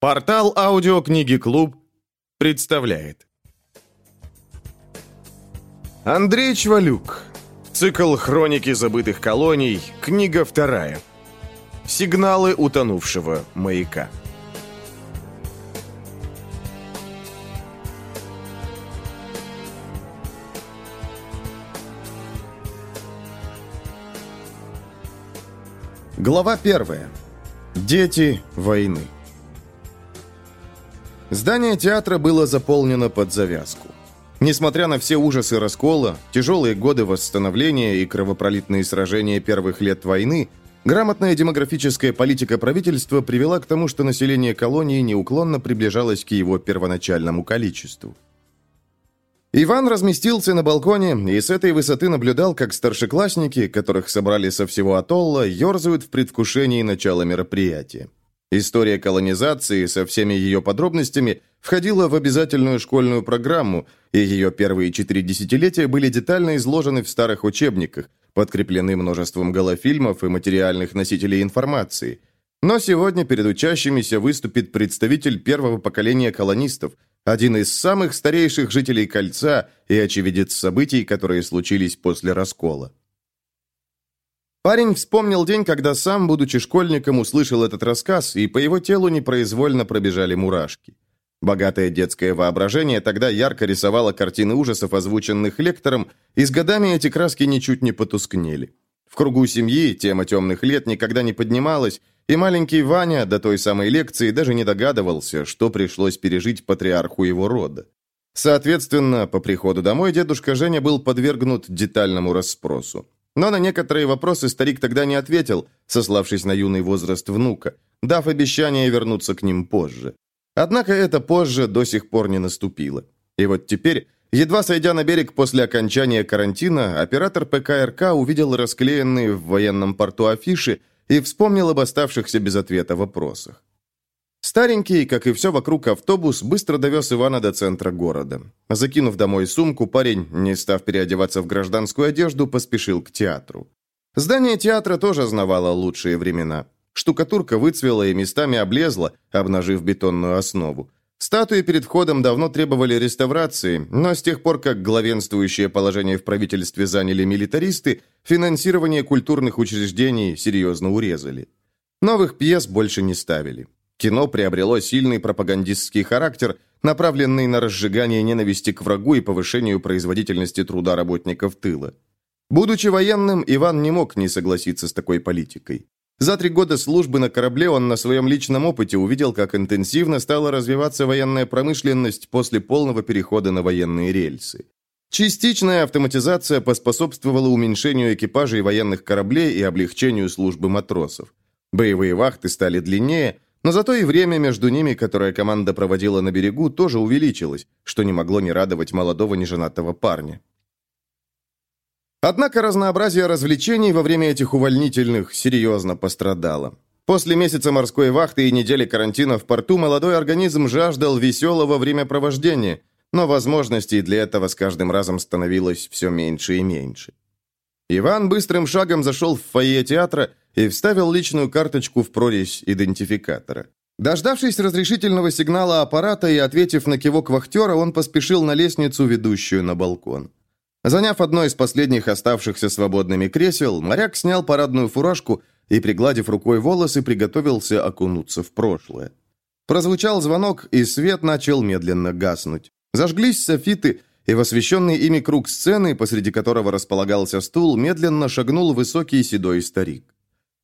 Портал аудиокниги «Клуб» представляет. Андрей Чвалюк. Цикл «Хроники забытых колоний», книга вторая Сигналы утонувшего маяка. Глава первая. Дети войны. Здание театра было заполнено под завязку. Несмотря на все ужасы раскола, тяжелые годы восстановления и кровопролитные сражения первых лет войны, грамотная демографическая политика правительства привела к тому, что население колонии неуклонно приближалось к его первоначальному количеству. Иван разместился на балконе и с этой высоты наблюдал, как старшеклассники, которых собрали со всего атолла, ерзают в предвкушении начала мероприятия. История колонизации со всеми ее подробностями входила в обязательную школьную программу, и ее первые четыре десятилетия были детально изложены в старых учебниках, подкреплены множеством голофильмов и материальных носителей информации. Но сегодня перед учащимися выступит представитель первого поколения колонистов – один из самых старейших жителей Кольца и очевидец событий, которые случились после раскола. Парень вспомнил день, когда сам, будучи школьником, услышал этот рассказ, и по его телу непроизвольно пробежали мурашки. Богатое детское воображение тогда ярко рисовало картины ужасов, озвученных лектором, и с годами эти краски ничуть не потускнели. В кругу семьи тема темных лет никогда не поднималась, и маленький Ваня до той самой лекции даже не догадывался, что пришлось пережить патриарху его рода. Соответственно, по приходу домой дедушка Женя был подвергнут детальному расспросу. Но на некоторые вопросы старик тогда не ответил, сославшись на юный возраст внука, дав обещание вернуться к ним позже. Однако это позже до сих пор не наступило. И вот теперь, едва сойдя на берег после окончания карантина, оператор ПКРК увидел расклеенные в военном порту афиши и вспомнил об оставшихся без ответа вопросах. Старенький, как и все вокруг автобус, быстро довез Ивана до центра города. Закинув домой сумку, парень, не став переодеваться в гражданскую одежду, поспешил к театру. Здание театра тоже знавало лучшие времена. Штукатурка выцвела и местами облезла, обнажив бетонную основу. Статуи перед входом давно требовали реставрации, но с тех пор, как главенствующее положение в правительстве заняли милитаристы, финансирование культурных учреждений серьезно урезали. Новых пьес больше не ставили. Кино приобрело сильный пропагандистский характер, направленный на разжигание ненависти к врагу и повышению производительности труда работников тыла. Будучи военным, Иван не мог не согласиться с такой политикой. За три года службы на корабле он на своем личном опыте увидел, как интенсивно стала развиваться военная промышленность после полного перехода на военные рельсы. Частичная автоматизация поспособствовала уменьшению экипажей военных кораблей и облегчению службы матросов. Боевые вахты стали длиннее, но зато и время между ними, которое команда проводила на берегу, тоже увеличилось, что не могло не радовать молодого неженатого парня. Однако разнообразие развлечений во время этих увольнительных серьезно пострадало. После месяца морской вахты и недели карантина в порту молодой организм жаждал веселого времяпровождения, но возможностей для этого с каждым разом становилось все меньше и меньше. Иван быстрым шагом зашел в фойе театра и вставил личную карточку в прорезь идентификатора. Дождавшись разрешительного сигнала аппарата и ответив на кивок вахтера, он поспешил на лестницу, ведущую на балкон. Заняв одно из последних оставшихся свободными кресел, моряк снял парадную фуражку и, пригладив рукой волосы, приготовился окунуться в прошлое. Прозвучал звонок, и свет начал медленно гаснуть. Зажглись софиты, и в освещенный ими круг сцены, посреди которого располагался стул, медленно шагнул высокий седой старик.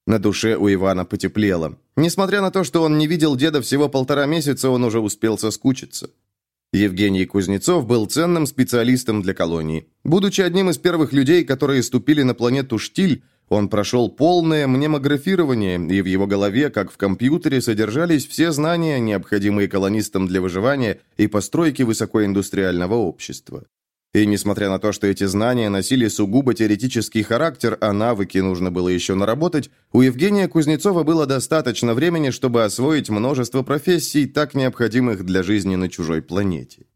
На душе у Ивана потеплело. Несмотря на то, что он не видел деда всего полтора месяца, он уже успел соскучиться. Евгений Кузнецов был ценным специалистом для колонии. Будучи одним из первых людей, которые ступили на планету Штиль, он прошел полное мнемографирование, и в его голове, как в компьютере, содержались все знания, необходимые колонистам для выживания и постройки высокоиндустриального общества. И несмотря на то, что эти знания носили сугубо теоретический характер, а навыки нужно было еще наработать, у Евгения Кузнецова было достаточно времени, чтобы освоить множество профессий, так необходимых для жизни на чужой планете.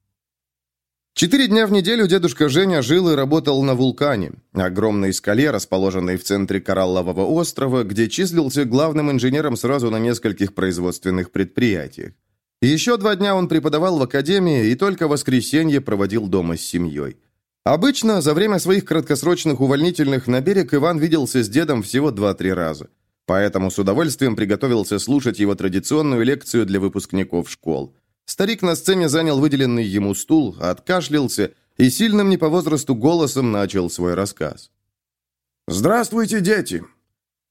Четыре дня в неделю дедушка Женя жил и работал на вулкане, огромной скале, расположенной в центре Кораллового острова, где числился главным инженером сразу на нескольких производственных предприятиях. Еще два дня он преподавал в академии и только воскресенье проводил дома с семьей. Обычно за время своих краткосрочных увольнительных на берег Иван виделся с дедом всего два-три раза. Поэтому с удовольствием приготовился слушать его традиционную лекцию для выпускников школ. Старик на сцене занял выделенный ему стул, откашлялся и сильным не по возрасту голосом начал свой рассказ. «Здравствуйте, дети!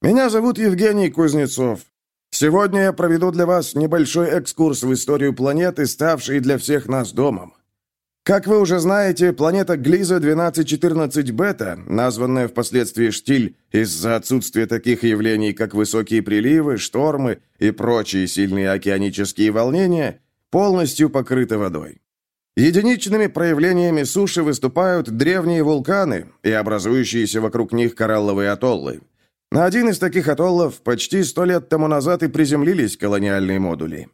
Меня зовут Евгений Кузнецов. Сегодня я проведу для вас небольшой экскурс в историю планеты, ставшей для всех нас домом. Как вы уже знаете, планета Глиза 1214 Бета, названная впоследствии Штиль из-за отсутствия таких явлений, как высокие приливы, штормы и прочие сильные океанические волнения, полностью покрыта водой. Единичными проявлениями суши выступают древние вулканы и образующиеся вокруг них коралловые атоллы. На один из таких атоллов почти сто лет тому назад и приземлились колониальные модули.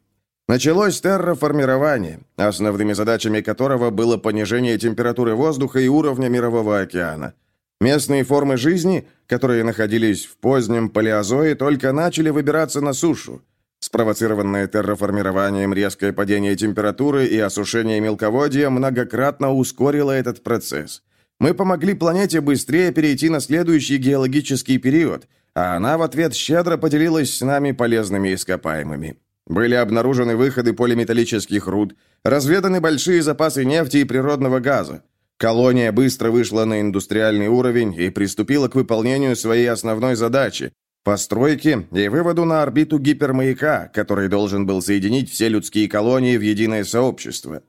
Началось терраформирование, основными задачами которого было понижение температуры воздуха и уровня мирового океана. Местные формы жизни, которые находились в позднем палеозое, только начали выбираться на сушу. Спровоцированное терраформированием резкое падение температуры и осушение мелководья многократно ускорило этот процесс – мы помогли планете быстрее перейти на следующий геологический период, а она в ответ щедро поделилась с нами полезными ископаемыми. Были обнаружены выходы полиметаллических руд, разведаны большие запасы нефти и природного газа. Колония быстро вышла на индустриальный уровень и приступила к выполнению своей основной задачи – постройке и выводу на орбиту гипермаяка, который должен был соединить все людские колонии в единое сообщество.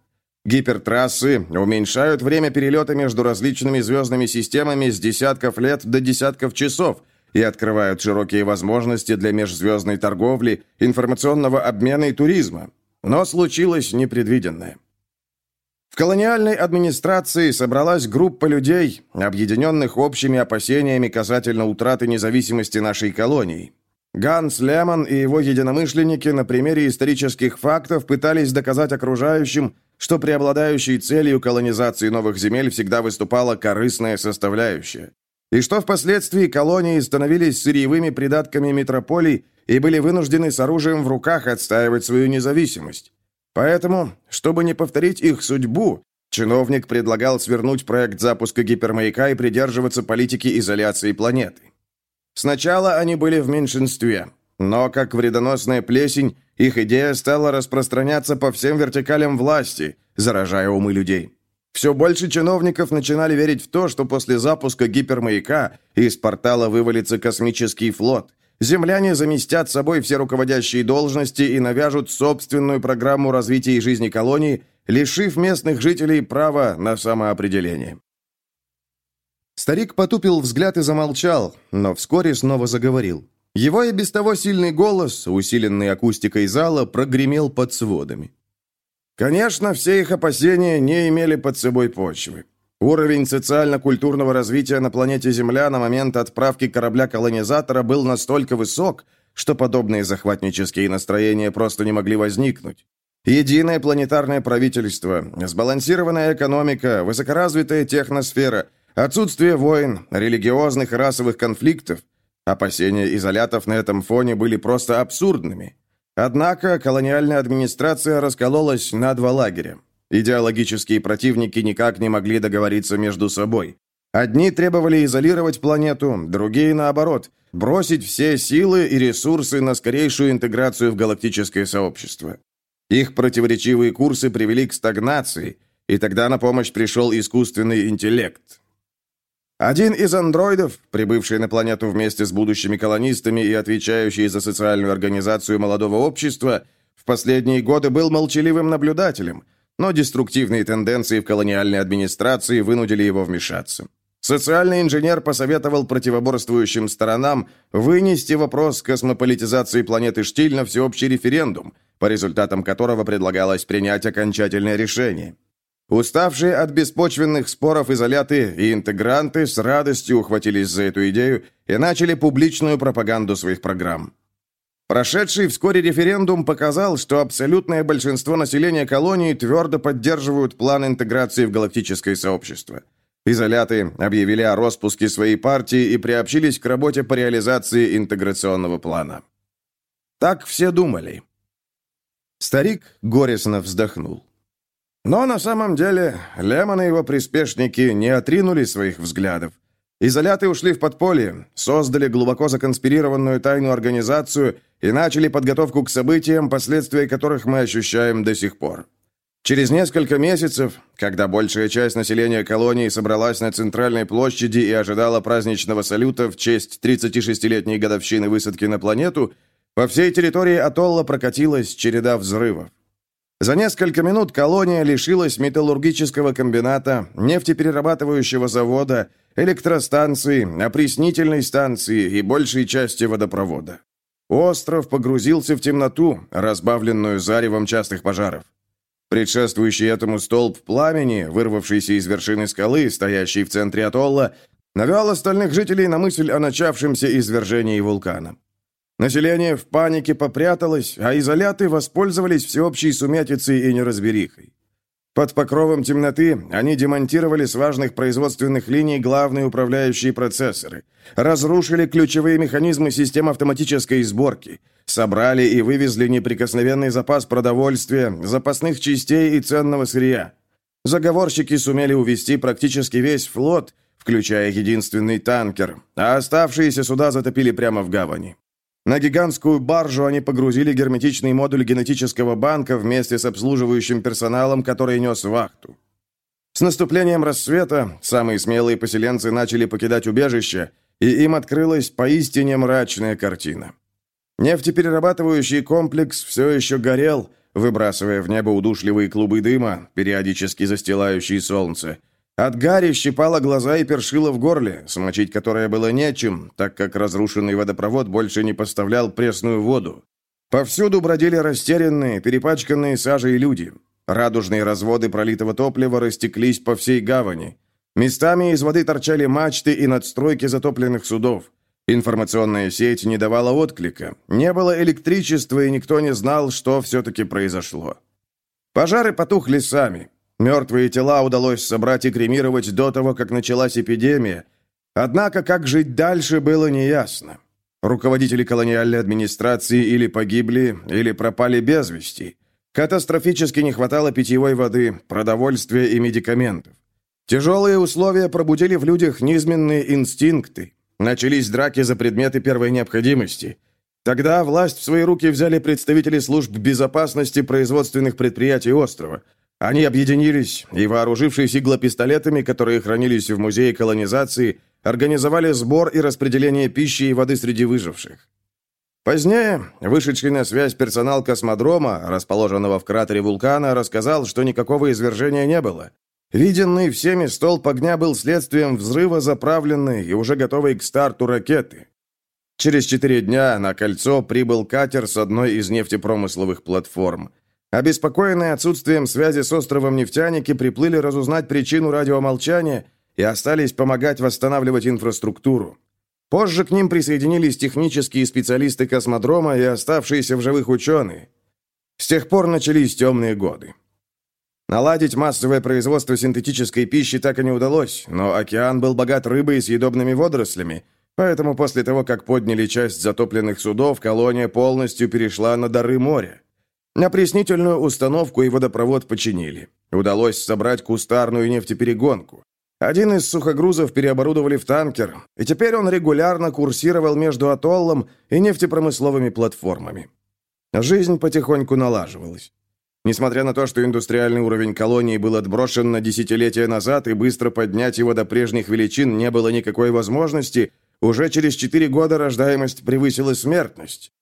Гипертрассы уменьшают время перелета между различными звездными системами с десятков лет до десятков часов и открывают широкие возможности для межзвездной торговли, информационного обмена и туризма. Но случилось непредвиденное. В колониальной администрации собралась группа людей, объединенных общими опасениями касательно утраты независимости нашей колонии. Ганс Лемон и его единомышленники на примере исторических фактов пытались доказать окружающим, что преобладающей целью колонизации новых земель всегда выступала корыстная составляющая. И что впоследствии колонии становились сырьевыми придатками метрополий и были вынуждены с оружием в руках отстаивать свою независимость. Поэтому, чтобы не повторить их судьбу, чиновник предлагал свернуть проект запуска гипермаяка и придерживаться политики изоляции планеты. Сначала они были в меньшинстве, но, как вредоносная плесень, их идея стала распространяться по всем вертикалям власти, заражая умы людей. Все больше чиновников начинали верить в то, что после запуска гипермаяка из портала вывалится космический флот. Земляне заместят собой все руководящие должности и навяжут собственную программу развития и жизни колонии, лишив местных жителей права на самоопределение. Старик потупил взгляд и замолчал, но вскоре снова заговорил. Его и без того сильный голос, усиленный акустикой зала, прогремел под сводами. Конечно, все их опасения не имели под собой почвы. Уровень социально-культурного развития на планете Земля на момент отправки корабля-колонизатора был настолько высок, что подобные захватнические настроения просто не могли возникнуть. Единое планетарное правительство, сбалансированная экономика, высокоразвитая техносфера, отсутствие войн, религиозных и расовых конфликтов – Опасения изолятов на этом фоне были просто абсурдными. Однако колониальная администрация раскололась на два лагеря. Идеологические противники никак не могли договориться между собой. Одни требовали изолировать планету, другие, наоборот, бросить все силы и ресурсы на скорейшую интеграцию в галактическое сообщество. Их противоречивые курсы привели к стагнации, и тогда на помощь пришел искусственный интеллект. Один из андроидов, прибывший на планету вместе с будущими колонистами и отвечающий за социальную организацию молодого общества, в последние годы был молчаливым наблюдателем, но деструктивные тенденции в колониальной администрации вынудили его вмешаться. Социальный инженер посоветовал противоборствующим сторонам вынести вопрос космополитизации планеты Штиль на всеобщий референдум, по результатам которого предлагалось принять окончательное решение. Уставшие от беспочвенных споров изоляты и интегранты с радостью ухватились за эту идею и начали публичную пропаганду своих программ. Прошедший вскоре референдум показал, что абсолютное большинство населения колонии твердо поддерживают план интеграции в галактическое сообщество. Изоляты объявили о распуске своей партии и приобщились к работе по реализации интеграционного плана. Так все думали. Старик горестно вздохнул. Но на самом деле Лемон и его приспешники не отринули своих взглядов. Изоляты ушли в подполье, создали глубоко законспирированную тайную организацию и начали подготовку к событиям, последствия которых мы ощущаем до сих пор. Через несколько месяцев, когда большая часть населения колонии собралась на центральной площади и ожидала праздничного салюта в честь 36-летней годовщины высадки на планету, по всей территории атолла прокатилась череда взрывов. За несколько минут колония лишилась металлургического комбината, нефтеперерабатывающего завода, электростанции, опреснительной станции и большей части водопровода. Остров погрузился в темноту, разбавленную заревом частых пожаров. Предшествующий этому столб пламени, вырвавшийся из вершины скалы, стоящей в центре атолла, навел остальных жителей на мысль о начавшемся извержении вулкана. Население в панике попряталось, а изоляты воспользовались всеобщей сумятицей и неразберихой. Под покровом темноты они демонтировали с важных производственных линий главные управляющие процессоры, разрушили ключевые механизмы систем автоматической сборки, собрали и вывезли неприкосновенный запас продовольствия, запасных частей и ценного сырья. Заговорщики сумели увести практически весь флот, включая единственный танкер, а оставшиеся суда затопили прямо в гавани. На гигантскую баржу они погрузили герметичный модуль генетического банка вместе с обслуживающим персоналом, который нес вахту. С наступлением рассвета самые смелые поселенцы начали покидать убежище, и им открылась поистине мрачная картина. Нефтеперерабатывающий комплекс все еще горел, выбрасывая в небо удушливые клубы дыма, периодически застилающие солнце, от гари щипало глаза и першило в горле, смочить которое было нечем, так как разрушенный водопровод больше не поставлял пресную воду. Повсюду бродили растерянные, перепачканные сажей люди. Радужные разводы пролитого топлива растеклись по всей гавани. Местами из воды торчали мачты и надстройки затопленных судов. Информационная сеть не давала отклика. Не было электричества, и никто не знал, что все-таки произошло. Пожары потухли сами. Мертвые тела удалось собрать и кремировать до того, как началась эпидемия. Однако, как жить дальше, было неясно. Руководители колониальной администрации или погибли, или пропали без вести. Катастрофически не хватало питьевой воды, продовольствия и медикаментов. Тяжелые условия пробудили в людях низменные инстинкты. Начались драки за предметы первой необходимости. Тогда власть в свои руки взяли представители служб безопасности производственных предприятий острова – они объединились и, вооружившись иглопистолетами, которые хранились в музее колонизации, организовали сбор и распределение пищи и воды среди выживших. Позднее вышедший на связь персонал космодрома, расположенного в кратере вулкана, рассказал, что никакого извержения не было. Виденный всеми столб огня был следствием взрыва заправленной и уже готовой к старту ракеты. Через четыре дня на кольцо прибыл катер с одной из нефтепромысловых платформ – Обеспокоенные отсутствием связи с островом нефтяники приплыли разузнать причину радиомолчания и остались помогать восстанавливать инфраструктуру. Позже к ним присоединились технические специалисты космодрома и оставшиеся в живых ученые. С тех пор начались темные годы. Наладить массовое производство синтетической пищи так и не удалось, но океан был богат рыбой и съедобными водорослями, поэтому после того, как подняли часть затопленных судов, колония полностью перешла на дары моря. Опреснительную установку и водопровод починили. Удалось собрать кустарную нефтеперегонку. Один из сухогрузов переоборудовали в танкер, и теперь он регулярно курсировал между атоллом и нефтепромысловыми платформами. Жизнь потихоньку налаживалась. Несмотря на то, что индустриальный уровень колонии был отброшен на десятилетия назад и быстро поднять его до прежних величин не было никакой возможности, уже через четыре года рождаемость превысила смертность.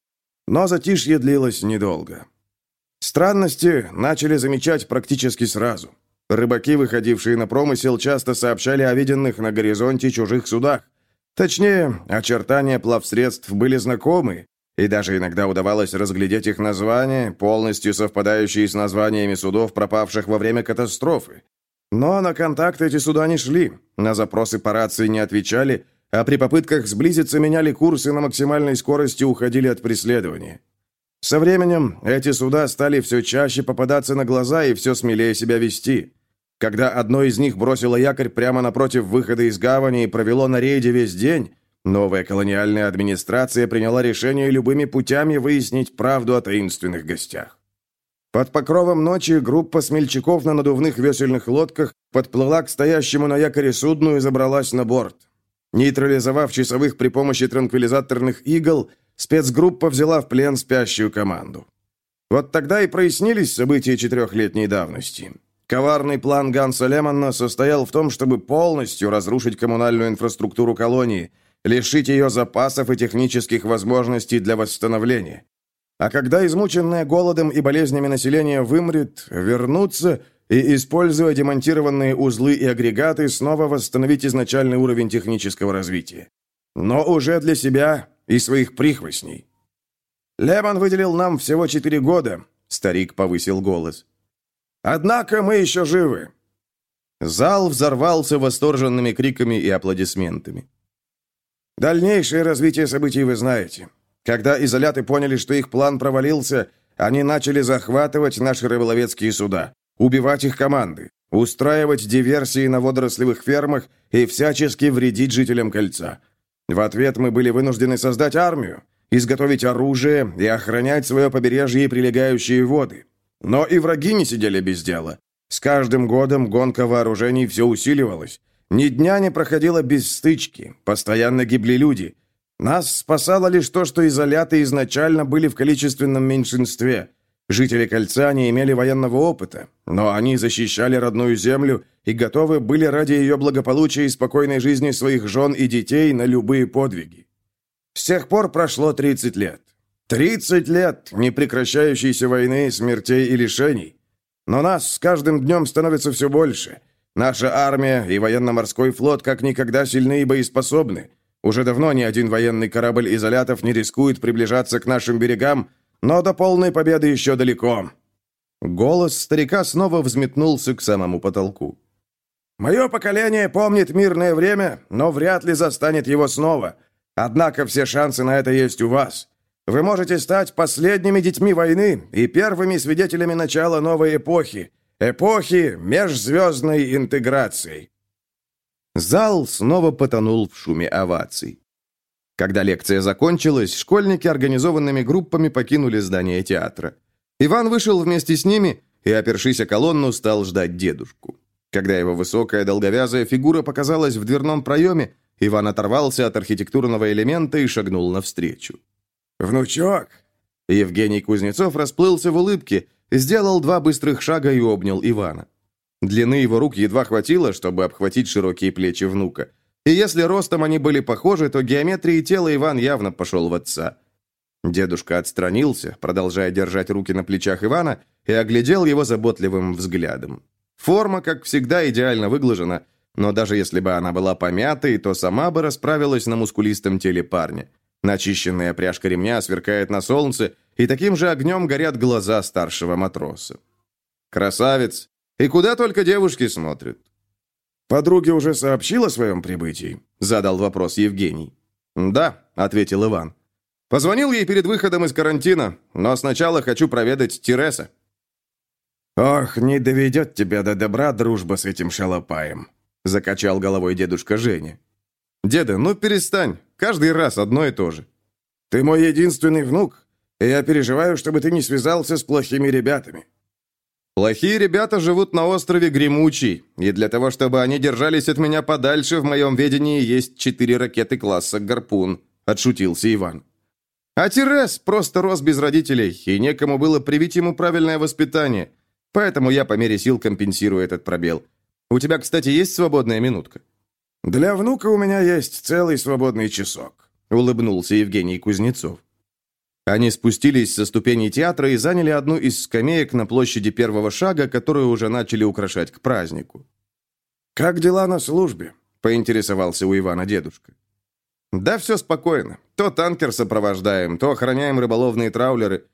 Но затишье длилось недолго. Странности начали замечать практически сразу. Рыбаки, выходившие на промысел, часто сообщали о виденных на горизонте чужих судах. Точнее, очертания плавсредств были знакомы, и даже иногда удавалось разглядеть их названия, полностью совпадающие с названиями судов, пропавших во время катастрофы. Но на контакт эти суда не шли, на запросы по рации не отвечали, а при попытках сблизиться меняли курсы на максимальной скорости уходили от преследования. Со временем эти суда стали все чаще попадаться на глаза и все смелее себя вести. Когда одно из них бросило якорь прямо напротив выхода из гавани и провело на рейде весь день, новая колониальная администрация приняла решение любыми путями выяснить правду о таинственных гостях. Под покровом ночи группа смельчаков на надувных весельных лодках подплыла к стоящему на якоре судну и забралась на борт. Нейтрализовав часовых при помощи транквилизаторных игл, спецгруппа взяла в плен спящую команду. Вот тогда и прояснились события четырехлетней давности. Коварный план Ганса Лемонна состоял в том, чтобы полностью разрушить коммунальную инфраструктуру колонии, лишить ее запасов и технических возможностей для восстановления. А когда измученное голодом и болезнями население вымрет, вернуться и, используя демонтированные узлы и агрегаты, снова восстановить изначальный уровень технического развития. Но уже для себя и своих прихвостней. «Лемон выделил нам всего четыре года», — старик повысил голос. «Однако мы еще живы». Зал взорвался восторженными криками и аплодисментами. «Дальнейшее развитие событий вы знаете. Когда изоляты поняли, что их план провалился, они начали захватывать наши рыболовецкие суда, убивать их команды, устраивать диверсии на водорослевых фермах и всячески вредить жителям кольца. В ответ мы были вынуждены создать армию, изготовить оружие и охранять свое побережье и прилегающие воды. Но и враги не сидели без дела. С каждым годом гонка вооружений все усиливалась. Ни дня не проходило без стычки, постоянно гибли люди – нас спасало лишь то, что изоляты изначально были в количественном меньшинстве. Жители Кольца не имели военного опыта, но они защищали родную землю и готовы были ради ее благополучия и спокойной жизни своих жен и детей на любые подвиги. С тех пор прошло 30 лет. 30 лет непрекращающейся войны, смертей и лишений. Но нас с каждым днем становится все больше. Наша армия и военно-морской флот как никогда сильны и боеспособны – уже давно ни один военный корабль изолятов не рискует приближаться к нашим берегам, но до полной победы еще далеко». Голос старика снова взметнулся к самому потолку. «Мое поколение помнит мирное время, но вряд ли застанет его снова. Однако все шансы на это есть у вас. Вы можете стать последними детьми войны и первыми свидетелями начала новой эпохи, эпохи межзвездной интеграции. Зал снова потонул в шуме оваций. Когда лекция закончилась, школьники организованными группами покинули здание театра. Иван вышел вместе с ними и, опершись о колонну, стал ждать дедушку. Когда его высокая долговязая фигура показалась в дверном проеме, Иван оторвался от архитектурного элемента и шагнул навстречу. «Внучок!» Евгений Кузнецов расплылся в улыбке, сделал два быстрых шага и обнял Ивана. Длины его рук едва хватило, чтобы обхватить широкие плечи внука. И если ростом они были похожи, то геометрией тела Иван явно пошел в отца. Дедушка отстранился, продолжая держать руки на плечах Ивана, и оглядел его заботливым взглядом. Форма, как всегда, идеально выглажена, но даже если бы она была помятой, то сама бы расправилась на мускулистом теле парня. Начищенная пряжка ремня сверкает на солнце, и таким же огнем горят глаза старшего матроса. Красавец, и куда только девушки смотрят. «Подруге уже сообщила о своем прибытии?» – задал вопрос Евгений. «Да», – ответил Иван. «Позвонил ей перед выходом из карантина, но сначала хочу проведать Тереса». «Ох, не доведет тебя до добра дружба с этим шалопаем», – закачал головой дедушка Женя. «Деда, ну перестань, каждый раз одно и то же». «Ты мой единственный внук, и я переживаю, чтобы ты не связался с плохими ребятами. Плохие ребята живут на острове Гремучий, и для того, чтобы они держались от меня подальше, в моем ведении есть четыре ракеты класса «Гарпун», — отшутился Иван. А Терес просто рос без родителей, и некому было привить ему правильное воспитание, поэтому я по мере сил компенсирую этот пробел. У тебя, кстати, есть свободная минутка? «Для внука у меня есть целый свободный часок», — улыбнулся Евгений Кузнецов. Они спустились со ступеней театра и заняли одну из скамеек на площади первого шага, которую уже начали украшать к празднику. «Как дела на службе?» – поинтересовался у Ивана дедушка. «Да все спокойно. То танкер сопровождаем, то охраняем рыболовные траулеры.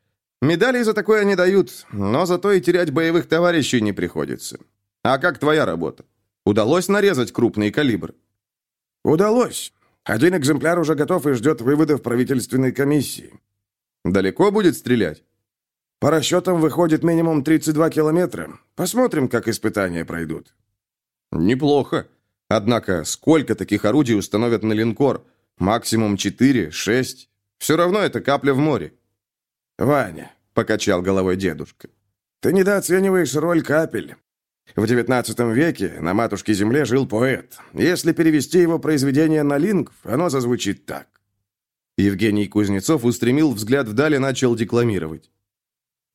Медалей за такое не дают, но зато и терять боевых товарищей не приходится. А как твоя работа? Удалось нарезать крупный калибр?» «Удалось. Один экземпляр уже готов и ждет выводов правительственной комиссии. Далеко будет стрелять? По расчетам выходит минимум 32 километра. Посмотрим, как испытания пройдут. Неплохо. Однако, сколько таких орудий установят на линкор? Максимум 4, 6. Все равно это капля в море. Ваня, покачал головой дедушка. Ты недооцениваешь роль капель. В XIX веке на матушке Земле жил поэт. Если перевести его произведение на лингв, оно зазвучит так. Евгений Кузнецов устремил взгляд вдали и начал декламировать.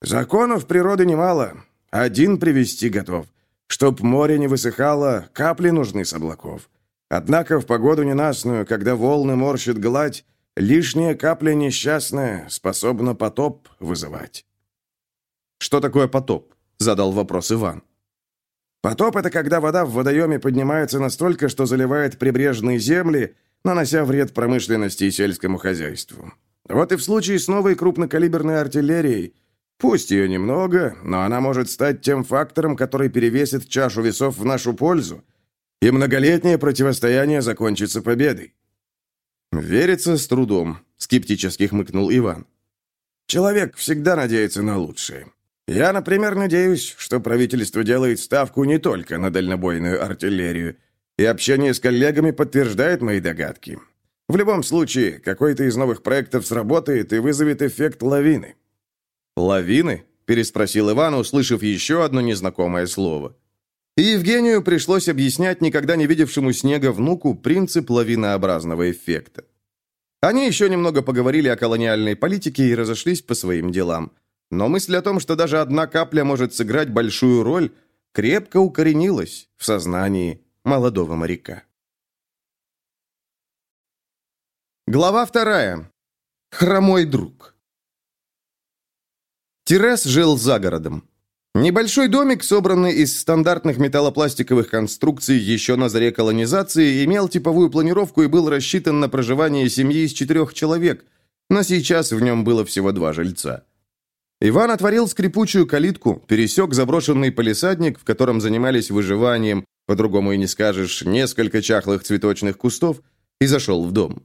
«Законов природы немало. Один привести готов. Чтоб море не высыхало, капли нужны с облаков. Однако в погоду ненастную, когда волны морщит гладь, лишняя капля несчастная способна потоп вызывать». «Что такое потоп?» – задал вопрос Иван. Потоп – это когда вода в водоеме поднимается настолько, что заливает прибрежные земли, нанося вред промышленности и сельскому хозяйству. Вот и в случае с новой крупнокалиберной артиллерией. Пусть ее немного, но она может стать тем фактором, который перевесит чашу весов в нашу пользу, и многолетнее противостояние закончится победой. «Верится с трудом», — скептически хмыкнул Иван. «Человек всегда надеется на лучшее. Я, например, надеюсь, что правительство делает ставку не только на дальнобойную артиллерию, и общение с коллегами подтверждает мои догадки. В любом случае, какой-то из новых проектов сработает и вызовет эффект лавины». «Лавины?» – переспросил Иван, услышав еще одно незнакомое слово. И Евгению пришлось объяснять никогда не видевшему снега внуку принцип лавинообразного эффекта. Они еще немного поговорили о колониальной политике и разошлись по своим делам – но мысль о том, что даже одна капля может сыграть большую роль, крепко укоренилась в сознании молодого моряка. Глава вторая. Хромой друг. Терес жил за городом. Небольшой домик, собранный из стандартных металлопластиковых конструкций еще на заре колонизации, имел типовую планировку и был рассчитан на проживание семьи из четырех человек, но сейчас в нем было всего два жильца. Иван отворил скрипучую калитку, пересек заброшенный полисадник, в котором занимались выживанием, по-другому и не скажешь, несколько чахлых цветочных кустов, и зашел в дом.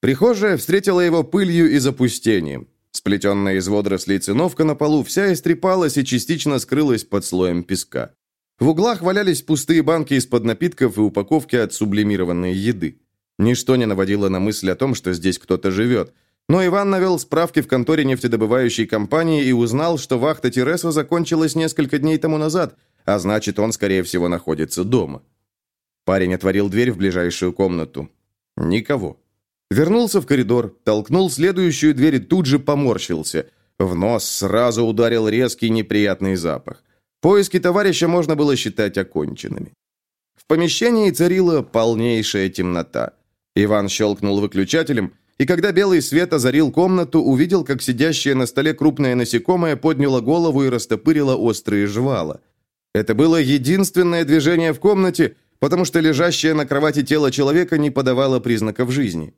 Прихожая встретила его пылью и запустением. Сплетенная из водорослей циновка на полу вся истрепалась и частично скрылась под слоем песка. В углах валялись пустые банки из-под напитков и упаковки от сублимированной еды. Ничто не наводило на мысль о том, что здесь кто-то живет – но Иван навел справки в конторе нефтедобывающей компании и узнал, что вахта Тереса закончилась несколько дней тому назад, а значит, он, скорее всего, находится дома. Парень отворил дверь в ближайшую комнату. Никого. Вернулся в коридор, толкнул следующую дверь и тут же поморщился. В нос сразу ударил резкий неприятный запах. Поиски товарища можно было считать оконченными. В помещении царила полнейшая темнота. Иван щелкнул выключателем, и когда белый свет озарил комнату, увидел, как сидящее на столе крупное насекомое подняло голову и растопырило острые жвала. Это было единственное движение в комнате, потому что лежащее на кровати тело человека не подавало признаков жизни.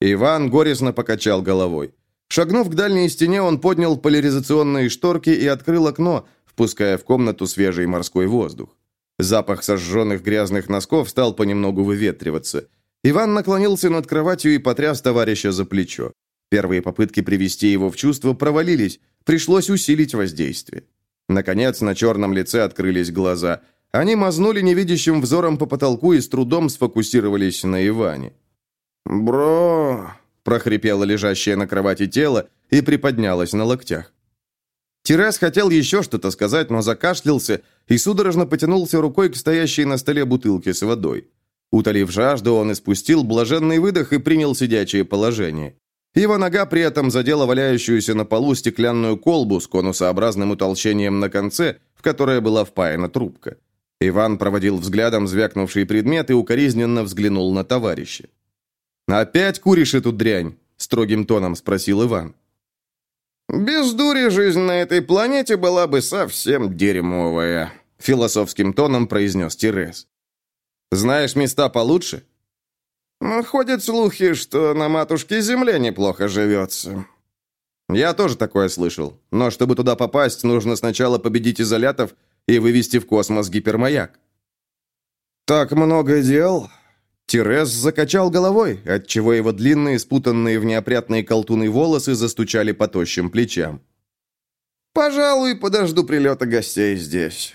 Иван горестно покачал головой. Шагнув к дальней стене, он поднял поляризационные шторки и открыл окно, впуская в комнату свежий морской воздух. Запах сожженных грязных носков стал понемногу выветриваться – Иван наклонился над кроватью и потряс товарища за плечо. Первые попытки привести его в чувство провалились, пришлось усилить воздействие. Наконец, на черном лице открылись глаза. Они мазнули невидящим взором по потолку и с трудом сфокусировались на Иване. «Бро!» – прохрипело лежащее на кровати тело и приподнялось на локтях. Терес хотел еще что-то сказать, но закашлялся и судорожно потянулся рукой к стоящей на столе бутылке с водой. Утолив жажду, он испустил блаженный выдох и принял сидячее положение. Его нога при этом задела валяющуюся на полу стеклянную колбу с конусообразным утолщением на конце, в которое была впаяна трубка. Иван проводил взглядом звякнувший предмет и укоризненно взглянул на товарища. «Опять куришь эту дрянь?» – строгим тоном спросил Иван. «Без дури жизнь на этой планете была бы совсем дерьмовая», – философским тоном произнес Терес. Знаешь места получше?» «Ходят слухи, что на матушке Земле неплохо живется». «Я тоже такое слышал. Но чтобы туда попасть, нужно сначала победить изолятов и вывести в космос гипермаяк». «Так много дел?» Терес закачал головой, отчего его длинные, спутанные в неопрятные колтуны волосы застучали по тощим плечам. «Пожалуй, подожду прилета гостей здесь».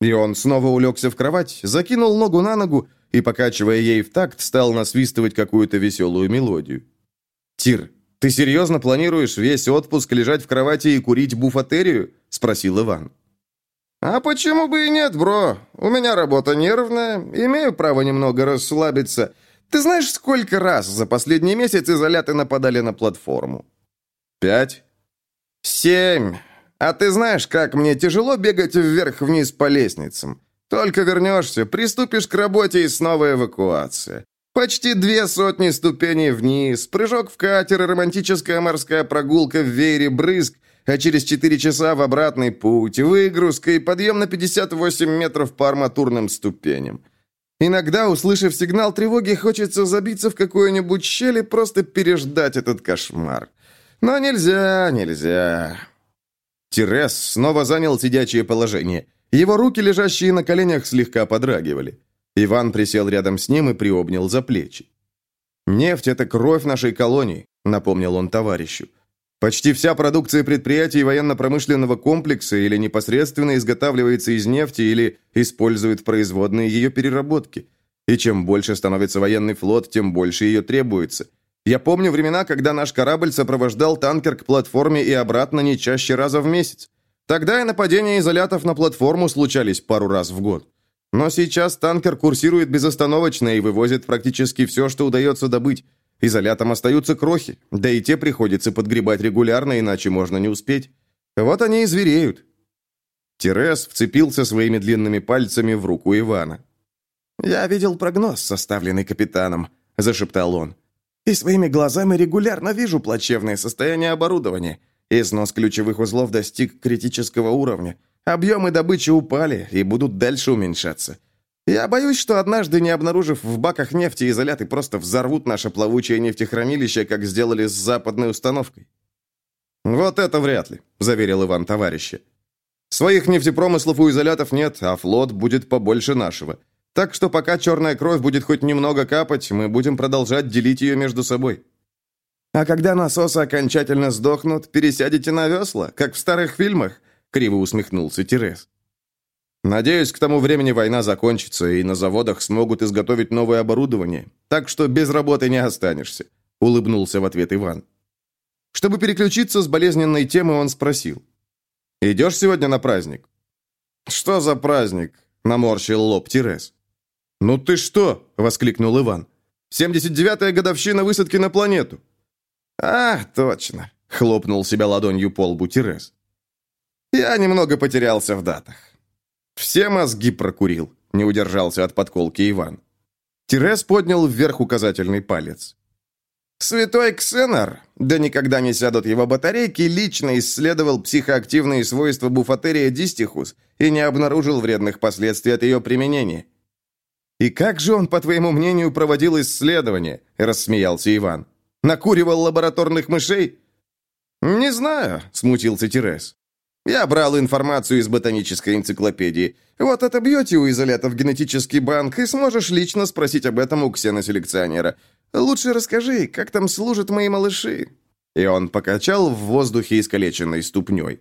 И он снова улегся в кровать, закинул ногу на ногу и, покачивая ей в такт, стал насвистывать какую-то веселую мелодию. «Тир, ты серьезно планируешь весь отпуск лежать в кровати и курить буфатерию?» – спросил Иван. «А почему бы и нет, бро? У меня работа нервная, имею право немного расслабиться. Ты знаешь, сколько раз за последний месяц изоляты нападали на платформу?» «Пять?» «Семь. А ты знаешь, как мне тяжело бегать вверх-вниз по лестницам? Только вернешься, приступишь к работе и снова эвакуация. Почти две сотни ступеней вниз, прыжок в катер, романтическая морская прогулка в веере брызг, а через 4 часа в обратный путь, выгрузка и подъем на 58 метров по арматурным ступеням. Иногда, услышав сигнал тревоги, хочется забиться в какую-нибудь щель и просто переждать этот кошмар. Но нельзя, нельзя. Тирес снова занял сидячее положение. Его руки, лежащие на коленях, слегка подрагивали. Иван присел рядом с ним и приобнял за плечи. «Нефть – это кровь нашей колонии», – напомнил он товарищу. Почти вся продукция предприятий военно-промышленного комплекса или непосредственно изготавливается из нефти, или использует производные ее переработки. И чем больше становится военный флот, тем больше ее требуется. Я помню времена, когда наш корабль сопровождал танкер к платформе и обратно не чаще раза в месяц. Тогда и нападения изолятов на платформу случались пару раз в год. Но сейчас танкер курсирует безостановочно и вывозит практически все, что удается добыть. Изолятам остаются крохи, да и те приходится подгребать регулярно, иначе можно не успеть. Вот они и звереют. Терес вцепился своими длинными пальцами в руку Ивана. «Я видел прогноз, составленный капитаном», – зашептал он. «И своими глазами регулярно вижу плачевное состояние оборудования. Износ ключевых узлов достиг критического уровня. Объемы добычи упали и будут дальше уменьшаться. Я боюсь, что однажды, не обнаружив в баках нефти, изоляты просто взорвут наше плавучее нефтехранилище, как сделали с западной установкой. «Вот это вряд ли», – заверил Иван товарища. «Своих нефтепромыслов у изолятов нет, а флот будет побольше нашего. Так что пока черная кровь будет хоть немного капать, мы будем продолжать делить ее между собой». «А когда насосы окончательно сдохнут, пересядете на весла, как в старых фильмах?» – криво усмехнулся Терес. Надеюсь, к тому времени война закончится, и на заводах смогут изготовить новое оборудование. Так что без работы не останешься», — улыбнулся в ответ Иван. Чтобы переключиться с болезненной темы, он спросил. «Идешь сегодня на праздник?» «Что за праздник?» — наморщил лоб Терес. «Ну ты что?» — воскликнул Иван. «79-я годовщина высадки на планету». «А, точно!» — хлопнул себя ладонью по лбу Терес. «Я немного потерялся в датах. «Все мозги прокурил», — не удержался от подколки Иван. Терес поднял вверх указательный палец. Святой Ксенар, да никогда не сядут его батарейки, лично исследовал психоактивные свойства буфатерия дистихус и не обнаружил вредных последствий от ее применения. «И как же он, по твоему мнению, проводил исследования?» – рассмеялся Иван. «Накуривал лабораторных мышей?» «Не знаю», – смутился Терес. Я брал информацию из ботанической энциклопедии. Вот отобьете у изолятов генетический банк и сможешь лично спросить об этом у ксеноселекционера. Лучше расскажи, как там служат мои малыши». И он покачал в воздухе искалеченной ступней.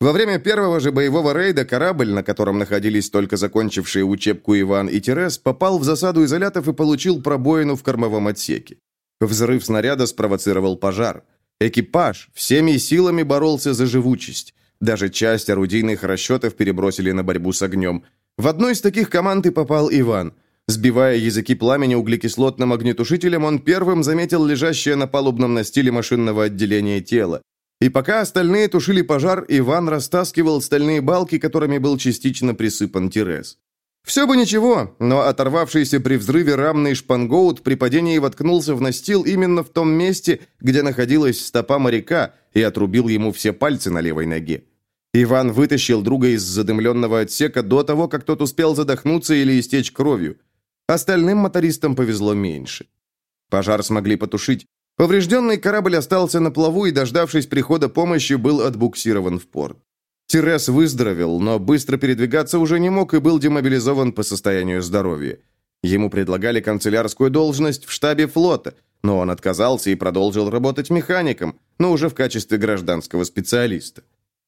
Во время первого же боевого рейда корабль, на котором находились только закончившие учебку Иван и Терес, попал в засаду изолятов и получил пробоину в кормовом отсеке. Взрыв снаряда спровоцировал пожар. Экипаж всеми силами боролся за живучесть. Даже часть орудийных расчетов перебросили на борьбу с огнем. В одной из таких команд и попал Иван. Сбивая языки пламени углекислотным огнетушителем, он первым заметил лежащее на палубном настиле машинного отделения тело. И пока остальные тушили пожар, Иван растаскивал стальные балки, которыми был частично присыпан тирес. Все бы ничего, но оторвавшийся при взрыве рамный шпангоут при падении воткнулся в настил именно в том месте, где находилась стопа моряка, и отрубил ему все пальцы на левой ноге. Иван вытащил друга из задымленного отсека до того, как тот успел задохнуться или истечь кровью. Остальным мотористам повезло меньше. Пожар смогли потушить. Поврежденный корабль остался на плаву и, дождавшись прихода помощи, был отбуксирован в порт. Тирес выздоровел, но быстро передвигаться уже не мог и был демобилизован по состоянию здоровья. Ему предлагали канцелярскую должность в штабе флота, но он отказался и продолжил работать механиком, но уже в качестве гражданского специалиста.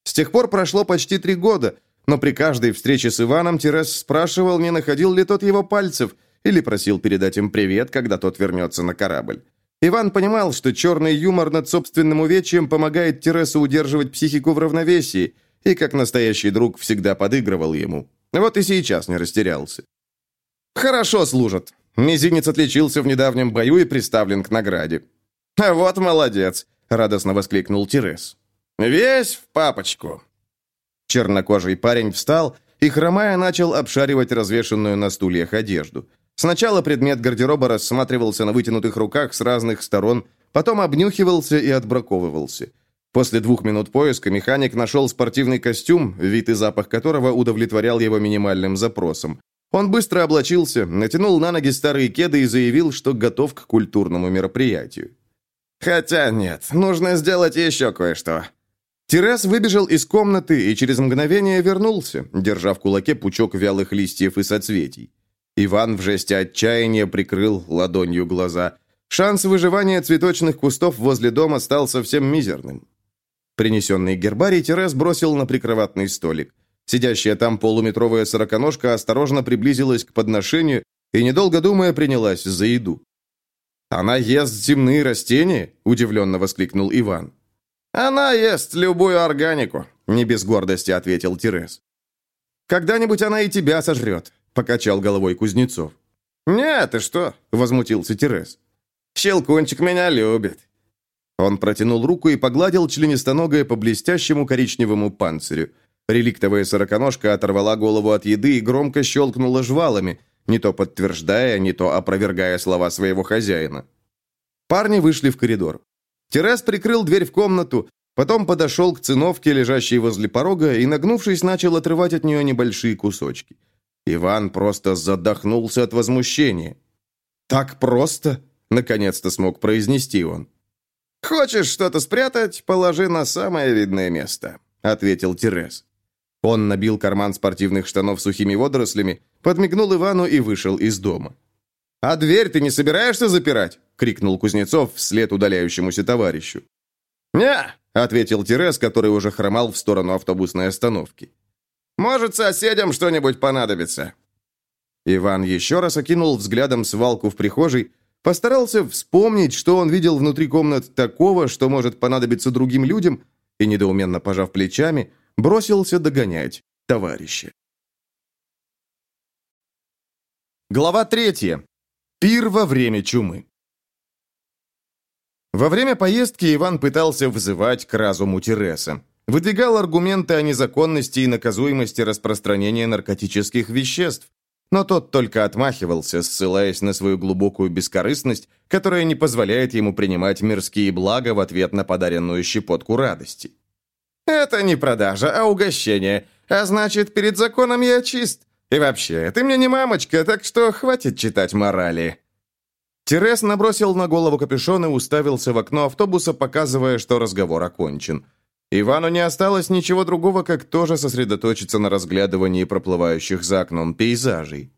С тех пор прошло почти три года, но при каждой встрече с Иваном Терес спрашивал, не находил ли тот его пальцев, или просил передать им привет, когда тот вернется на корабль. Иван понимал, что черный юмор над собственным увечьем помогает Тересу удерживать психику в равновесии – и, как настоящий друг, всегда подыгрывал ему. Вот и сейчас не растерялся. «Хорошо служат. Мизинец отличился в недавнем бою и приставлен к награде». «А вот молодец!» — радостно воскликнул Терес. «Весь в папочку!» Чернокожий парень встал и, хромая, начал обшаривать развешенную на стульях одежду. Сначала предмет гардероба рассматривался на вытянутых руках с разных сторон, потом обнюхивался и отбраковывался. После двух минут поиска механик нашел спортивный костюм, вид и запах которого удовлетворял его минимальным запросам. Он быстро облачился, натянул на ноги старые кеды и заявил, что готов к культурному мероприятию. «Хотя нет, нужно сделать еще кое-что». Терес выбежал из комнаты и через мгновение вернулся, держа в кулаке пучок вялых листьев и соцветий. Иван в жесте отчаяния прикрыл ладонью глаза. Шанс выживания цветочных кустов возле дома стал совсем мизерным. Принесенный гербарий Терес бросил на прикроватный столик. Сидящая там полуметровая сороконожка осторожно приблизилась к подношению и, недолго думая, принялась за еду. «Она ест земные растения?» – удивленно воскликнул Иван. «Она ест любую органику», – не без гордости ответил Терес. «Когда-нибудь она и тебя сожрет», – покачал головой Кузнецов. «Нет, ты что?» – возмутился Терес. «Щелкунчик меня любит». Он протянул руку и погладил членистоногое по блестящему коричневому панцирю. Реликтовая сороконожка оторвала голову от еды и громко щелкнула жвалами, не то подтверждая, не то опровергая слова своего хозяина. Парни вышли в коридор. Терес прикрыл дверь в комнату, потом подошел к циновке, лежащей возле порога, и, нагнувшись, начал отрывать от нее небольшие кусочки. Иван просто задохнулся от возмущения. «Так просто?» — наконец-то смог произнести он. «Хочешь что-то спрятать, положи на самое видное место», — ответил Терес. Он набил карман спортивных штанов сухими водорослями, подмигнул Ивану и вышел из дома. «А дверь ты не собираешься запирать?» — крикнул Кузнецов вслед удаляющемуся товарищу. «Не», — ответил Терес, который уже хромал в сторону автобусной остановки. «Может, соседям что-нибудь понадобится». Иван еще раз окинул взглядом свалку в прихожей, постарался вспомнить, что он видел внутри комнат такого, что может понадобиться другим людям, и, недоуменно пожав плечами, бросился догонять товарища. Глава третья. Пир во время чумы. Во время поездки Иван пытался взывать к разуму Тереса. Выдвигал аргументы о незаконности и наказуемости распространения наркотических веществ, но тот только отмахивался, ссылаясь на свою глубокую бескорыстность, которая не позволяет ему принимать мирские блага в ответ на подаренную щепотку радости. «Это не продажа, а угощение, а значит, перед законом я чист. И вообще, ты мне не мамочка, так что хватит читать морали». Терес набросил на голову капюшон и уставился в окно автобуса, показывая, что разговор окончен. Ивану не осталось ничего другого, как тоже сосредоточиться на разглядывании проплывающих за окном пейзажей.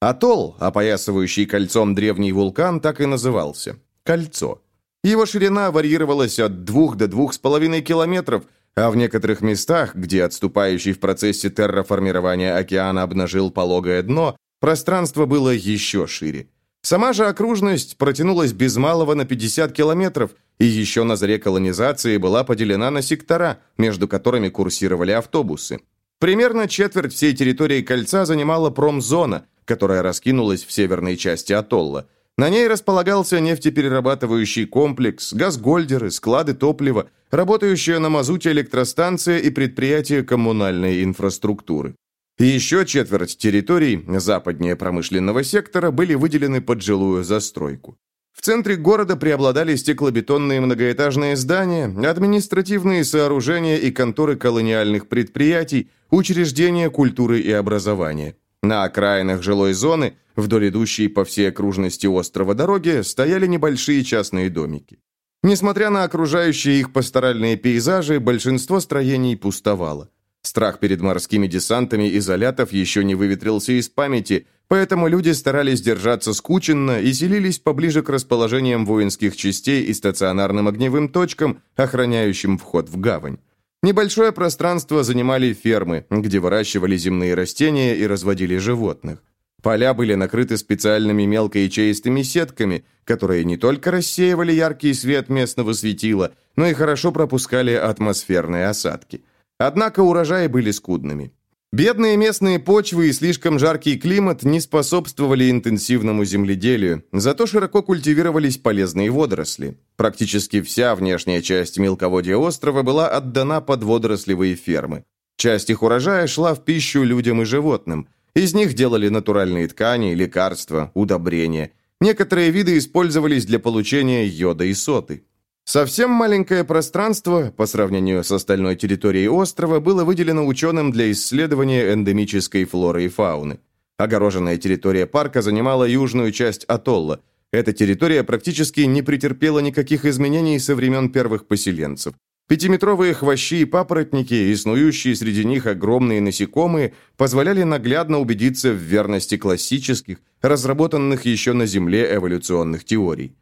Атолл, опоясывающий кольцом древний вулкан, так и назывался – «Кольцо». Его ширина варьировалась от двух до двух с половиной километров, а в некоторых местах, где отступающий в процессе терраформирования океана обнажил пологое дно, пространство было еще шире. Сама же окружность протянулась без малого на 50 километров, и еще на заре колонизации была поделена на сектора, между которыми курсировали автобусы. Примерно четверть всей территории кольца занимала промзона, которая раскинулась в северной части атолла. На ней располагался нефтеперерабатывающий комплекс, газгольдеры, склады топлива, работающая на мазуте электростанция и предприятия коммунальной инфраструктуры. Еще четверть территорий западнее промышленного сектора были выделены под жилую застройку. В центре города преобладали стеклобетонные многоэтажные здания, административные сооружения и конторы колониальных предприятий, учреждения культуры и образования. На окраинах жилой зоны, вдоль идущей по всей окружности острова дороги, стояли небольшие частные домики. Несмотря на окружающие их пасторальные пейзажи, большинство строений пустовало. Страх перед морскими десантами изолятов еще не выветрился из памяти, поэтому люди старались держаться скученно и селились поближе к расположениям воинских частей и стационарным огневым точкам, охраняющим вход в гавань. Небольшое пространство занимали фермы, где выращивали земные растения и разводили животных. Поля были накрыты специальными мелкоячеистыми сетками, которые не только рассеивали яркий свет местного светила, но и хорошо пропускали атмосферные осадки. Однако урожаи были скудными. Бедные местные почвы и слишком жаркий климат не способствовали интенсивному земледелию, зато широко культивировались полезные водоросли. Практически вся внешняя часть мелководья острова была отдана под водорослевые фермы. Часть их урожая шла в пищу людям и животным. Из них делали натуральные ткани, лекарства, удобрения. Некоторые виды использовались для получения йода и соты. Совсем маленькое пространство, по сравнению с остальной территорией острова, было выделено ученым для исследования эндемической флоры и фауны. Огороженная территория парка занимала южную часть атолла. Эта территория практически не претерпела никаких изменений со времен первых поселенцев. Пятиметровые хвощи и папоротники и снующие среди них огромные насекомые позволяли наглядно убедиться в верности классических, разработанных еще на Земле эволюционных теорий.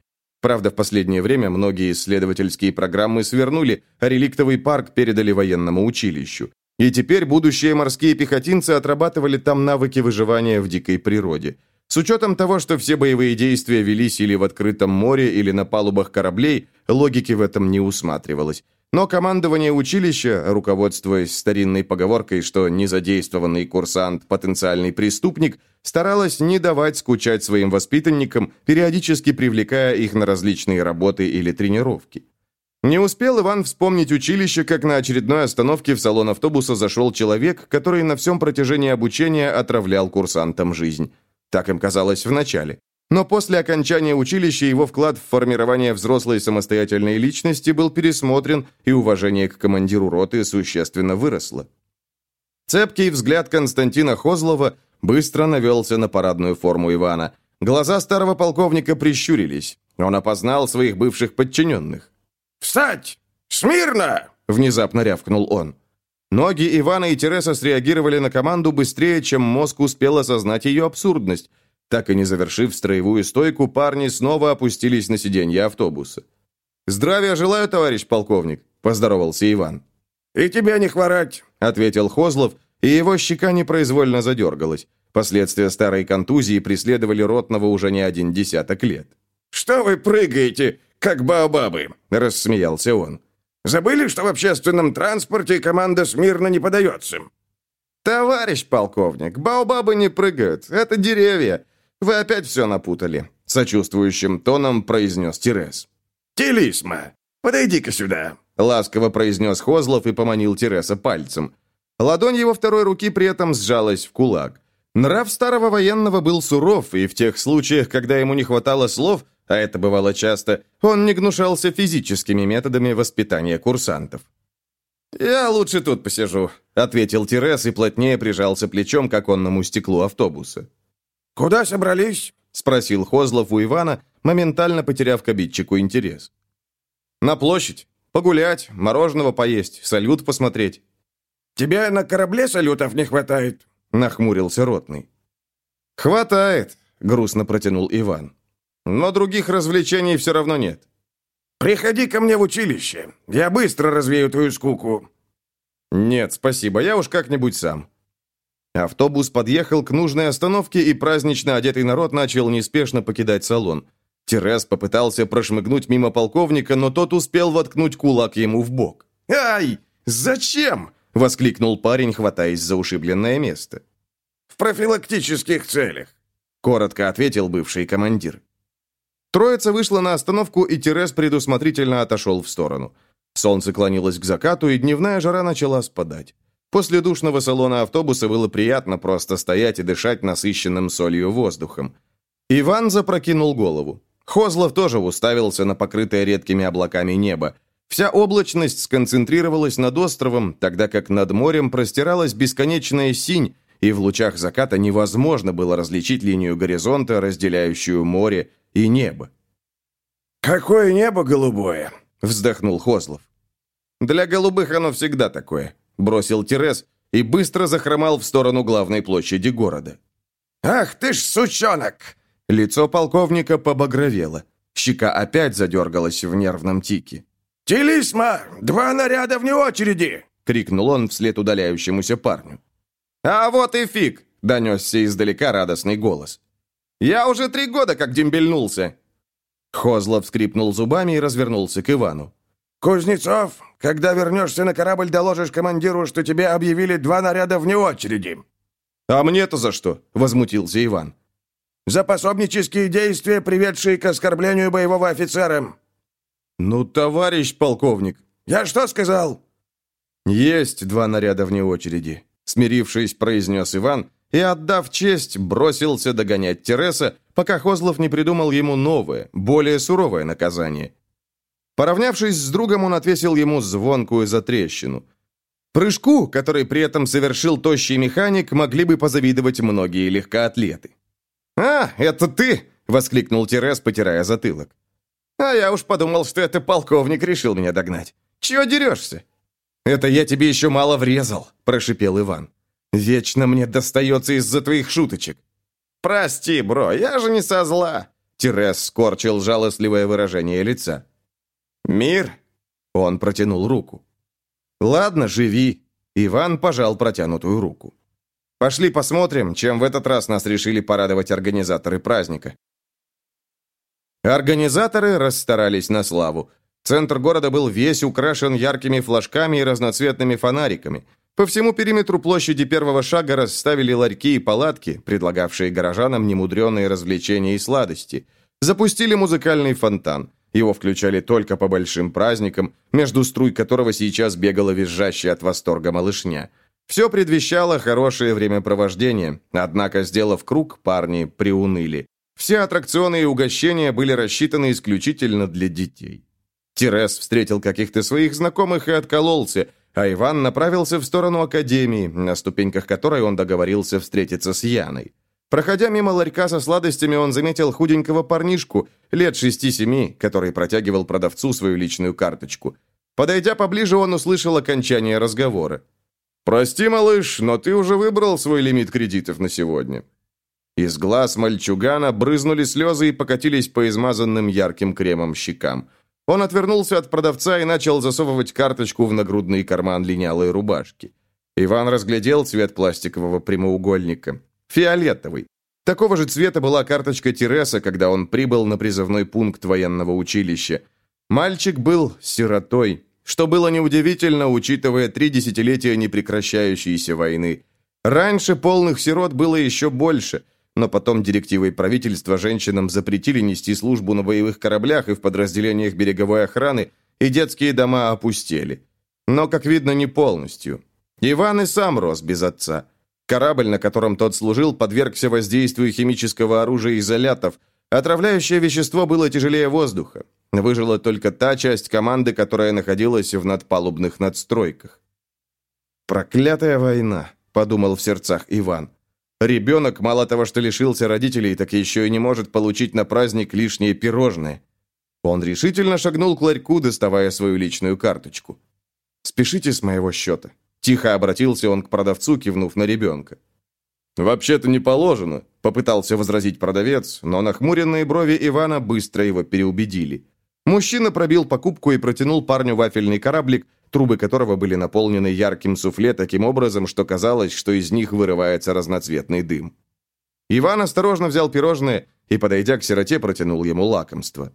Правда, в последнее время многие исследовательские программы свернули, а реликтовый парк передали военному училищу. И теперь будущие морские пехотинцы отрабатывали там навыки выживания в дикой природе. С учетом того, что все боевые действия велись или в открытом море, или на палубах кораблей, логики в этом не усматривалось. Но командование училища, руководствуясь старинной поговоркой, что незадействованный курсант – потенциальный преступник, старалось не давать скучать своим воспитанникам, периодически привлекая их на различные работы или тренировки. Не успел Иван вспомнить училище, как на очередной остановке в салон автобуса зашел человек, который на всем протяжении обучения отравлял курсантам жизнь. Так им казалось вначале. Но после окончания училища его вклад в формирование взрослой самостоятельной личности был пересмотрен, и уважение к командиру роты существенно выросло. Цепкий взгляд Константина Хозлова быстро навелся на парадную форму Ивана. Глаза старого полковника прищурились. Он опознал своих бывших подчиненных. «Встать! Смирно!» – внезапно рявкнул он. Ноги Ивана и Тереса среагировали на команду быстрее, чем мозг успел осознать ее абсурдность – так и не завершив строевую стойку, парни снова опустились на сиденье автобуса. «Здравия желаю, товарищ полковник», – поздоровался Иван. «И тебя не хворать», – ответил Хозлов, и его щека непроизвольно задергалась. Последствия старой контузии преследовали Ротного уже не один десяток лет. «Что вы прыгаете, как баобабы?» – рассмеялся он. «Забыли, что в общественном транспорте команда смирно не подается?» «Товарищ полковник, баобабы не прыгают, это деревья. «Вы опять все напутали», — сочувствующим тоном произнес Терес. «Телисма, подойди-ка сюда», — ласково произнес Хозлов и поманил Тереса пальцем. Ладонь его второй руки при этом сжалась в кулак. Нрав старого военного был суров, и в тех случаях, когда ему не хватало слов, а это бывало часто, он не гнушался физическими методами воспитания курсантов. «Я лучше тут посижу», — ответил Терес и плотнее прижался плечом к оконному стеклу автобуса. «Куда собрались?» — спросил Хозлов у Ивана, моментально потеряв к обидчику интерес. «На площадь. Погулять, мороженого поесть, салют посмотреть». «Тебе на корабле салютов не хватает?» — нахмурился Ротный. «Хватает», — грустно протянул Иван. «Но других развлечений все равно нет». «Приходи ко мне в училище. Я быстро развею твою скуку». «Нет, спасибо, я уж как-нибудь сам». Автобус подъехал к нужной остановке, и празднично одетый народ начал неспешно покидать салон. Терес попытался прошмыгнуть мимо полковника, но тот успел воткнуть кулак ему в бок. «Ай! Зачем?» — воскликнул парень, хватаясь за ушибленное место. «В профилактических целях», — коротко ответил бывший командир. Троица вышла на остановку, и Терес предусмотрительно отошел в сторону. Солнце клонилось к закату, и дневная жара начала спадать. После душного салона автобуса было приятно просто стоять и дышать насыщенным солью воздухом. Иван запрокинул голову. Хозлов тоже уставился на покрытое редкими облаками небо. Вся облачность сконцентрировалась над островом, тогда как над морем простиралась бесконечная синь, и в лучах заката невозможно было различить линию горизонта, разделяющую море и небо. «Какое небо голубое!» — вздохнул Хозлов. «Для голубых оно всегда такое», бросил Терес и быстро захромал в сторону главной площади города. «Ах ты ж сучонок!» Лицо полковника побагровело. Щека опять задергалась в нервном тике. «Телисма! Два наряда вне очереди!» — крикнул он вслед удаляющемуся парню. «А вот и фиг!» — донесся издалека радостный голос. «Я уже три года как дембельнулся!» Хозлов скрипнул зубами и развернулся к Ивану. Кузнецов, когда вернешься на корабль, доложишь командиру, что тебе объявили два наряда вне очереди». «А мне-то за что?» — возмутился Иван. «За пособнические действия, приведшие к оскорблению боевого офицера». «Ну, товарищ полковник». «Я что сказал?» «Есть два наряда вне очереди», — смирившись, произнес Иван и, отдав честь, бросился догонять Тереса, пока Хозлов не придумал ему новое, более суровое наказание. Поравнявшись с другом, он отвесил ему звонкую затрещину. Прыжку, который при этом совершил тощий механик, могли бы позавидовать многие легкоатлеты. «А, это ты!» — воскликнул Терес, потирая затылок. «А я уж подумал, что это полковник решил меня догнать. Чего дерешься?» «Это я тебе еще мало врезал», — прошипел Иван. «Вечно мне достается из-за твоих шуточек». «Прости, бро, я же не со зла», — Терес скорчил жалостливое выражение лица. «Мир?» Он протянул руку. «Ладно, живи». Иван пожал протянутую руку. «Пошли посмотрим, чем в этот раз нас решили порадовать организаторы праздника». Организаторы расстарались на славу. Центр города был весь украшен яркими флажками и разноцветными фонариками. По всему периметру площади первого шага расставили ларьки и палатки, предлагавшие горожанам немудреные развлечения и сладости. Запустили музыкальный фонтан. Его включали только по большим праздникам, между струй которого сейчас бегала визжащая от восторга малышня. Все предвещало хорошее времяпровождение, однако, сделав круг, парни приуныли. Все аттракционы и угощения были рассчитаны исключительно для детей. Терес встретил каких-то своих знакомых и откололся, а Иван направился в сторону академии, на ступеньках которой он договорился встретиться с Яной. Проходя мимо ларька со сладостями, он заметил худенького парнишку, лет шести-семи, который протягивал продавцу свою личную карточку. Подойдя поближе, он услышал окончание разговора. «Прости, малыш, но ты уже выбрал свой лимит кредитов на сегодня». Из глаз мальчугана брызнули слезы и покатились по измазанным ярким кремом щекам. Он отвернулся от продавца и начал засовывать карточку в нагрудный карман линялой рубашки. Иван разглядел цвет пластикового прямоугольника. Фиолетовый. Такого же цвета была карточка Тереса, когда он прибыл на призывной пункт военного училища. Мальчик был сиротой, что было неудивительно, учитывая три десятилетия непрекращающейся войны. Раньше полных сирот было еще больше, но потом директивой правительства женщинам запретили нести службу на боевых кораблях и в подразделениях береговой охраны, и детские дома опустели. Но, как видно, не полностью. Иван и сам рос без отца. Корабль, на котором тот служил, подвергся воздействию химического оружия изолятов. Отравляющее вещество было тяжелее воздуха. Выжила только та часть команды, которая находилась в надпалубных надстройках. «Проклятая война», — подумал в сердцах Иван. «Ребенок мало того, что лишился родителей, так еще и не может получить на праздник лишние пирожные». Он решительно шагнул к ларьку, доставая свою личную карточку. «Спешите с моего счета», Тихо обратился он к продавцу, кивнув на ребенка. «Вообще-то не положено», — попытался возразить продавец, но нахмуренные брови Ивана быстро его переубедили. Мужчина пробил покупку и протянул парню вафельный кораблик, трубы которого были наполнены ярким суфле таким образом, что казалось, что из них вырывается разноцветный дым. Иван осторожно взял пирожное и, подойдя к сироте, протянул ему лакомство.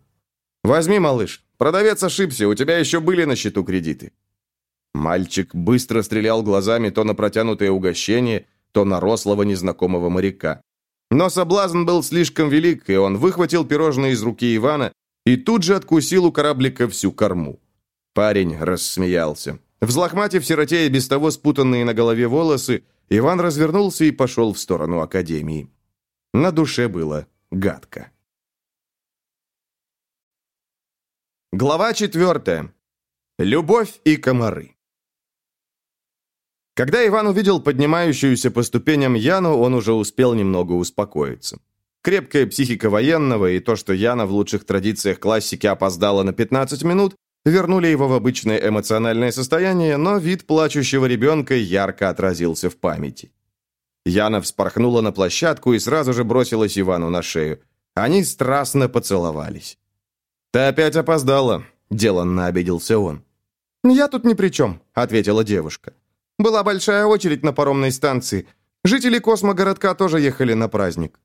«Возьми, малыш. Продавец ошибся, у тебя еще были на счету кредиты». Мальчик быстро стрелял глазами то на протянутое угощение, то на рослого незнакомого моряка. Но соблазн был слишком велик, и он выхватил пирожное из руки Ивана и тут же откусил у кораблика всю корму. Парень рассмеялся. Взлохматив сироте и без того спутанные на голове волосы, Иван развернулся и пошел в сторону академии. На душе было гадко. Глава четвертая. Любовь и комары. Когда Иван увидел поднимающуюся по ступеням Яну, он уже успел немного успокоиться. Крепкая психика военного и то, что Яна в лучших традициях классики опоздала на 15 минут, вернули его в обычное эмоциональное состояние, но вид плачущего ребенка ярко отразился в памяти. Яна вспорхнула на площадку и сразу же бросилась Ивану на шею. Они страстно поцеловались. «Ты опять опоздала», — деланно обиделся он. «Я тут ни при чем», — ответила девушка. Была большая очередь на паромной станции. Жители космогородка тоже ехали на праздник.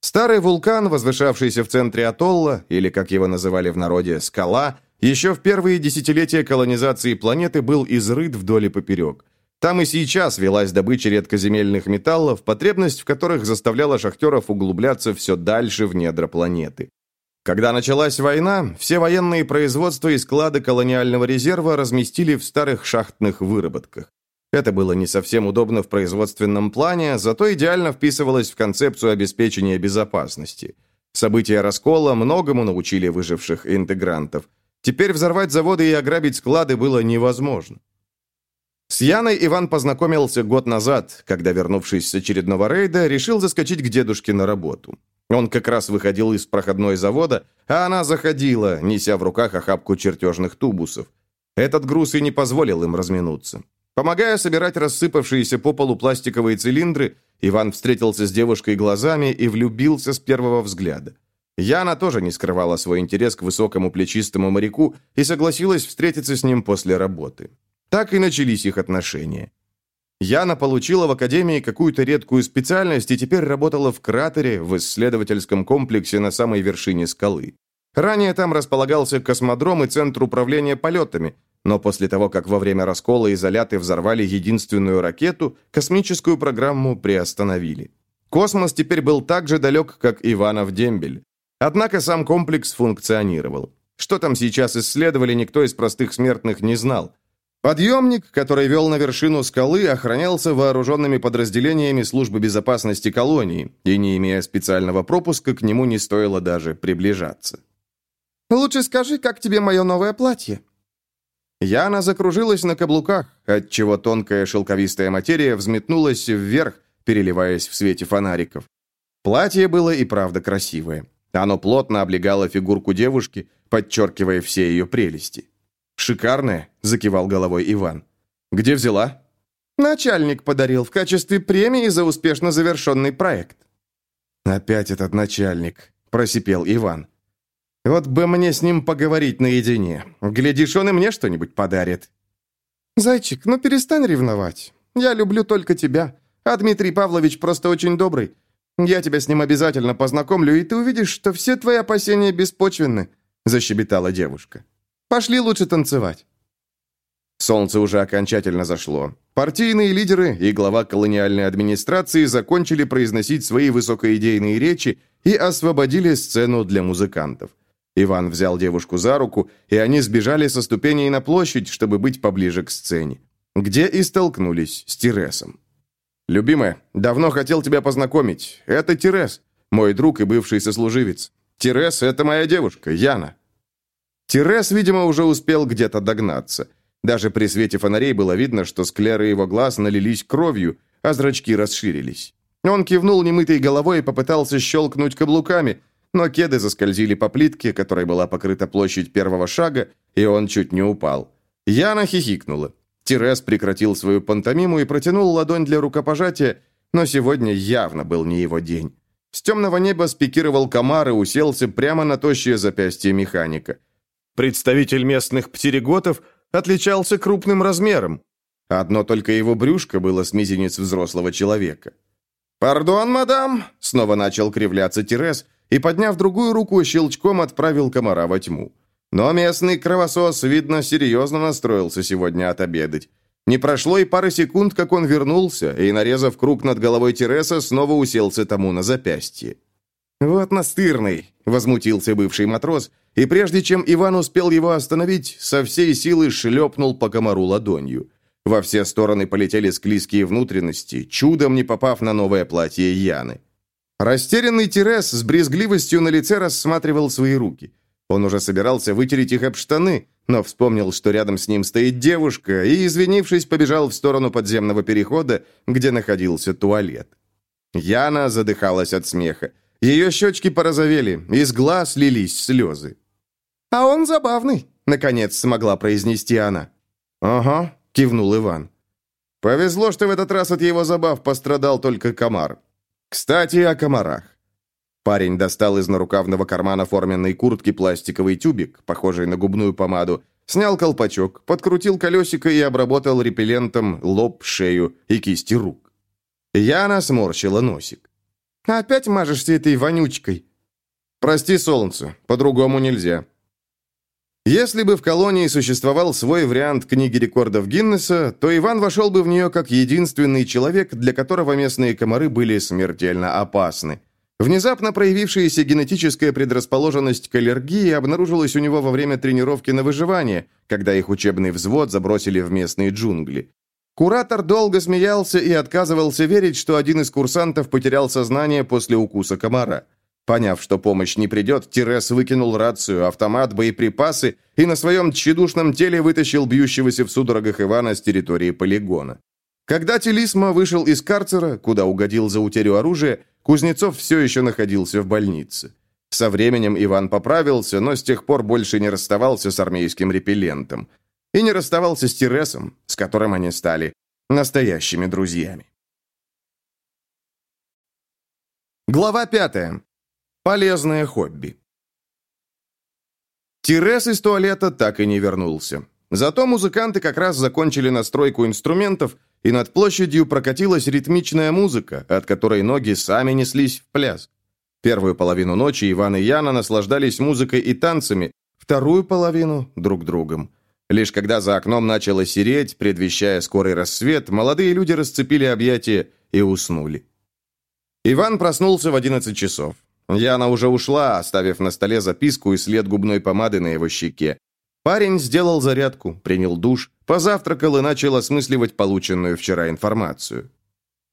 Старый вулкан, возвышавшийся в центре атолла, или, как его называли в народе, скала, еще в первые десятилетия колонизации планеты был изрыт вдоль и поперек. Там и сейчас велась добыча редкоземельных металлов, потребность в которых заставляла шахтеров углубляться все дальше в недра планеты. Когда началась война, все военные производства и склады колониального резерва разместили в старых шахтных выработках. Это было не совсем удобно в производственном плане, зато идеально вписывалось в концепцию обеспечения безопасности. События раскола многому научили выживших интегрантов. Теперь взорвать заводы и ограбить склады было невозможно. С Яной Иван познакомился год назад, когда, вернувшись с очередного рейда, решил заскочить к дедушке на работу. Он как раз выходил из проходной завода, а она заходила, неся в руках охапку чертежных тубусов. Этот груз и не позволил им разминуться. Помогая собирать рассыпавшиеся по полу пластиковые цилиндры, Иван встретился с девушкой глазами и влюбился с первого взгляда. Яна тоже не скрывала свой интерес к высокому плечистому моряку и согласилась встретиться с ним после работы. Так и начались их отношения. Яна получила в академии какую-то редкую специальность и теперь работала в кратере в исследовательском комплексе на самой вершине скалы. Ранее там располагался космодром и центр управления полетами, но после того, как во время раскола изоляты взорвали единственную ракету, космическую программу приостановили. Космос теперь был так же далек, как Иванов дембель. Однако сам комплекс функционировал. Что там сейчас исследовали, никто из простых смертных не знал. Подъемник, который вел на вершину скалы, охранялся вооруженными подразделениями службы безопасности колонии, и, не имея специального пропуска, к нему не стоило даже приближаться. «Лучше скажи, как тебе мое новое платье?» Яна закружилась на каблуках, отчего тонкая шелковистая материя взметнулась вверх, переливаясь в свете фонариков. Платье было и правда красивое. Оно плотно облегало фигурку девушки, подчеркивая все ее прелести. «Шикарная», — закивал головой Иван. «Где взяла?» «Начальник подарил в качестве премии за успешно завершенный проект». «Опять этот начальник», — просипел Иван. «Вот бы мне с ним поговорить наедине. Глядишь, он и мне что-нибудь подарит». «Зайчик, ну перестань ревновать. Я люблю только тебя, а Дмитрий Павлович просто очень добрый. Я тебя с ним обязательно познакомлю, и ты увидишь, что все твои опасения беспочвенны», — защебетала девушка. Пошли лучше танцевать». Солнце уже окончательно зашло. Партийные лидеры и глава колониальной администрации закончили произносить свои высокоидейные речи и освободили сцену для музыкантов. Иван взял девушку за руку, и они сбежали со ступеней на площадь, чтобы быть поближе к сцене, где и столкнулись с Тиресом. «Любимая, давно хотел тебя познакомить. Это Тирес, мой друг и бывший сослуживец. Тирес — это моя девушка, Яна». Тирес, видимо, уже успел где-то догнаться. Даже при свете фонарей было видно, что склеры его глаз налились кровью, а зрачки расширились. Он кивнул немытой головой и попытался щелкнуть каблуками, но кеды заскользили по плитке, которой была покрыта площадь первого шага, и он чуть не упал. Яна хихикнула. Тирес прекратил свою пантомиму и протянул ладонь для рукопожатия, но сегодня явно был не его день. С темного неба спикировал комар и уселся прямо на тощее запястье механика. Представитель местных птериготов отличался крупным размером. Одно только его брюшко было с мизинец взрослого человека. «Пардон, мадам!» — снова начал кривляться Терес и, подняв другую руку, щелчком отправил комара во тьму. Но местный кровосос, видно, серьезно настроился сегодня отобедать. Не прошло и пары секунд, как он вернулся, и, нарезав круг над головой Тереса, снова уселся тому на запястье. «Вот настырный!» — возмутился бывший матрос, и прежде чем Иван успел его остановить, со всей силы шлепнул по комару ладонью. Во все стороны полетели склизкие внутренности, чудом не попав на новое платье Яны. Растерянный Терес с брезгливостью на лице рассматривал свои руки. Он уже собирался вытереть их об штаны, но вспомнил, что рядом с ним стоит девушка, и, извинившись, побежал в сторону подземного перехода, где находился туалет. Яна задыхалась от смеха. Ее щечки порозовели, из глаз лились слезы. «А он забавный», — наконец смогла произнести она. «Ага», — кивнул Иван. «Повезло, что в этот раз от его забав пострадал только комар. Кстати, о комарах». Парень достал из нарукавного кармана форменной куртки пластиковый тюбик, похожий на губную помаду, снял колпачок, подкрутил колесико и обработал репеллентом лоб, шею и кисти рук. Яна сморщила носик. Если бы в колонии существовал свой вариант книги рекордов Гиннесса, то Иван вошел бы в нее как единственный человек, для которого местные комары были смертельно опасны. Внезапно проявившаяся генетическая предрасположенность к аллергии обнаружилась у него во время тренировки на выживание, когда их учебный взвод забросили в местные джунгли. Куратор долго смеялся и отказывался верить, что один из курсантов потерял сознание после укуса комара. Поняв, что помощь не придет, Тирес выкинул рацию, автомат, боеприпасы и на своем тщедушном теле вытащил бьющегося в судорогах Ивана с территории полигона. Когда Телисма вышел из карцера, куда угодил за утерю оружия, Кузнецов все еще находился в больнице. Со временем Иван поправился, но с тех пор больше не расставался с армейским репеллентом. И не расставался с Тиресом, с которым они стали настоящими друзьями. Глава пятая. Полезное хобби. Тирес из туалета так и не вернулся. Зато музыканты как раз закончили настройку инструментов, и над площадью прокатилась ритмичная музыка, от которой ноги сами неслись в пляс. Первую половину ночи Иван и Яна наслаждались музыкой и танцами, вторую половину – друг другом. Лишь когда за окном начало сереть, предвещая скорый рассвет, молодые люди расцепили объятия и уснули. Иван проснулся в 11 часов. Яна уже ушла, оставив на столе записку и след губной помады на его щеке. Парень сделал зарядку, принял душ, позавтракал и начал осмысливать полученную вчера информацию.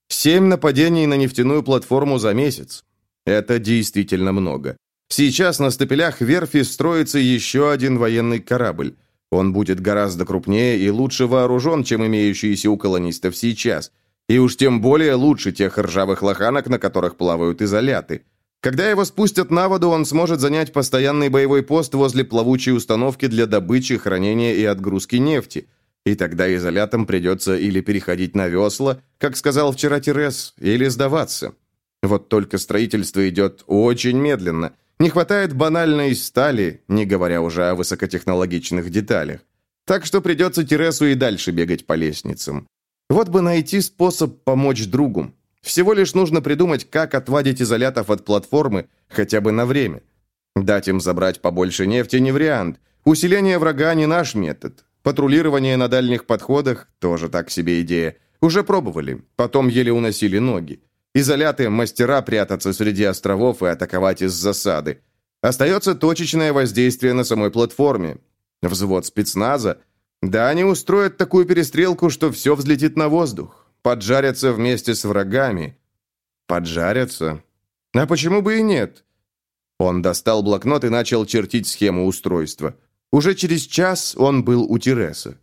Семь нападений на нефтяную платформу за месяц. Это действительно много. Сейчас на стапелях верфи строится еще один военный корабль. Он будет гораздо крупнее и лучше вооружен, чем имеющиеся у колонистов сейчас. И уж тем более лучше тех ржавых лоханок, на которых плавают изоляты. Когда его спустят на воду, он сможет занять постоянный боевой пост возле плавучей установки для добычи, хранения и отгрузки нефти. И тогда изолятам придется или переходить на весла, как сказал вчера Терес, или сдаваться. Вот только строительство идет очень медленно. Не хватает банальной стали, не говоря уже о высокотехнологичных деталях. Так что придется Тересу и дальше бегать по лестницам. Вот бы найти способ помочь другу. Всего лишь нужно придумать, как отводить изолятов от платформы хотя бы на время. Дать им забрать побольше нефти не вариант. Усиление врага не наш метод. Патрулирование на дальних подходах тоже так себе идея. Уже пробовали, потом еле уносили ноги. Изоляты – мастера прятаться среди островов и атаковать из засады. Остается точечное воздействие на самой платформе. Взвод спецназа. Да, они устроят такую перестрелку, что все взлетит на воздух поджарятся вместе с врагами. Поджарятся? А почему бы и нет? Он достал блокнот и начал чертить схему устройства. Уже через час он был у Тереса.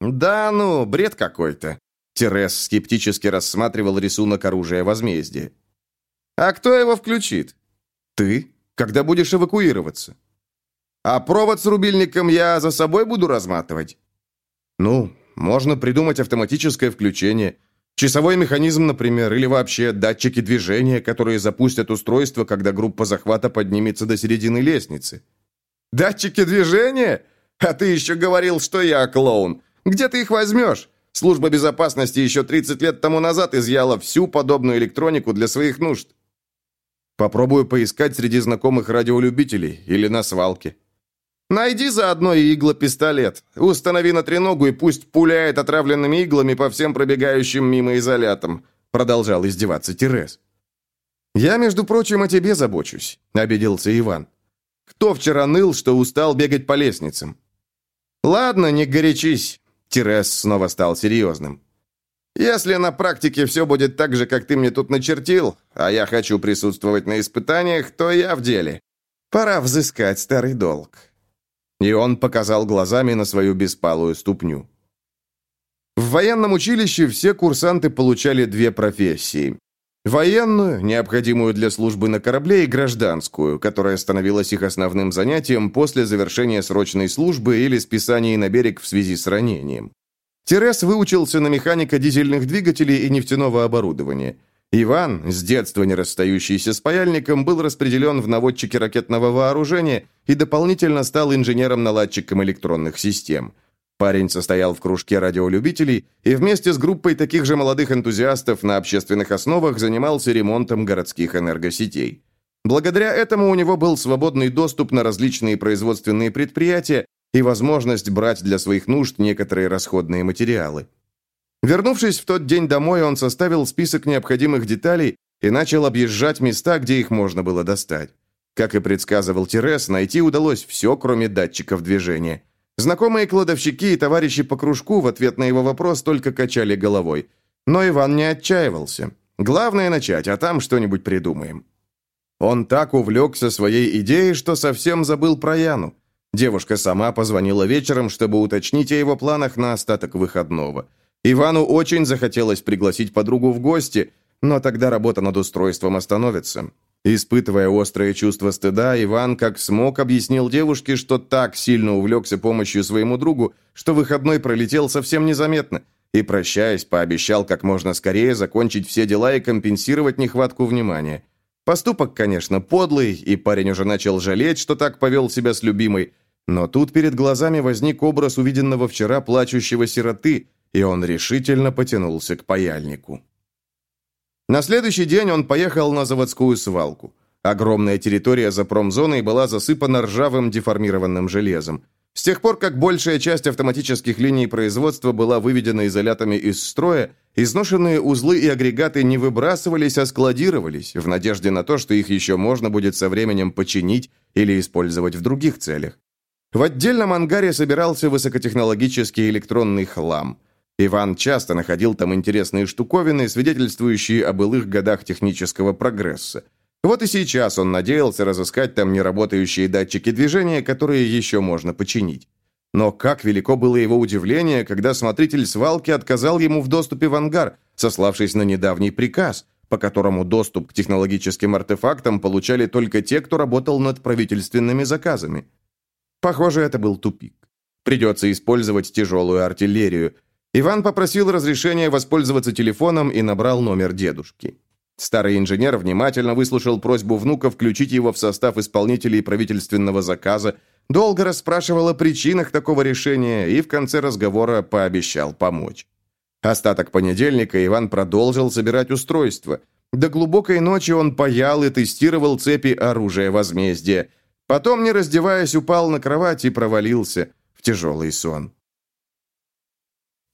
«Да ну, бред какой-то». Терес скептически рассматривал рисунок оружия возмездия. «А кто его включит?» «Ты, когда будешь эвакуироваться». «А провод с рубильником я за собой буду разматывать?» «Ну, можно придумать автоматическое включение. Часовой механизм, например, или вообще датчики движения, которые запустят устройство, когда группа захвата поднимется до середины лестницы. Датчики движения? А ты еще говорил, что я клоун. Где ты их возьмешь? Служба безопасности еще 30 лет тому назад изъяла всю подобную электронику для своих нужд. Попробую поискать среди знакомых радиолюбителей или на свалке. Найди заодно и иглопистолет. Установи на треногу и пусть пуляет отравленными иглами по всем пробегающим мимо изолятам», продолжал издеваться Терез. «Я, между прочим, о тебе забочусь», — обиделся Иван. «Кто вчера ныл, что устал бегать по лестницам?» «Ладно, не горячись», — Терез снова стал серьезным. «Если на практике все будет так же, как ты мне тут начертил, а я хочу присутствовать на испытаниях, то я в деле. Пора взыскать старый долг». И он показал глазами на свою беспалую ступню. В военном училище все курсанты получали две профессии. Военную, необходимую для службы на корабле, и гражданскую, которая становилась их основным занятием после завершения срочной службы или списания на берег в связи с ранением. Терес выучился на механика дизельных двигателей и нефтяного оборудования. Иван, с детства не расстающийся с паяльником, был распределен в наводчики ракетного вооружения и дополнительно стал инженером-наладчиком электронных систем. Парень состоял в кружке радиолюбителей и вместе с группой таких же молодых энтузиастов на общественных основах занимался ремонтом городских энергосетей. Благодаря этому у него был свободный доступ на различные производственные предприятия и возможность брать для своих нужд некоторые расходные материалы. Вернувшись в тот день домой, он составил список необходимых деталей и начал объезжать места, где их можно было достать. Как и предсказывал Терес, найти удалось все, кроме датчиков движения. Знакомые кладовщики и товарищи по кружку в ответ на его вопрос только качали головой. Но Иван не отчаивался. Главное начать, а там что-нибудь придумаем. Он так увлекся своей идеей, что совсем забыл про Яну. Девушка сама позвонила вечером, чтобы уточнить о его планах на остаток выходного. Ивану очень захотелось пригласить подругу в гости, но тогда работа над устройством остановится. Испытывая острое чувство стыда, Иван как смог объяснил девушке, что так сильно увлекся помощью своему другу, что выходной пролетел совсем незаметно, и, прощаясь, пообещал как можно скорее закончить все дела и компенсировать нехватку внимания. Поступок, конечно, подлый, и парень уже начал жалеть, что так повел себя с любимой. Но тут перед глазами возник образ увиденного вчера плачущего сироты, и он решительно потянулся к паяльнику. На следующий день он поехал на заводскую свалку. Огромная территория за промзоной была засыпана ржавым деформированным железом. С тех пор, как большая часть автоматических линий производства была выведена изолятами из строя, изношенные узлы и агрегаты не выбрасывались, а складировались, в надежде на то, что их еще можно будет со временем починить или использовать в других целях. В отдельном ангаре собирался высокотехнологический электронный хлам. Иван часто находил там интересные штуковины, свидетельствующие о былых годах технического прогресса. Вот и сейчас он надеялся разыскать там неработающие датчики движения, которые еще можно починить. Но как велико было его удивление, когда смотритель свалки отказал ему в доступе в ангар, сославшись на недавний приказ, по которому доступ к технологическим артефактам получали только те, кто работал над правительственными заказами. Похоже, это был тупик. Придется использовать тяжелую артиллерию. Иван попросил разрешения воспользоваться телефоном и набрал номер дедушки. Старый инженер внимательно выслушал просьбу внука включить его в состав исполнителей правительственного заказа, долго расспрашивал о причинах такого решения и в конце разговора пообещал помочь. Остаток понедельника Иван продолжил собирать устройство. До глубокой ночи он паял и тестировал цепи оружия возмездия. Потом, не раздеваясь, упал на кровать и провалился в тяжелый сон.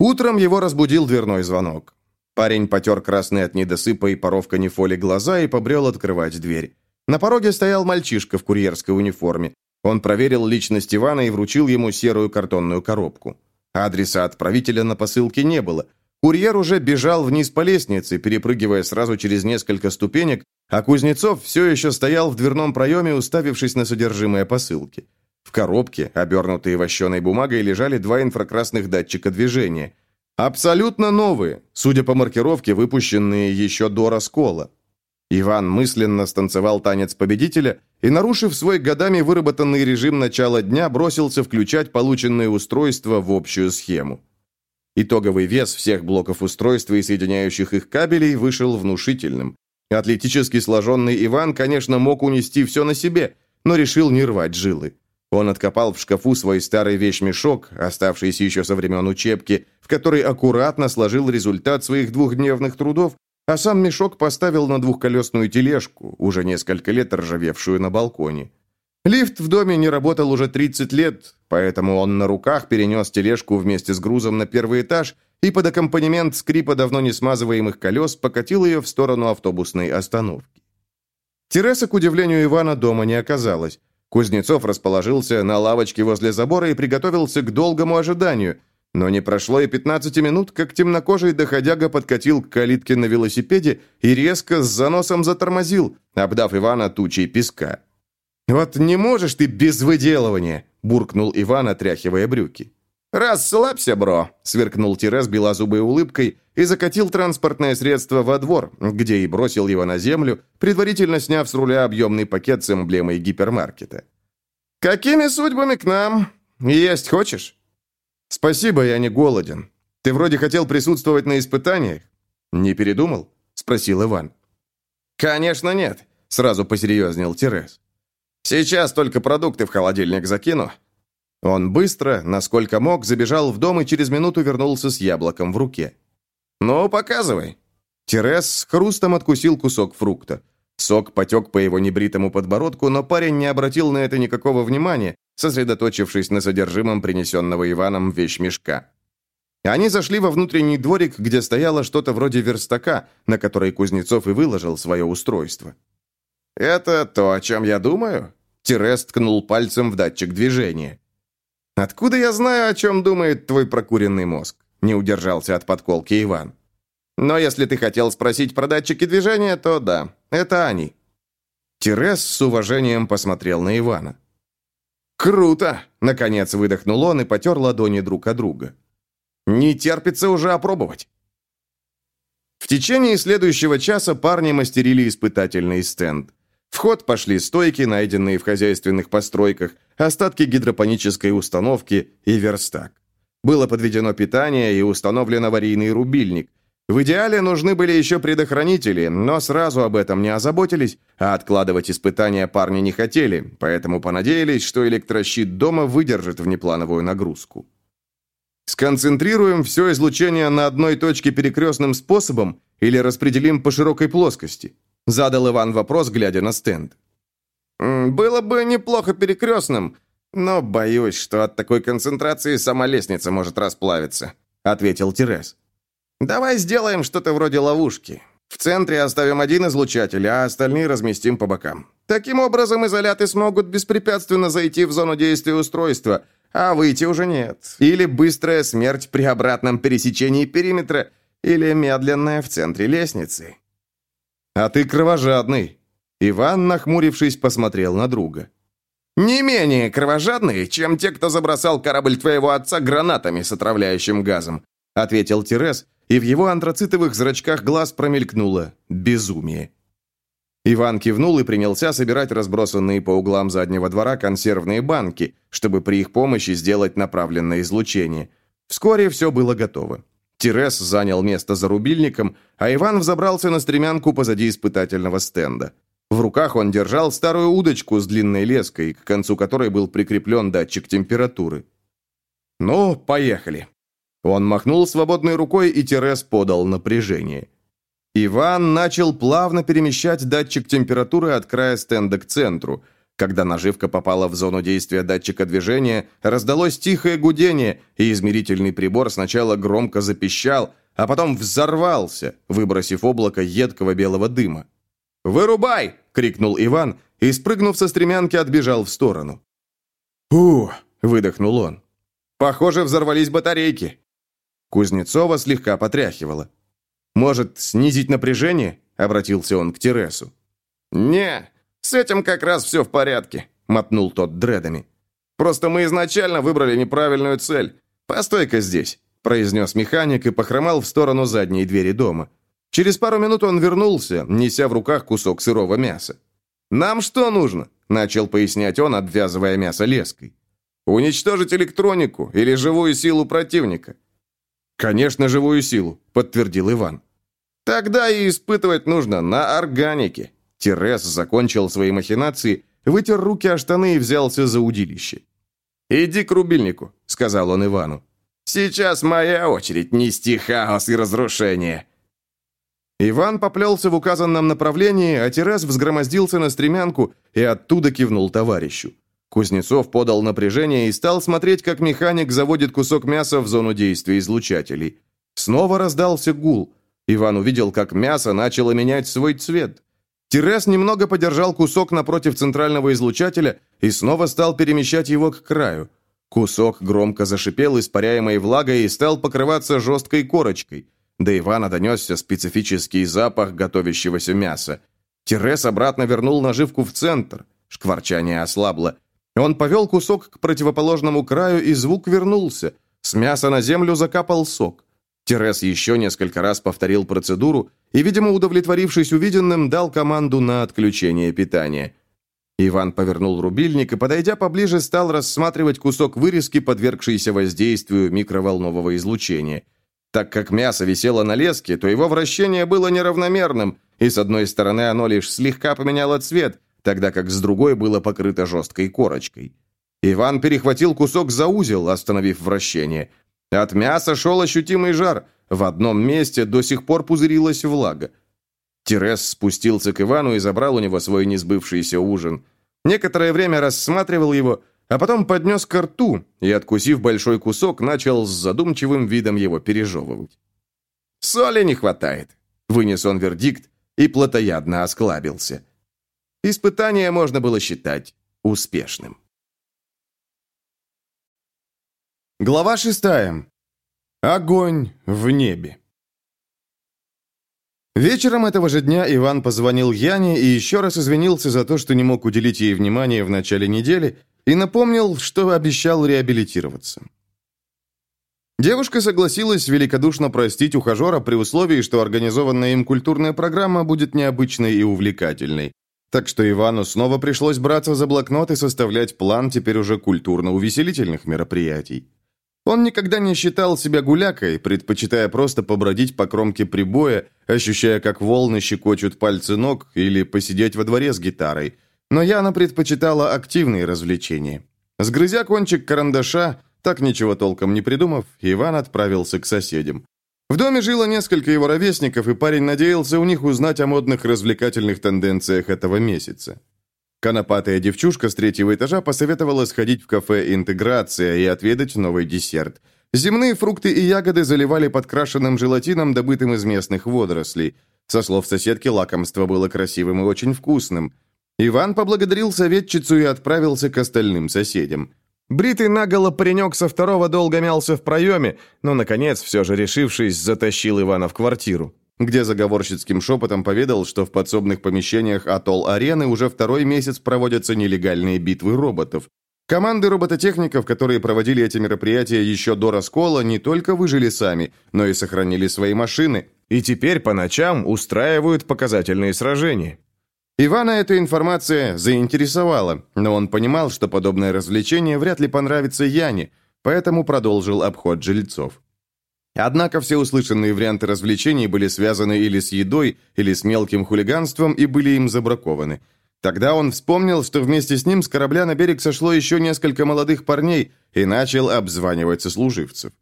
Утром его разбудил дверной звонок. Парень потер красные от недосыпа и паровка нефоли глаза и побрел открывать дверь. На пороге стоял мальчишка в курьерской униформе. Он проверил личность Ивана и вручил ему серую картонную коробку. Адреса отправителя на посылке не было. Курьер уже бежал вниз по лестнице, перепрыгивая сразу через несколько ступенек, а Кузнецов все еще стоял в дверном проеме, уставившись на содержимое посылки. В коробке, обернутые вощеной бумагой, лежали два инфракрасных датчика движения. Абсолютно новые, судя по маркировке, выпущенные еще до раскола. Иван мысленно станцевал танец победителя и, нарушив свой годами выработанный режим начала дня, бросился включать полученное устройство в общую схему. Итоговый вес всех блоков устройства и соединяющих их кабелей вышел внушительным. Атлетически сложенный Иван, конечно, мог унести все на себе, но решил не рвать жилы. Он откопал в шкафу свой старый вещмешок, оставшийся еще со времен учебки, в который аккуратно сложил результат своих двухдневных трудов, а сам мешок поставил на двухколесную тележку, уже несколько лет ржавевшую на балконе. Лифт в доме не работал уже 30 лет, поэтому он на руках перенес тележку вместе с грузом на первый этаж и под аккомпанемент скрипа давно не смазываемых колес покатил ее в сторону автобусной остановки. Тереса, к удивлению Ивана, дома не оказалось. Кузнецов расположился на лавочке возле забора и приготовился к долгому ожиданию. Но не прошло и 15 минут, как темнокожий доходяга подкатил к калитке на велосипеде и резко с заносом затормозил, обдав Ивана тучей песка. «Вот не можешь ты без выделывания!» – буркнул Иван, отряхивая брюки. «Расслабься, бро!» – сверкнул Терес белозубой улыбкой и закатил транспортное средство во двор, где и бросил его на землю, предварительно сняв с руля объемный пакет с эмблемой гипермаркета. «Какими судьбами к нам? Есть хочешь?» «Спасибо, я не голоден. Ты вроде хотел присутствовать на испытаниях. Не передумал?» – спросил Иван. «Конечно нет», – сразу посерьезнел Терес. «Сейчас только продукты в холодильник закину, он быстро, насколько мог, забежал в дом и через минуту вернулся с яблоком в руке. «Ну, показывай». Терес с хрустом откусил кусок фрукта. Сок потек по его небритому подбородку, но парень не обратил на это никакого внимания, сосредоточившись на содержимом принесенного Иваном вещмешка. Они зашли во внутренний дворик, где стояло что-то вроде верстака, на который Кузнецов и выложил свое устройство. «Это то, о чем я думаю?» Терес ткнул пальцем в датчик движения. «Откуда я знаю, о чем думает твой прокуренный мозг?» Не удержался от подколки Иван. «Но если ты хотел спросить про датчики движения, то да, это они». Терес с уважением посмотрел на Ивана. «Круто!» — наконец выдохнул он и потер ладони друг от друга. «Не терпится уже опробовать». В течение следующего часа парни мастерили испытательный стенд. В ход пошли стойки, найденные в хозяйственных постройках, остатки гидропонической установки и верстак. Было подведено питание и установлен аварийный рубильник. В идеале нужны были еще предохранители, но сразу об этом не озаботились, а откладывать испытания парни не хотели, поэтому понадеялись, что электрощит дома выдержит внеплановую нагрузку. Сконцентрируем все излучение на одной точке перекрестным способом или распределим по широкой плоскости? Задал Иван вопрос, глядя на стенд. «Было бы неплохо перекрестным, но боюсь, что от такой концентрации сама лестница может расплавиться», ответил Терес. «Давай сделаем что-то вроде ловушки. В центре оставим один излучатель, а остальные разместим по бокам. Таким образом, изоляты смогут беспрепятственно зайти в зону действия устройства, а выйти уже нет. Или быстрая смерть при обратном пересечении периметра, или медленная в центре лестницы. «А ты кровожадный!» Иван, нахмурившись, посмотрел на друга. «Не менее кровожадный, чем те, кто забросал корабль твоего отца гранатами с отравляющим газом», ответил Терес, и в его антрацитовых зрачках глаз промелькнуло безумие. Иван кивнул и принялся собирать разбросанные по углам заднего двора консервные банки, чтобы при их помощи сделать направленное излучение. Вскоре все было готово. Терес занял место за рубильником, а Иван взобрался на стремянку позади испытательного стенда. В руках он держал старую удочку с длинной леской, к концу которой был прикреплен датчик температуры. «Ну, поехали». Он махнул свободной рукой, и Терес подал напряжение. Иван начал плавно перемещать датчик температуры от края стенда к центру – когда наживка попала в зону действия датчика движения, раздалось тихое гудение, и измерительный прибор сначала громко запищал, а потом взорвался, выбросив облако едкого белого дыма. «Вырубай!» — крикнул Иван и, спрыгнув со стремянки, отбежал в сторону. «Фу!» — выдохнул он. «Похоже, взорвались батарейки». Кузнецова слегка потряхивала. «Может, снизить напряжение?» — обратился он к Тересу. «Не, «С этим как раз все в порядке», — мотнул тот дредами. «Просто мы изначально выбрали неправильную цель. Постой-ка здесь», — произнес механик и похромал в сторону задней двери дома. Через пару минут он вернулся, неся в руках кусок сырого мяса. «Нам что нужно?» — начал пояснять он, обвязывая мясо леской. «Уничтожить электронику или живую силу противника?» «Конечно, живую силу», — подтвердил Иван. «Тогда и испытывать нужно на органике», Терес закончил свои махинации, вытер руки о штаны и взялся за удилище. «Иди к рубильнику», — сказал он Ивану. «Сейчас моя очередь нести хаос и разрушение». Иван поплелся в указанном направлении, а Терес взгромоздился на стремянку и оттуда кивнул товарищу. Кузнецов подал напряжение и стал смотреть, как механик заводит кусок мяса в зону действия излучателей. Снова раздался гул. Иван увидел, как мясо начало менять свой цвет. Терес немного подержал кусок напротив центрального излучателя и снова стал перемещать его к краю. Кусок громко зашипел испаряемой влагой и стал покрываться жесткой корочкой. До Ивана донесся специфический запах готовящегося мяса. Терес обратно вернул наживку в центр. Шкварчание ослабло. Он повел кусок к противоположному краю, и звук вернулся. С мяса на землю закапал сок. Терес еще несколько раз повторил процедуру и, видимо, удовлетворившись увиденным, дал команду на отключение питания. Иван повернул рубильник и, подойдя поближе, стал рассматривать кусок вырезки, подвергшийся воздействию микроволнового излучения. Так как мясо висело на леске, то его вращение было неравномерным, и с одной стороны оно лишь слегка поменяло цвет, тогда как с другой было покрыто жесткой корочкой. Иван перехватил кусок за узел, остановив вращение – от мяса шел ощутимый жар. В одном месте до сих пор пузырилась влага. Терес спустился к Ивану и забрал у него свой несбывшийся ужин. Некоторое время рассматривал его, а потом поднес ко рту и, откусив большой кусок, начал с задумчивым видом его пережевывать. «Соли не хватает», — вынес он вердикт и плотоядно осклабился. Испытание можно было считать успешным. Глава шестая. Огонь в небе. Вечером этого же дня Иван позвонил Яне и еще раз извинился за то, что не мог уделить ей внимания в начале недели, и напомнил, что обещал реабилитироваться. Девушка согласилась великодушно простить ухажера при условии, что организованная им культурная программа будет необычной и увлекательной. Так что Ивану снова пришлось браться за блокнот и составлять план теперь уже культурно-увеселительных мероприятий. Он никогда не считал себя гулякой, предпочитая просто побродить по кромке прибоя, ощущая, как волны щекочут пальцы ног, или посидеть во дворе с гитарой. Но Яна предпочитала активные развлечения. Сгрызя кончик карандаша, так ничего толком не придумав, Иван отправился к соседям. В доме жило несколько его ровесников, и парень надеялся у них узнать о модных развлекательных тенденциях этого месяца. Конопатая девчушка с третьего этажа посоветовала сходить в кафе «Интеграция» и отведать новый десерт. Земные фрукты и ягоды заливали подкрашенным желатином, добытым из местных водорослей. Со слов соседки, лакомство было красивым и очень вкусным. Иван поблагодарил советчицу и отправился к остальным соседям. Бритый наголо паренек со второго долго мялся в проеме, но, наконец, все же решившись, затащил Ивана в квартиру где заговорщицким шепотом поведал, что в подсобных помещениях Атолл-арены уже второй месяц проводятся нелегальные битвы роботов. Команды робототехников, которые проводили эти мероприятия еще до раскола, не только выжили сами, но и сохранили свои машины, и теперь по ночам устраивают показательные сражения. Ивана эта информация заинтересовала, но он понимал, что подобное развлечение вряд ли понравится Яне, поэтому продолжил обход жильцов. Однако все услышанные варианты развлечений были связаны или с едой, или с мелким хулиганством и были им забракованы. Тогда он вспомнил, что вместе с ним с корабля на берег сошло еще несколько молодых парней и начал обзванивать сослуживцев.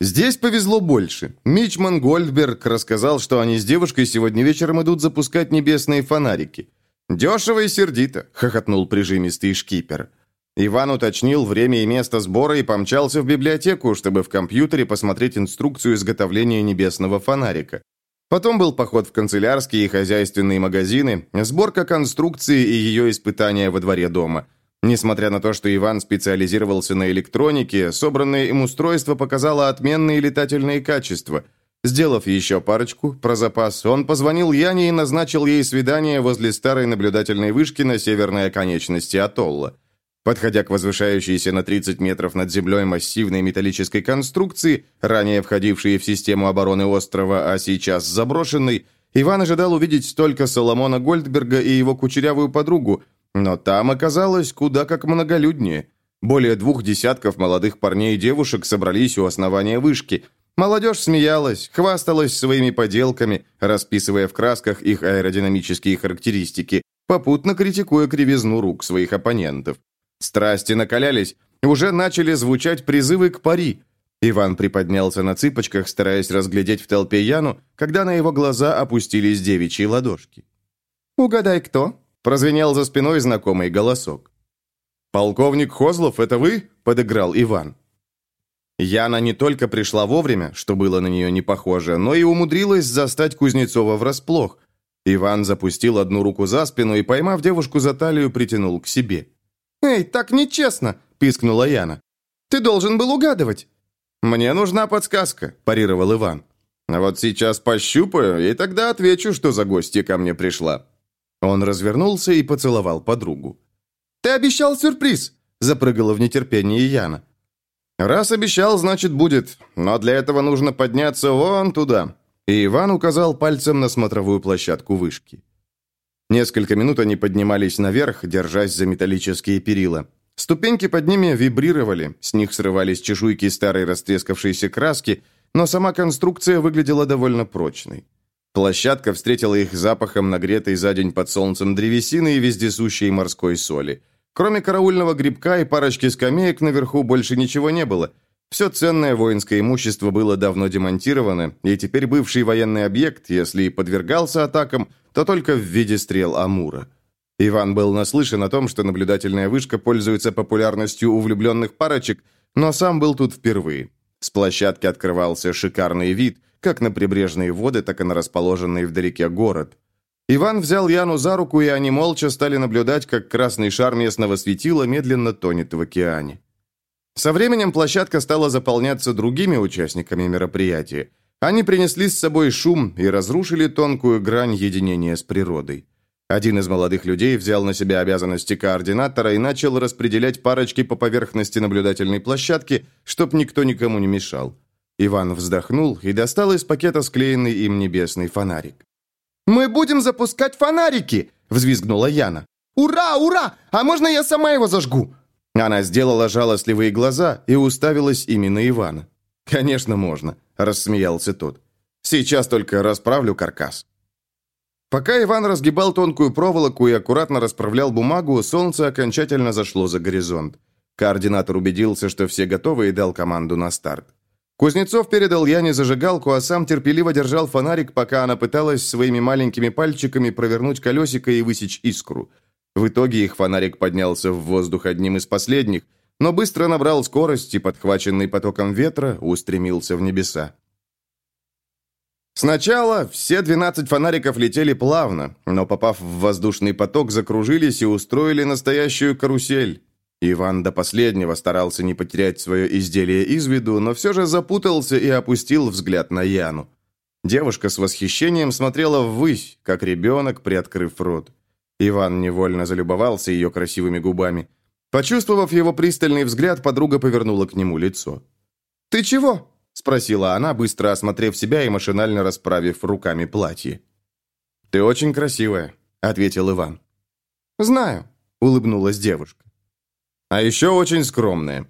Здесь повезло больше. Мичман Гольдберг рассказал, что они с девушкой сегодня вечером идут запускать небесные фонарики. «Дешево и сердито», — хохотнул прижимистый шкипер. Иван уточнил время и место сбора и помчался в библиотеку, чтобы в компьютере посмотреть инструкцию изготовления небесного фонарика. Потом был поход в канцелярские и хозяйственные магазины, сборка конструкции и ее испытания во дворе дома. Несмотря на то, что Иван специализировался на электронике, собранное им устройство показало отменные летательные качества. Сделав еще парочку, про запас, он позвонил Яне и назначил ей свидание возле старой наблюдательной вышки на северной оконечности атолла. Подходя к возвышающейся на 30 метров над землей массивной металлической конструкции, ранее входившей в систему обороны острова, а сейчас заброшенной, Иван ожидал увидеть только Соломона Гольдберга и его кучерявую подругу, но там оказалось куда как многолюднее. Более двух десятков молодых парней и девушек собрались у основания вышки. Молодежь смеялась, хвасталась своими поделками, расписывая в красках их аэродинамические характеристики, попутно критикуя кривизну рук своих оппонентов. Страсти накалялись, уже начали звучать призывы к пари. Иван приподнялся на цыпочках, стараясь разглядеть в толпе Яну, когда на его глаза опустились девичьи ладошки. «Угадай, кто?» – прозвенел за спиной знакомый голосок. «Полковник Хозлов, это вы?» – подыграл Иван. Яна не только пришла вовремя, что было на нее не похоже, но и умудрилась застать Кузнецова врасплох. Иван запустил одну руку за спину и, поймав девушку за талию, притянул к себе. «Эй, так нечестно!» – пискнула Яна. «Ты должен был угадывать!» «Мне нужна подсказка», – парировал Иван. «А вот сейчас пощупаю, и тогда отвечу, что за гостья ко мне пришла». Он развернулся и поцеловал подругу. «Ты обещал сюрприз!» – запрыгала в нетерпении Яна. «Раз обещал, значит будет, но для этого нужно подняться вон туда». И Иван указал пальцем на смотровую площадку вышки. Несколько минут они поднимались наверх, держась за металлические перила. Ступеньки под ними вибрировали, с них срывались чешуйки старой растрескавшейся краски, но сама конструкция выглядела довольно прочной. Площадка встретила их запахом нагретой за день под солнцем древесины и вездесущей морской соли. Кроме караульного грибка и парочки скамеек наверху больше ничего не было. Все ценное воинское имущество было давно демонтировано, и теперь бывший военный объект, если и подвергался атакам, то только в виде стрел Амура. Иван был наслышан о том, что наблюдательная вышка пользуется популярностью у влюбленных парочек, но сам был тут впервые. С площадки открывался шикарный вид, как на прибрежные воды, так и на расположенный вдалеке город. Иван взял Яну за руку, и они молча стали наблюдать, как красный шар местного светила медленно тонет в океане. Со временем площадка стала заполняться другими участниками мероприятия. Они принесли с собой шум и разрушили тонкую грань единения с природой. Один из молодых людей взял на себя обязанности координатора и начал распределять парочки по поверхности наблюдательной площадки, чтоб никто никому не мешал. Иван вздохнул и достал из пакета склеенный им небесный фонарик. «Мы будем запускать фонарики!» – взвизгнула Яна. «Ура, ура! А можно я сама его зажгу?» Она сделала жалостливые глаза и уставилась именно на Ивана. «Конечно, можно», – рассмеялся тот. «Сейчас только расправлю каркас». Пока Иван разгибал тонкую проволоку и аккуратно расправлял бумагу, солнце окончательно зашло за горизонт. Координатор убедился, что все готовы и дал команду на старт. Кузнецов передал Яне зажигалку, а сам терпеливо держал фонарик, пока она пыталась своими маленькими пальчиками провернуть колесико и высечь искру. В итоге их фонарик поднялся в воздух одним из последних, но быстро набрал скорость и, подхваченный потоком ветра, устремился в небеса. Сначала все 12 фонариков летели плавно, но, попав в воздушный поток, закружились и устроили настоящую карусель. Иван до последнего старался не потерять свое изделие из виду, но все же запутался и опустил взгляд на Яну. Девушка с восхищением смотрела ввысь, как ребенок, приоткрыв рот. Иван невольно залюбовался ее красивыми губами. Почувствовав его пристальный взгляд, подруга повернула к нему лицо. «Ты чего?» Спросила она, быстро осмотрев себя и машинально расправив руками платье. «Ты очень красивая», — ответил Иван. «Знаю», — улыбнулась девушка. «А еще очень скромная».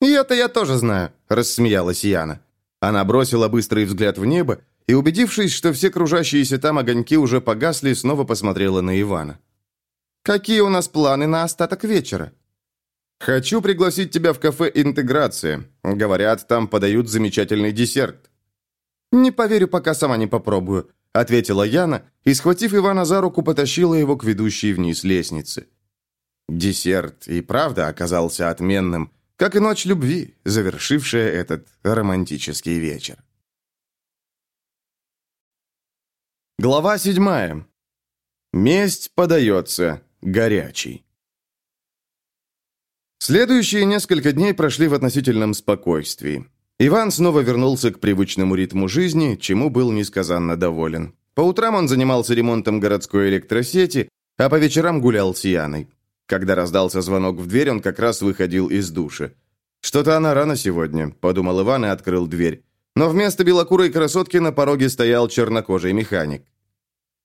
«И это я тоже знаю», — рассмеялась Яна. Она бросила быстрый взгляд в небо и, убедившись, что все кружащиеся там огоньки уже погасли, снова посмотрела на Ивана. «Какие у нас планы на остаток вечера?» «Хочу пригласить тебя в кафе «Интеграция». Говорят, там подают замечательный десерт». «Не поверю, пока сама не попробую», — ответила Яна и, схватив Ивана за руку, потащила его к ведущей вниз лестнице. Десерт и правда оказался отменным, как и ночь любви, завершившая этот романтический вечер. Глава седьмая. Месть подается горячей. Следующие несколько дней прошли в относительном спокойствии. Иван снова вернулся к привычному ритму жизни, чему был несказанно доволен. По утрам он занимался ремонтом городской электросети, а по вечерам гулял с Яной. Когда раздался звонок в дверь, он как раз выходил из душа. «Что-то она рано сегодня», — подумал Иван и открыл дверь. Но вместо белокурой красотки на пороге стоял чернокожий механик.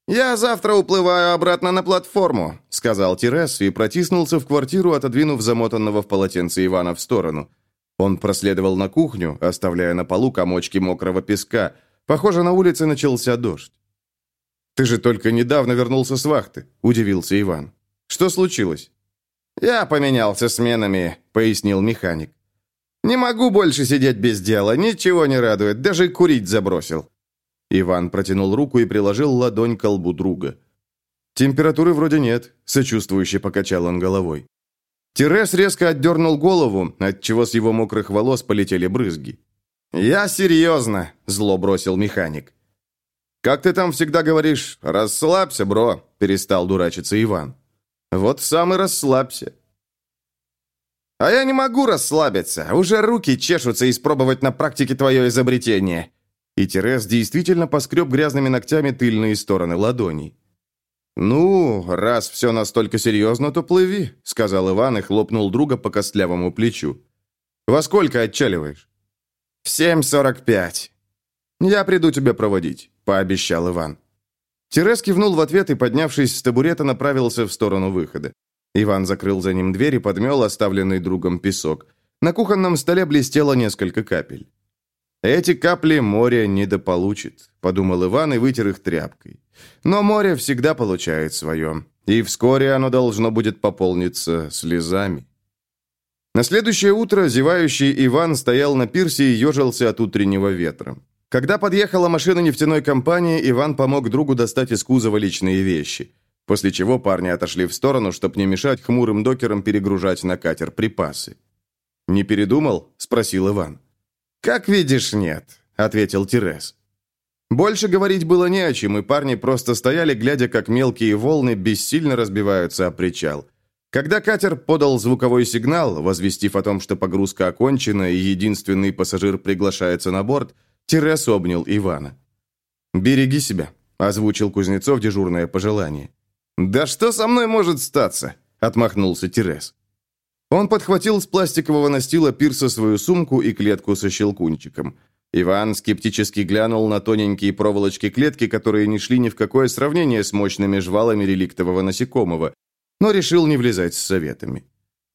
«Я завтра уплываю обратно на платформу», — сказал Терес и протиснулся в квартиру, отодвинув замотанного в полотенце Ивана в сторону. Он проследовал на кухню, оставляя на полу комочки мокрого песка. Похоже, на улице начался дождь. «Ты же только недавно вернулся с вахты», — удивился Иван. «Что случилось?» «Я поменялся сменами», — пояснил механик. «Не могу больше сидеть без дела, ничего не радует, даже курить забросил». Иван протянул руку и приложил ладонь к колбу друга. «Температуры вроде нет», — сочувствующе покачал он головой. Терес резко отдернул голову, отчего с его мокрых волос полетели брызги. «Я серьезно», — зло бросил механик. «Как ты там всегда говоришь, расслабься, бро», — перестал дурачиться Иван. «Вот сам и расслабься». «А я не могу расслабиться, уже руки чешутся испробовать на практике твое изобретение», и Терес действительно поскреб грязными ногтями тыльные стороны ладоней. «Ну, раз все настолько серьезно, то плыви», — сказал Иван и хлопнул друга по костлявому плечу. «Во сколько отчаливаешь?» «В семь сорок пять». «Я приду тебя проводить», — пообещал Иван. Терес кивнул в ответ и, поднявшись с табурета, направился в сторону выхода. Иван закрыл за ним дверь и подмел оставленный другом песок. На кухонном столе блестело несколько капель. «Эти капли море недополучит», — подумал Иван и вытер их тряпкой. «Но море всегда получает свое, и вскоре оно должно будет пополниться слезами». На следующее утро зевающий Иван стоял на пирсе и ежился от утреннего ветра. Когда подъехала машина нефтяной компании, Иван помог другу достать из кузова личные вещи. После чего парни отошли в сторону, чтобы не мешать хмурым докерам перегружать на катер припасы. «Не передумал?» – спросил Иван. «Как видишь, нет», – ответил Терес. Больше говорить было не о чем, и парни просто стояли, глядя, как мелкие волны бессильно разбиваются о причал. Когда катер подал звуковой сигнал, возвестив о том, что погрузка окончена и единственный пассажир приглашается на борт, Терес обнял Ивана. «Береги себя», – озвучил Кузнецов дежурное пожелание. «Да что со мной может статься?» – отмахнулся Терес. Он подхватил с пластикового настила пирса свою сумку и клетку со щелкунчиком. Иван скептически глянул на тоненькие проволочки клетки, которые не шли ни в какое сравнение с мощными жвалами реликтового насекомого, но решил не влезать с советами.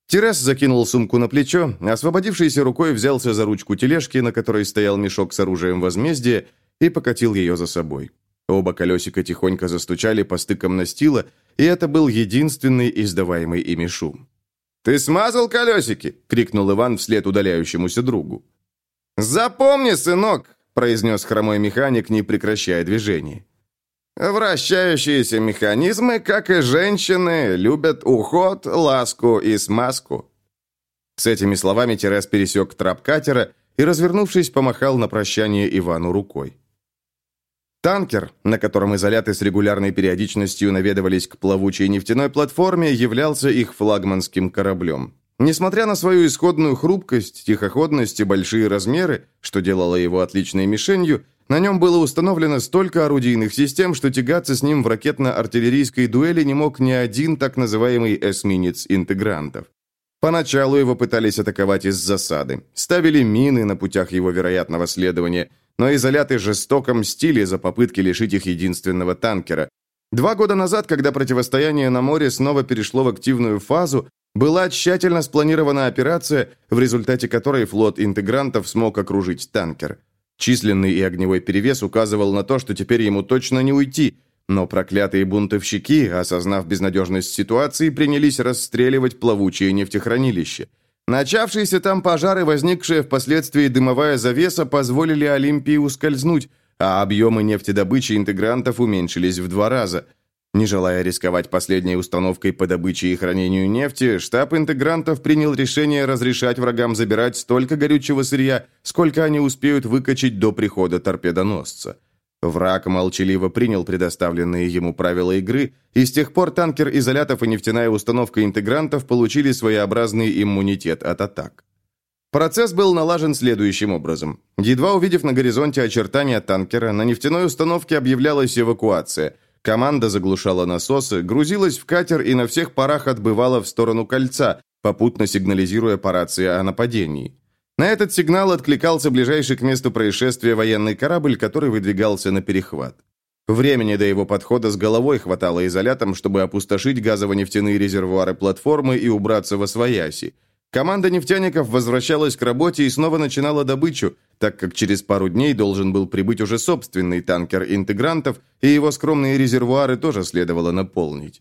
Терес закинул сумку на плечо, освободившейся рукой взялся за ручку тележки, на которой стоял мешок с оружием возмездия, и покатил ее за собой. Оба колесика тихонько застучали по стыкам настила, и это был единственный издаваемый ими шум. «Ты смазал колесики?» — крикнул Иван вслед удаляющемуся другу. «Запомни, сынок!» — произнес хромой механик, не прекращая движения. Вращающиеся механизмы, как и женщины, любят уход, ласку и смазку. С этими словами Терес пересек трап катера и, развернувшись, помахал на прощание Ивану рукой. Танкер, на котором изоляты с регулярной периодичностью наведывались к плавучей нефтяной платформе, являлся их флагманским кораблем. Несмотря на свою исходную хрупкость, тихоходность и большие размеры, что делало его отличной мишенью, на нем было установлено столько орудийных систем, что тягаться с ним в ракетно-артиллерийской дуэли не мог ни один так называемый эсминец интегрантов. Поначалу его пытались атаковать из засады, ставили мины на путях его вероятного следования, но изоляты жестоко мстили за попытки лишить их единственного танкера. Два года назад, когда противостояние на море снова перешло в активную фазу, была тщательно спланирована операция, в результате которой флот интегрантов смог окружить танкер – Численный и огневой перевес указывал на то, что теперь ему точно не уйти, но проклятые бунтовщики, осознав безнадежность ситуации, принялись расстреливать плавучие нефтехранилища. Начавшиеся там пожары, возникшие впоследствии дымовая завеса, позволили Олимпии ускользнуть, а объемы нефтедобычи интегрантов уменьшились в два раза – не желая рисковать последней установкой по добыче и хранению нефти, штаб интегрантов принял решение разрешать врагам забирать столько горючего сырья, сколько они успеют выкачать до прихода торпедоносца. Враг молчаливо принял предоставленные ему правила игры, и с тех пор танкер изолятов и нефтяная установка интегрантов получили своеобразный иммунитет от атак. Процесс был налажен следующим образом. Едва увидев на горизонте очертания танкера, на нефтяной установке объявлялась эвакуация – Команда заглушала насосы, грузилась в катер и на всех парах отбывала в сторону кольца, попутно сигнализируя по рации о нападении. На этот сигнал откликался ближайший к месту происшествия военный корабль, который выдвигался на перехват. Времени до его подхода с головой хватало изолятом, чтобы опустошить газово-нефтяные резервуары платформы и убраться во свояси. Команда нефтяников возвращалась к работе и снова начинала добычу, так как через пару дней должен был прибыть уже собственный танкер интегрантов, и его скромные резервуары тоже следовало наполнить.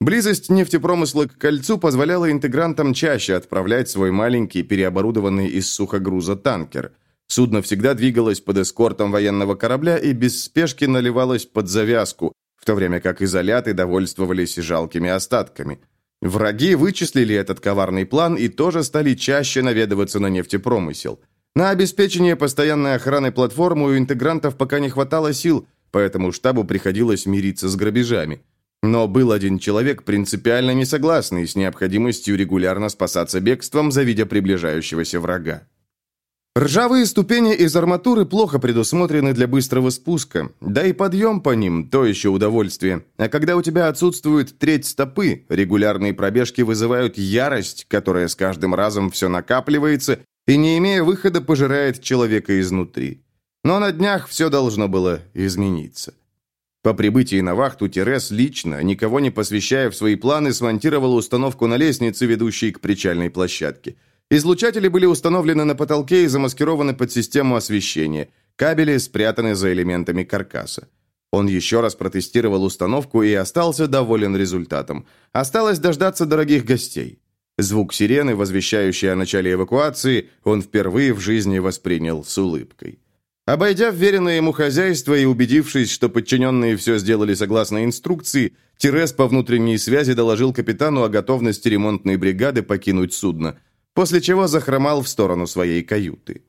Близость нефтепромысла к кольцу позволяла интегрантам чаще отправлять свой маленький, переоборудованный из сухогруза танкер. Судно всегда двигалось под эскортом военного корабля и без спешки наливалось под завязку, в то время как изоляты довольствовались жалкими остатками. Враги вычислили этот коварный план и тоже стали чаще наведываться на нефтепромысел – на обеспечение постоянной охраны платформы у интегрантов пока не хватало сил, поэтому штабу приходилось мириться с грабежами. Но был один человек, принципиально не согласный с необходимостью регулярно спасаться бегством, завидя приближающегося врага. Ржавые ступени из арматуры плохо предусмотрены для быстрого спуска, да и подъем по ним – то еще удовольствие. А когда у тебя отсутствует треть стопы, регулярные пробежки вызывают ярость, которая с каждым разом все накапливается и, не имея выхода, пожирает человека изнутри. Но на днях все должно было измениться. По прибытии на вахту Терес лично, никого не посвящая в свои планы, смонтировала установку на лестнице, ведущей к причальной площадке. Излучатели были установлены на потолке и замаскированы под систему освещения. Кабели спрятаны за элементами каркаса. Он еще раз протестировал установку и остался доволен результатом. Осталось дождаться дорогих гостей. Звук сирены, возвещающий о начале эвакуации, он впервые в жизни воспринял с улыбкой. Обойдя вверенное ему хозяйство и убедившись, что подчиненные все сделали согласно инструкции, Терес по внутренней связи доложил капитану о готовности ремонтной бригады покинуть судно, после чего захромал в сторону своей каюты.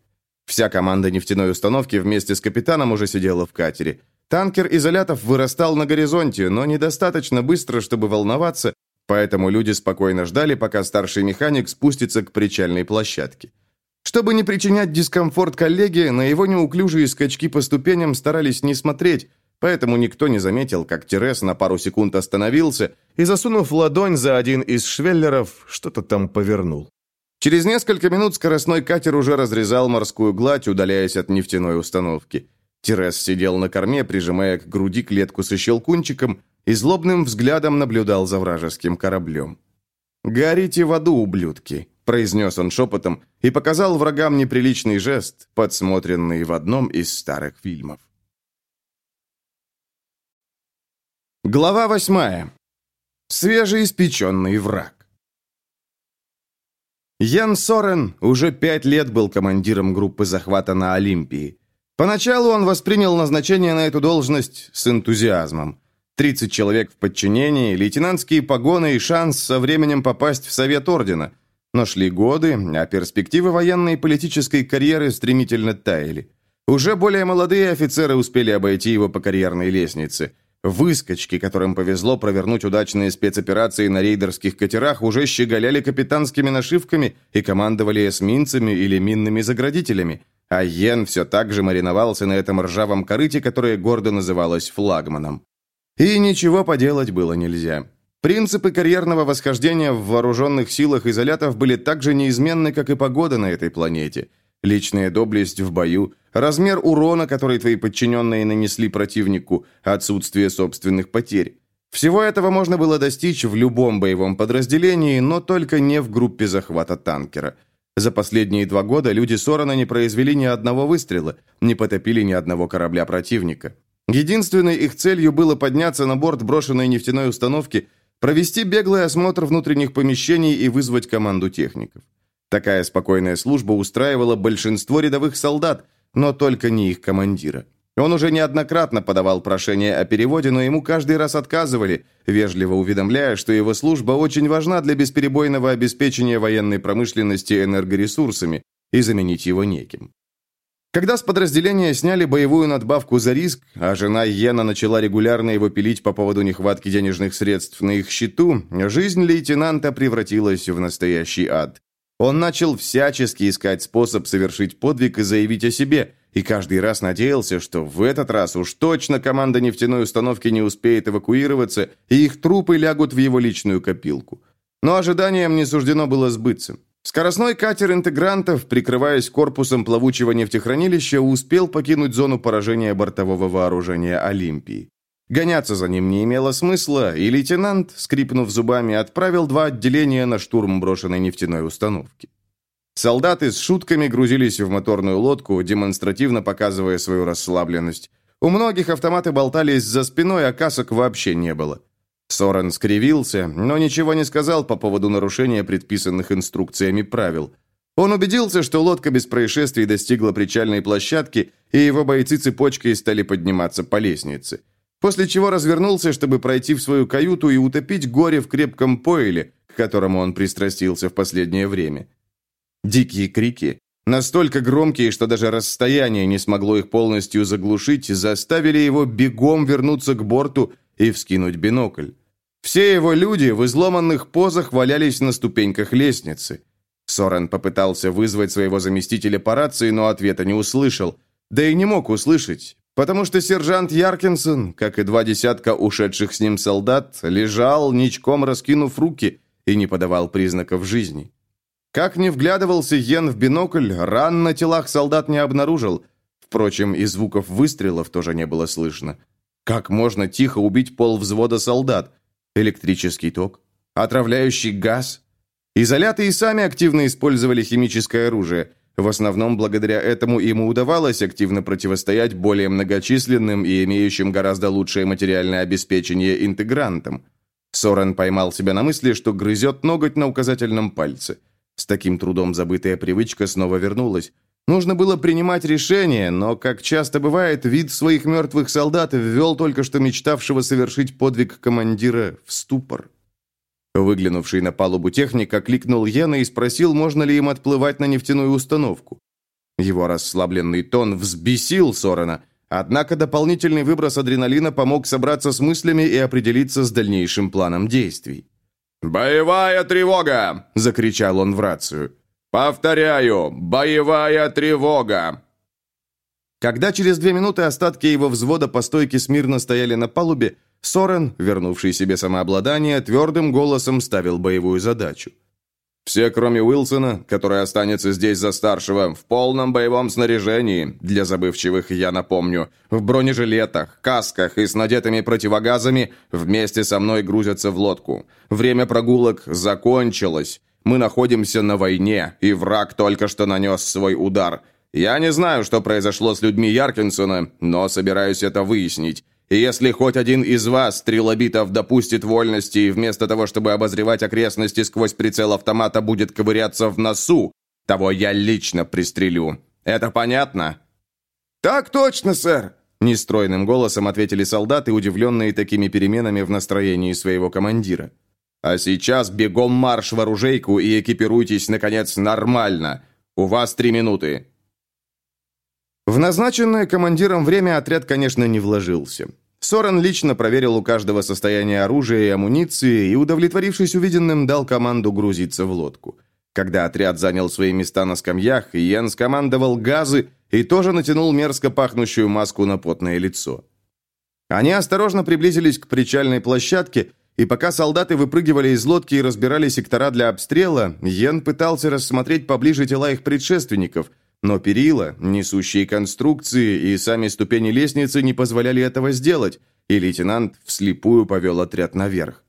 Вся команда нефтяной установки вместе с капитаном уже сидела в катере. Танкер изолятов вырастал на горизонте, но недостаточно быстро, чтобы волноваться, поэтому люди спокойно ждали, пока старший механик спустится к причальной площадке. Чтобы не причинять дискомфорт коллеге, на его неуклюжие скачки по ступеням старались не смотреть, поэтому никто не заметил, как Терес на пару секунд остановился и, засунув ладонь за один из швеллеров, что-то там повернул. Через несколько минут скоростной катер уже разрезал морскую гладь, удаляясь от нефтяной установки. Терес сидел на корме, прижимая к груди клетку со щелкунчиком, и злобным взглядом наблюдал за вражеским кораблем. «Горите в аду, ублюдки!» – произнес он шепотом и показал врагам неприличный жест, подсмотренный в одном из старых фильмов. Глава восьмая. Свежеиспеченный враг. Ян Сорен уже пять лет был командиром группы захвата на Олимпии. Поначалу он воспринял назначение на эту должность с энтузиазмом. 30 человек в подчинении, лейтенантские погоны и шанс со временем попасть в Совет Ордена. Но шли годы, а перспективы военной и политической карьеры стремительно таяли. Уже более молодые офицеры успели обойти его по карьерной лестнице. Выскочки, которым повезло провернуть удачные спецоперации на рейдерских катерах, уже щеголяли капитанскими нашивками и командовали эсминцами или минными заградителями – а Йен все так же мариновался на этом ржавом корыте, которое гордо называлось флагманом. И ничего поделать было нельзя. Принципы карьерного восхождения в вооруженных силах изолятов были так же неизменны, как и погода на этой планете. Личная доблесть в бою, размер урона, который твои подчиненные нанесли противнику, отсутствие собственных потерь. Всего этого можно было достичь в любом боевом подразделении, но только не в группе захвата танкера – за последние два года люди Сорона не произвели ни одного выстрела, не потопили ни одного корабля противника. Единственной их целью было подняться на борт брошенной нефтяной установки, провести беглый осмотр внутренних помещений и вызвать команду техников. Такая спокойная служба устраивала большинство рядовых солдат, но только не их командира. Он уже неоднократно подавал прошение о переводе, но ему каждый раз отказывали, вежливо уведомляя, что его служба очень важна для бесперебойного обеспечения военной промышленности энергоресурсами, и заменить его неким. Когда с подразделения сняли боевую надбавку за риск, а жена Йена начала регулярно его пилить по поводу нехватки денежных средств на их счету, жизнь лейтенанта превратилась в настоящий ад. Он начал всячески искать способ совершить подвиг и заявить о себе – и каждый раз надеялся, что в этот раз уж точно команда нефтяной установки не успеет эвакуироваться, и их трупы лягут в его личную копилку. Но ожиданиям не суждено было сбыться. Скоростной катер интегрантов, прикрываясь корпусом плавучего нефтехранилища, успел покинуть зону поражения бортового вооружения «Олимпии». Гоняться за ним не имело смысла, и лейтенант, скрипнув зубами, отправил два отделения на штурм брошенной нефтяной установки. Солдаты с шутками грузились в моторную лодку, демонстративно показывая свою расслабленность. У многих автоматы болтались за спиной, а касок вообще не было. Сорен скривился, но ничего не сказал по поводу нарушения предписанных инструкциями правил. Он убедился, что лодка без происшествий достигла причальной площадки, и его бойцы цепочкой стали подниматься по лестнице. После чего развернулся, чтобы пройти в свою каюту и утопить горе в крепком пойле, к которому он пристрастился в последнее время. Дикие крики, настолько громкие, что даже расстояние не смогло их полностью заглушить, заставили его бегом вернуться к борту и вскинуть бинокль. Все его люди в изломанных позах валялись на ступеньках лестницы. Сорен попытался вызвать своего заместителя по рации, но ответа не услышал. Да и не мог услышать, потому что сержант Яркинсон, как и два десятка ушедших с ним солдат, лежал, ничком раскинув руки, и не подавал признаков жизни. Как ни вглядывался Йен в бинокль, ран на телах солдат не обнаружил. Впрочем, и звуков выстрелов тоже не было слышно. Как можно тихо убить пол взвода солдат? Электрический ток? Отравляющий газ? Изоляты и сами активно использовали химическое оружие. В основном благодаря этому ему удавалось активно противостоять более многочисленным и имеющим гораздо лучшее материальное обеспечение интегрантам. Сорен поймал себя на мысли, что грызет ноготь на указательном пальце. С таким трудом забытая привычка снова вернулась. Нужно было принимать решение, но, как часто бывает, вид своих мертвых солдат ввел только что мечтавшего совершить подвиг командира в ступор. Выглянувший на палубу техник окликнул Йена и спросил, можно ли им отплывать на нефтяную установку. Его расслабленный тон взбесил Сорена, однако дополнительный выброс адреналина помог собраться с мыслями и определиться с дальнейшим планом действий. «Боевая тревога!» – закричал он в рацию. «Повторяю, боевая тревога!» Когда через две минуты остатки его взвода по стойке смирно стояли на палубе, Сорен, вернувший себе самообладание, твердым голосом ставил боевую задачу. «Все, кроме Уилсона, который останется здесь за старшего, в полном боевом снаряжении, для забывчивых я напомню, в бронежилетах, касках и с надетыми противогазами, вместе со мной грузятся в лодку. Время прогулок закончилось. Мы находимся на войне, и враг только что нанес свой удар. Я не знаю, что произошло с людьми Яркинсона, но собираюсь это выяснить. И если хоть один из вас, трилобитов, допустит вольности и вместо того, чтобы обозревать окрестности сквозь прицел автомата, будет ковыряться в носу, того я лично пристрелю. Это понятно?» «Так точно, сэр!» Нестройным голосом ответили солдаты, удивленные такими переменами в настроении своего командира. А сейчас бегом марш в оружейку и экипируйтесь, наконец, нормально. У вас три минуты». В назначенное командиром время отряд, конечно, не вложился. Сорен лично проверил у каждого состояние оружия и амуниции и, удовлетворившись увиденным, дал команду грузиться в лодку. Когда отряд занял свои места на скамьях, Йен скомандовал газы и тоже натянул мерзко пахнущую маску на потное лицо. Они осторожно приблизились к причальной площадке, и пока солдаты выпрыгивали из лодки и разбирали сектора для обстрела, Йен пытался рассмотреть поближе тела их предшественников, но перила, несущие конструкции и сами ступени лестницы не позволяли этого сделать, и лейтенант вслепую повел отряд наверх.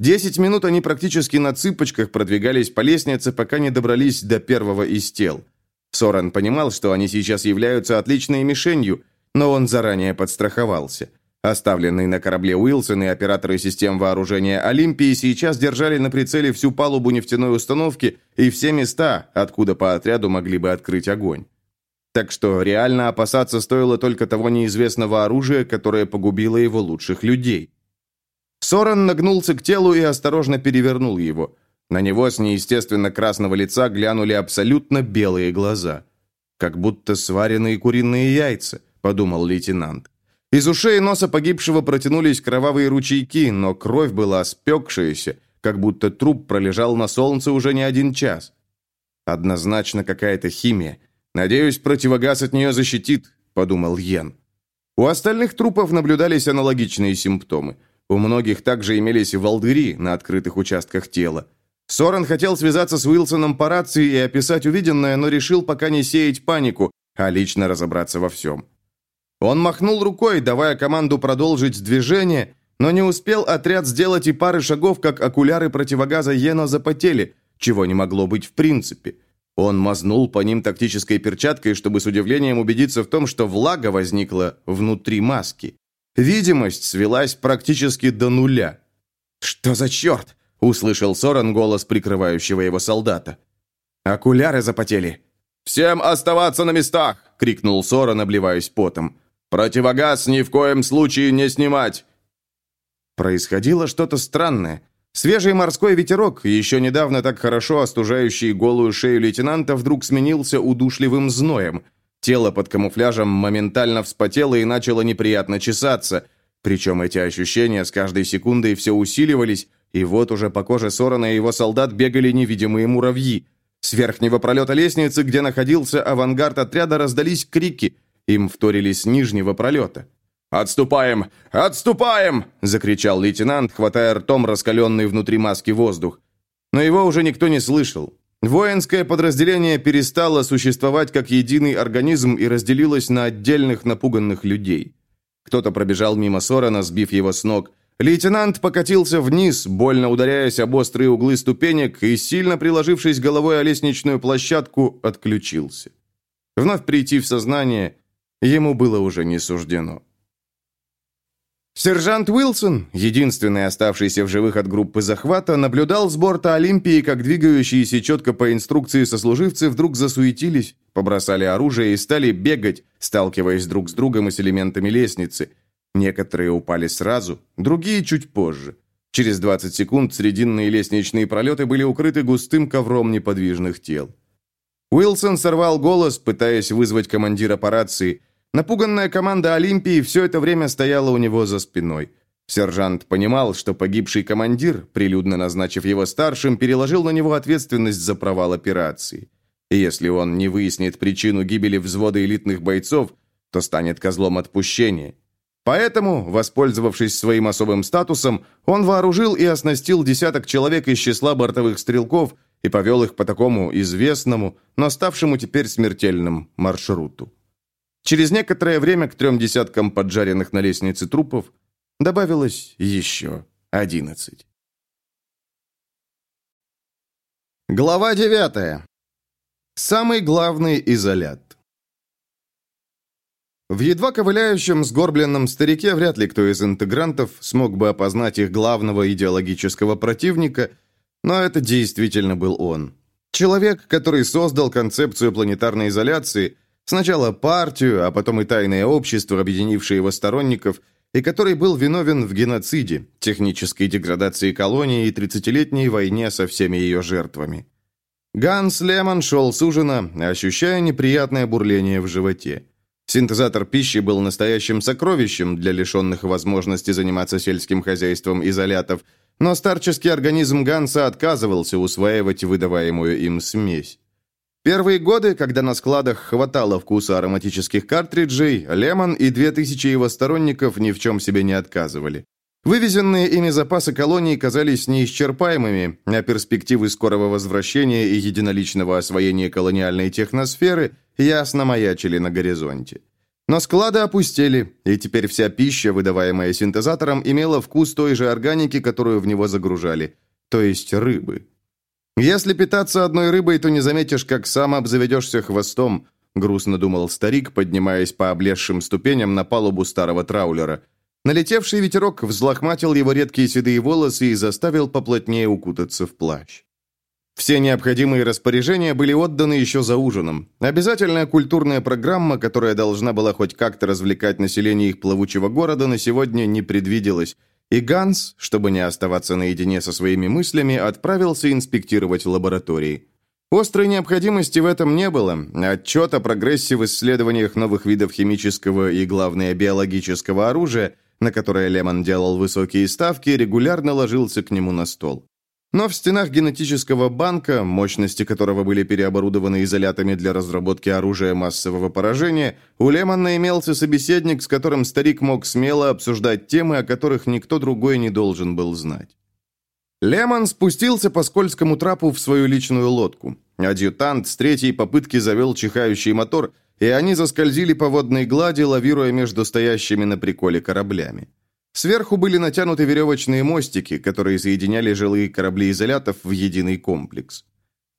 Десять минут они практически на цыпочках продвигались по лестнице, пока не добрались до первого из тел. Соран понимал, что они сейчас являются отличной мишенью, но он заранее подстраховался – Оставленные на корабле Уилсон и операторы систем вооружения Олимпии сейчас держали на прицеле всю палубу нефтяной установки и все места, откуда по отряду могли бы открыть огонь. Так что реально опасаться стоило только того неизвестного оружия, которое погубило его лучших людей. Соран нагнулся к телу и осторожно перевернул его. На него с неестественно красного лица глянули абсолютно белые глаза. «Как будто сваренные куриные яйца», — подумал лейтенант. Из ушей и носа погибшего протянулись кровавые ручейки, но кровь была спекшаяся, как будто труп пролежал на солнце уже не один час. Однозначно какая-то химия. Надеюсь, противогаз от нее защитит, подумал Йен. У остальных трупов наблюдались аналогичные симптомы. У многих также имелись волдыри на открытых участках тела. Сорен хотел связаться с Уилсоном по рации и описать увиденное, но решил пока не сеять панику, а лично разобраться во всем. Он махнул рукой, давая команду продолжить движение, но не успел отряд сделать и пары шагов, как окуляры противогаза Йена запотели, чего не могло быть в принципе. Он мазнул по ним тактической перчаткой, чтобы с удивлением убедиться в том, что влага возникла внутри маски. Видимость свелась практически до нуля. «Что за черт?» – услышал Соран голос прикрывающего его солдата. «Окуляры запотели». «Всем оставаться на местах!» – крикнул Соран, обливаясь потом. Противогаз ни в коем случае не снимать!» Происходило что-то странное. Свежий морской ветерок, еще недавно так хорошо остужающий голую шею лейтенанта, вдруг сменился удушливым зноем. Тело под камуфляжем моментально вспотело и начало неприятно чесаться. Причем эти ощущения с каждой секундой все усиливались, и вот уже по коже Сорона и его солдат бегали невидимые муравьи. С верхнего пролета лестницы, где находился авангард отряда, раздались крики. Им вторили с нижнего пролета. «Отступаем! Отступаем!» – закричал лейтенант, хватая ртом раскаленный внутри маски воздух. Но его уже никто не слышал. Воинское подразделение перестало существовать как единый организм и разделилось на отдельных напуганных людей. Кто-то пробежал мимо Сорона, сбив его с ног. Лейтенант покатился вниз, больно ударяясь об острые углы ступенек и, сильно приложившись головой о лестничную площадку, отключился. Вновь прийти в сознание Ему было уже не суждено. Сержант Уилсон, единственный оставшийся в живых от группы захвата, наблюдал с борта Олимпии, как двигающиеся четко по инструкции сослуживцы вдруг засуетились, побросали оружие и стали бегать, сталкиваясь друг с другом и с элементами лестницы. Некоторые упали сразу, другие чуть позже. Через 20 секунд срединные лестничные пролеты были укрыты густым ковром неподвижных тел. Уилсон сорвал голос, пытаясь вызвать командира по рации. Напуганная команда Олимпии все это время стояла у него за спиной. Сержант понимал, что погибший командир, прилюдно назначив его старшим, переложил на него ответственность за провал операции. И если он не выяснит причину гибели взвода элитных бойцов, то станет козлом отпущения. Поэтому, воспользовавшись своим особым статусом, он вооружил и оснастил десяток человек из числа бортовых стрелков и повел их по такому известному, но ставшему теперь смертельным маршруту. Через некоторое время к трем десяткам поджаренных на лестнице трупов добавилось еще одиннадцать. Глава девятая. Самый главный изолят. В едва ковыляющем сгорбленном старике вряд ли кто из интегрантов смог бы опознать их главного идеологического противника, но это действительно был он. Человек, который создал концепцию планетарной изоляции, сначала партию, а потом и тайное общество, объединившее его сторонников, и который был виновен в геноциде, технической деградации колонии и 30-летней войне со всеми ее жертвами. Ганс Лемон шел с ужина, ощущая неприятное бурление в животе. Синтезатор пищи был настоящим сокровищем для лишенных возможности заниматься сельским хозяйством изолятов, но старческий организм Ганса отказывался усваивать выдаваемую им смесь. Первые годы, когда на складах хватало вкуса ароматических картриджей, Лемон и две тысячи его сторонников ни в чем себе не отказывали. Вывезенные ими запасы колоний казались неисчерпаемыми, а перспективы скорого возвращения и единоличного освоения колониальной техносферы ясно маячили на горизонте. Но склады опустели, и теперь вся пища, выдаваемая синтезатором, имела вкус той же органики, которую в него загружали, то есть рыбы. «Если питаться одной рыбой, то не заметишь, как сам обзаведешься хвостом», грустно думал старик, поднимаясь по облезшим ступеням на палубу старого траулера – Налетевший ветерок взлохматил его редкие седые волосы и заставил поплотнее укутаться в плащ. Все необходимые распоряжения были отданы еще за ужином. Обязательная культурная программа, которая должна была хоть как-то развлекать население их плавучего города, на сегодня не предвиделась, и Ганс, чтобы не оставаться наедине со своими мыслями, отправился инспектировать лаборатории. Острой необходимости в этом не было. Отчет о прогрессе в исследованиях новых видов химического и, главное, биологического оружия – на которое Лемон делал высокие ставки, регулярно ложился к нему на стол. Но в стенах генетического банка, мощности которого были переоборудованы изолятами для разработки оружия массового поражения, у Лемона имелся собеседник, с которым старик мог смело обсуждать темы, о которых никто другой не должен был знать. Лемон спустился по скользкому трапу в свою личную лодку. Адъютант с третьей попытки завел чихающий мотор – и они заскользили по водной глади, лавируя между стоящими на приколе кораблями. Сверху были натянуты веревочные мостики, которые соединяли жилые корабли изолятов в единый комплекс.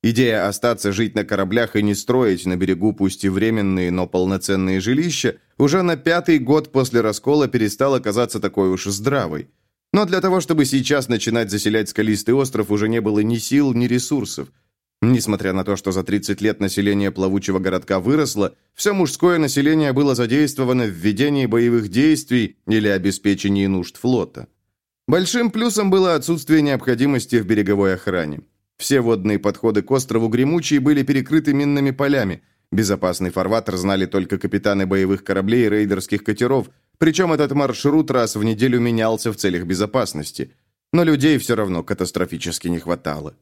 Идея остаться жить на кораблях и не строить на берегу пусть и временные, но полноценные жилища уже на пятый год после раскола перестала казаться такой уж здравой. Но для того, чтобы сейчас начинать заселять скалистый остров, уже не было ни сил, ни ресурсов – Несмотря на то, что за 30 лет население плавучего городка выросло, все мужское население было задействовано в ведении боевых действий или обеспечении нужд флота. Большим плюсом было отсутствие необходимости в береговой охране. Все водные подходы к острову Гремучий были перекрыты минными полями. Безопасный фарватер знали только капитаны боевых кораблей и рейдерских катеров, причем этот маршрут раз в неделю менялся в целях безопасности. Но людей все равно катастрофически не хватало.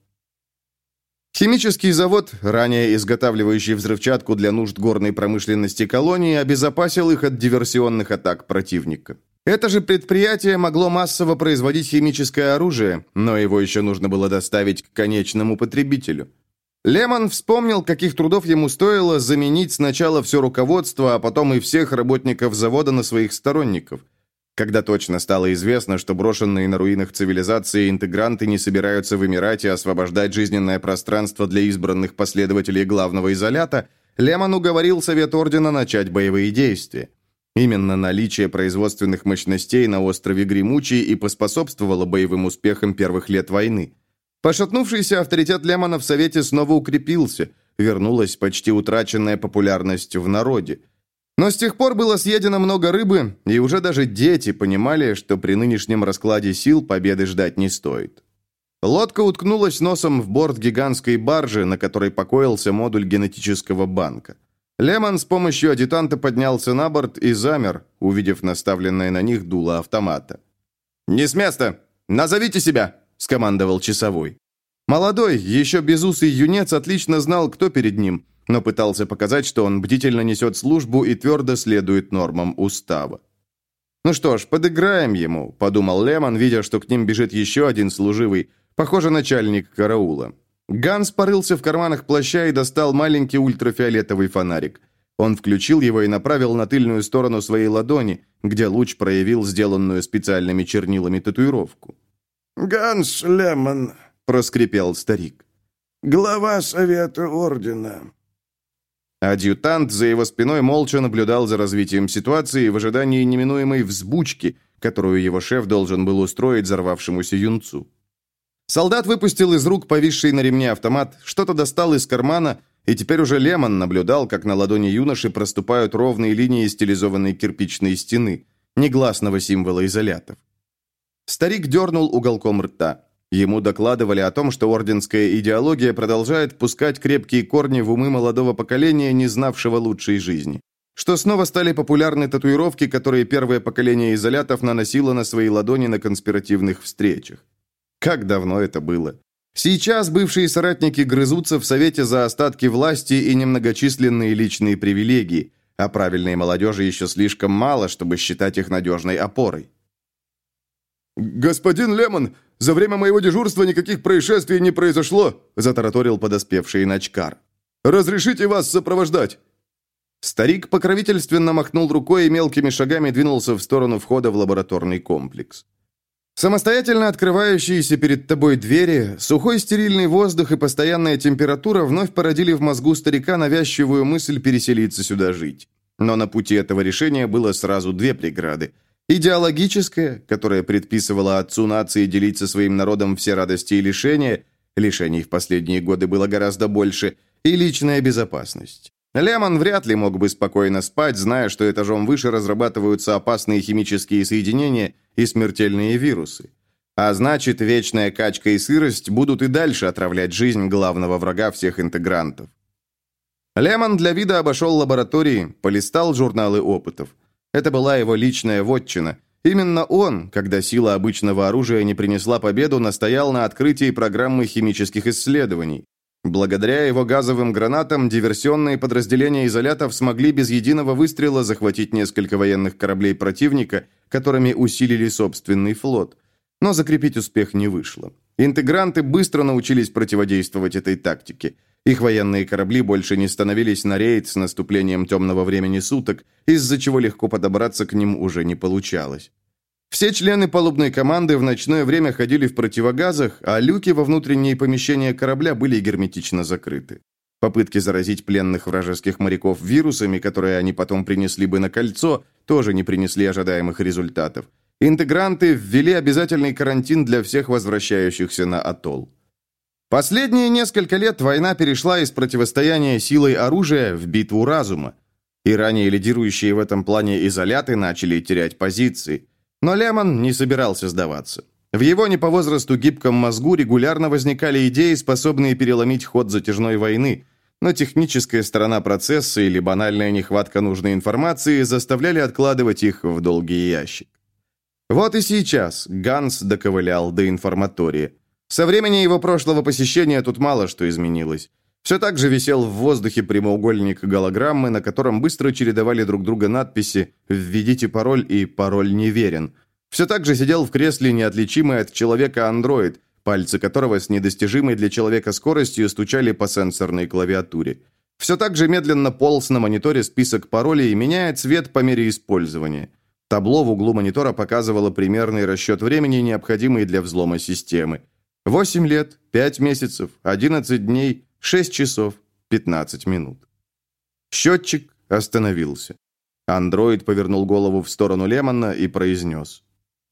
Химический завод, ранее изготавливающий взрывчатку для нужд горной промышленности колонии, обезопасил их от диверсионных атак противника. Это же предприятие могло массово производить химическое оружие, но его еще нужно было доставить к конечному потребителю. Лемон вспомнил, каких трудов ему стоило заменить сначала все руководство, а потом и всех работников завода на своих сторонников – когда точно стало известно, что брошенные на руинах цивилизации интегранты не собираются вымирать и освобождать жизненное пространство для избранных последователей главного изолята, Лемон уговорил Совет Ордена начать боевые действия. Именно наличие производственных мощностей на острове Гремучий и поспособствовало боевым успехам первых лет войны. Пошатнувшийся авторитет Лемона в Совете снова укрепился, вернулась почти утраченная популярность в народе. Но с тех пор было съедено много рыбы, и уже даже дети понимали, что при нынешнем раскладе сил победы ждать не стоит. Лодка уткнулась носом в борт гигантской баржи, на которой покоился модуль генетического банка. Лемон с помощью адъютанта поднялся на борт и замер, увидев наставленное на них дуло автомата. «Не с места! Назовите себя!» – скомандовал часовой. Молодой, еще безусый юнец отлично знал, кто перед ним, но пытался показать, что он бдительно несет службу и твердо следует нормам устава. «Ну что ж, подыграем ему», – подумал Лемон, видя, что к ним бежит еще один служивый, похоже, начальник караула. Ганс порылся в карманах плаща и достал маленький ультрафиолетовый фонарик. Он включил его и направил на тыльную сторону своей ладони, где луч проявил сделанную специальными чернилами татуировку. «Ганс Лемон», — проскрипел старик. «Глава Совета Ордена». Адъютант за его спиной молча наблюдал за развитием ситуации в ожидании неминуемой взбучки, которую его шеф должен был устроить взорвавшемуся юнцу. Солдат выпустил из рук повисший на ремне автомат, что-то достал из кармана, и теперь уже Лемон наблюдал, как на ладони юноши проступают ровные линии стилизованной кирпичной стены, негласного символа изолятов. Старик дернул уголком рта. Ему докладывали о том, что орденская идеология продолжает пускать крепкие корни в умы молодого поколения, не знавшего лучшей жизни. Что снова стали популярны татуировки, которые первое поколение изолятов наносило на свои ладони на конспиративных встречах. Как давно это было? Сейчас бывшие соратники грызутся в Совете за остатки власти и немногочисленные личные привилегии, а правильной молодежи еще слишком мало, чтобы считать их надежной опорой. «Господин Лемон, за время моего дежурства никаких происшествий не произошло», затараторил подоспевший Начкар. «Разрешите вас сопровождать?» Старик покровительственно махнул рукой и мелкими шагами двинулся в сторону входа в лабораторный комплекс. Самостоятельно открывающиеся перед тобой двери, сухой стерильный воздух и постоянная температура вновь породили в мозгу старика навязчивую мысль переселиться сюда жить. Но на пути этого решения было сразу две преграды. Идеологическая, которая предписывала отцу нации делить со своим народом все радости и лишения, лишений в последние годы было гораздо больше, и личная безопасность. Лемон вряд ли мог бы спокойно спать, зная, что этажом выше разрабатываются опасные химические соединения и смертельные вирусы. А значит, вечная качка и сырость будут и дальше отравлять жизнь главного врага всех интегрантов. Лемон для вида обошел лаборатории, полистал журналы опытов. Это была его личная вотчина. Именно он, когда сила обычного оружия не принесла победу, настоял на открытии программы химических исследований. Благодаря его газовым гранатам диверсионные подразделения изолятов смогли без единого выстрела захватить несколько военных кораблей противника, которыми усилили собственный флот. Но закрепить успех не вышло. Интегранты быстро научились противодействовать этой тактике. Их военные корабли больше не становились на рейд с наступлением темного времени суток, из-за чего легко подобраться к ним уже не получалось. Все члены палубной команды в ночное время ходили в противогазах, а люки во внутренние помещения корабля были герметично закрыты. Попытки заразить пленных вражеских моряков вирусами, которые они потом принесли бы на кольцо, тоже не принесли ожидаемых результатов. Интегранты ввели обязательный карантин для всех возвращающихся на атолл. Последние несколько лет война перешла из противостояния силой оружия в битву разума. И ранее лидирующие в этом плане изоляты начали терять позиции – но Лемон не собирался сдаваться. В его не по возрасту гибком мозгу регулярно возникали идеи, способные переломить ход затяжной войны, но техническая сторона процесса или банальная нехватка нужной информации заставляли откладывать их в долгий ящик. Вот и сейчас Ганс доковылял до информатории. Со времени его прошлого посещения тут мало что изменилось. Все так же висел в воздухе прямоугольник голограммы, на котором быстро чередовали друг друга надписи «Введите пароль» и «Пароль неверен». Все так же сидел в кресле неотличимый от человека андроид, пальцы которого с недостижимой для человека скоростью стучали по сенсорной клавиатуре. Все так же медленно полз на мониторе список паролей, меняя цвет по мере использования. Табло в углу монитора показывало примерный расчет времени, необходимый для взлома системы. 8 лет, 5 месяцев, 11 дней, 6 часов 15 минут. Счетчик остановился. Андроид повернул голову в сторону Лемона и произнес.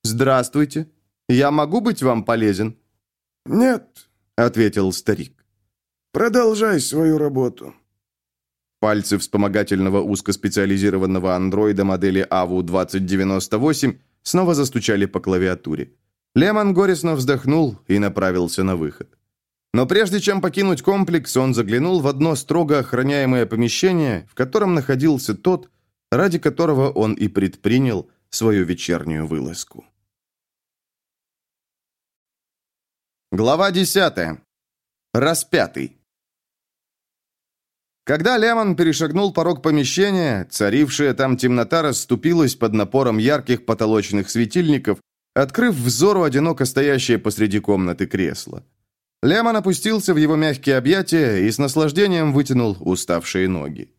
«Здравствуйте. Я могу быть вам полезен?» «Нет», — ответил старик. «Продолжай свою работу». Пальцы вспомогательного узкоспециализированного андроида модели АВУ-2098 снова застучали по клавиатуре. Лемон горестно вздохнул и направился на выход. Но прежде чем покинуть комплекс, он заглянул в одно строго охраняемое помещение, в котором находился тот, ради которого он и предпринял свою вечернюю вылазку. Глава 10. Распятый. Когда Лемон перешагнул порог помещения, царившая там темнота расступилась под напором ярких потолочных светильников, открыв взору одиноко стоящее посреди комнаты кресло. Лемон опустился в его мягкие объятия и с наслаждением вытянул уставшие ноги.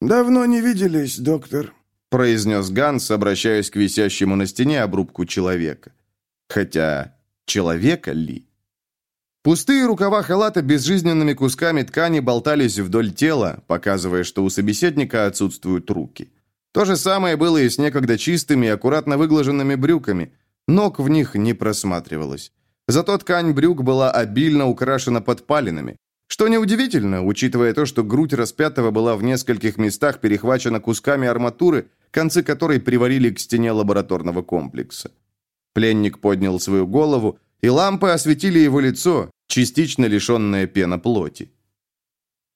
«Давно не виделись, доктор», — произнес Ганс, обращаясь к висящему на стене обрубку человека. Хотя, человека ли? Пустые рукава халата безжизненными кусками ткани болтались вдоль тела, показывая, что у собеседника отсутствуют руки. То же самое было и с некогда чистыми и аккуратно выглаженными брюками. Ног в них не просматривалось. Зато ткань брюк была обильно украшена подпалинами. Что неудивительно, учитывая то, что грудь распятого была в нескольких местах перехвачена кусками арматуры, концы которой приварили к стене лабораторного комплекса. Пленник поднял свою голову, и лампы осветили его лицо, частично лишенное пеноплоти.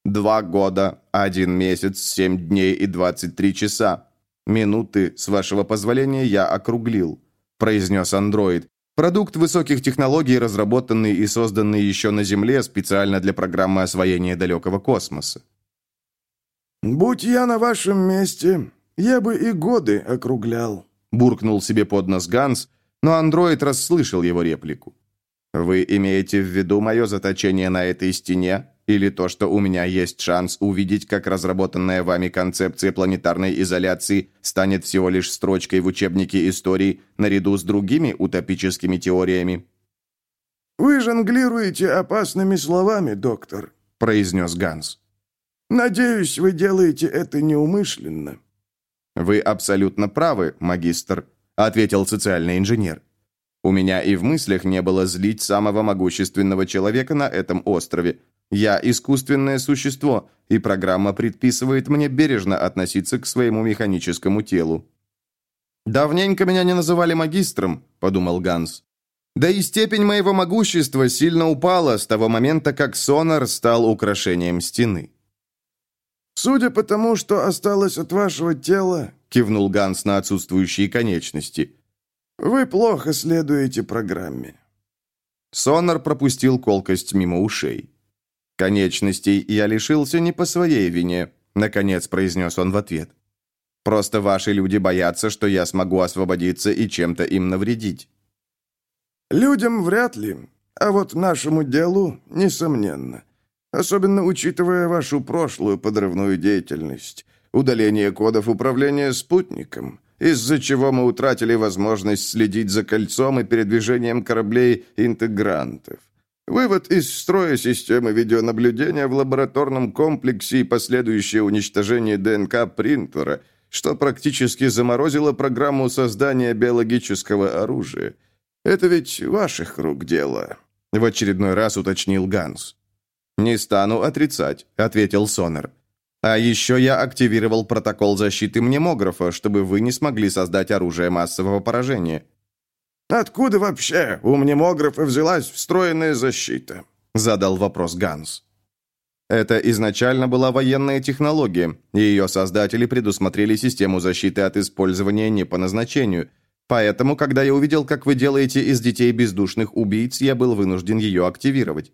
Два года, один месяц, семь дней и двадцать три часа. Минуты, с вашего позволения, я округлил», – произнес андроид. Продукт высоких технологий, разработанный и созданный еще на Земле специально для программы освоения далекого космоса. «Будь я на вашем месте, я бы и годы округлял», – буркнул себе под нос Ганс, но андроид расслышал его реплику. «Вы имеете в виду мое заточение на этой стене или то, что у меня есть шанс увидеть, как разработанная вами концепция планетарной изоляции станет всего лишь строчкой в учебнике истории наряду с другими утопическими теориями. «Вы жонглируете опасными словами, доктор», — произнес Ганс. «Надеюсь, вы делаете это неумышленно». «Вы абсолютно правы, магистр», — ответил социальный инженер. «У меня и в мыслях не было злить самого могущественного человека на этом острове, я искусственное существо, и программа предписывает мне бережно относиться к своему механическому телу. «Давненько меня не называли магистром», — подумал Ганс. «Да и степень моего могущества сильно упала с того момента, как сонар стал украшением стены». «Судя по тому, что осталось от вашего тела», — кивнул Ганс на отсутствующие конечности, — «вы плохо следуете программе». Сонар пропустил колкость мимо ушей. «Конечностей я лишился не по своей вине», — наконец произнес он в ответ. «Просто ваши люди боятся, что я смогу освободиться и чем-то им навредить». «Людям вряд ли, а вот нашему делу, несомненно. Особенно учитывая вашу прошлую подрывную деятельность, удаление кодов управления спутником, из-за чего мы утратили возможность следить за кольцом и передвижением кораблей-интегрантов. Вывод из строя системы видеонаблюдения в лабораторном комплексе и последующее уничтожение ДНК принтера, что практически заморозило программу создания биологического оружия. Это ведь ваших рук дело, в очередной раз уточнил Ганс. Не стану отрицать, ответил Сонер. А еще я активировал протокол защиты мнемографа, чтобы вы не смогли создать оружие массового поражения. «Откуда вообще у мнемографа взялась встроенная защита?» – задал вопрос Ганс. Это изначально была военная технология, и ее создатели предусмотрели систему защиты от использования не по назначению. Поэтому, когда я увидел, как вы делаете из детей бездушных убийц, я был вынужден ее активировать.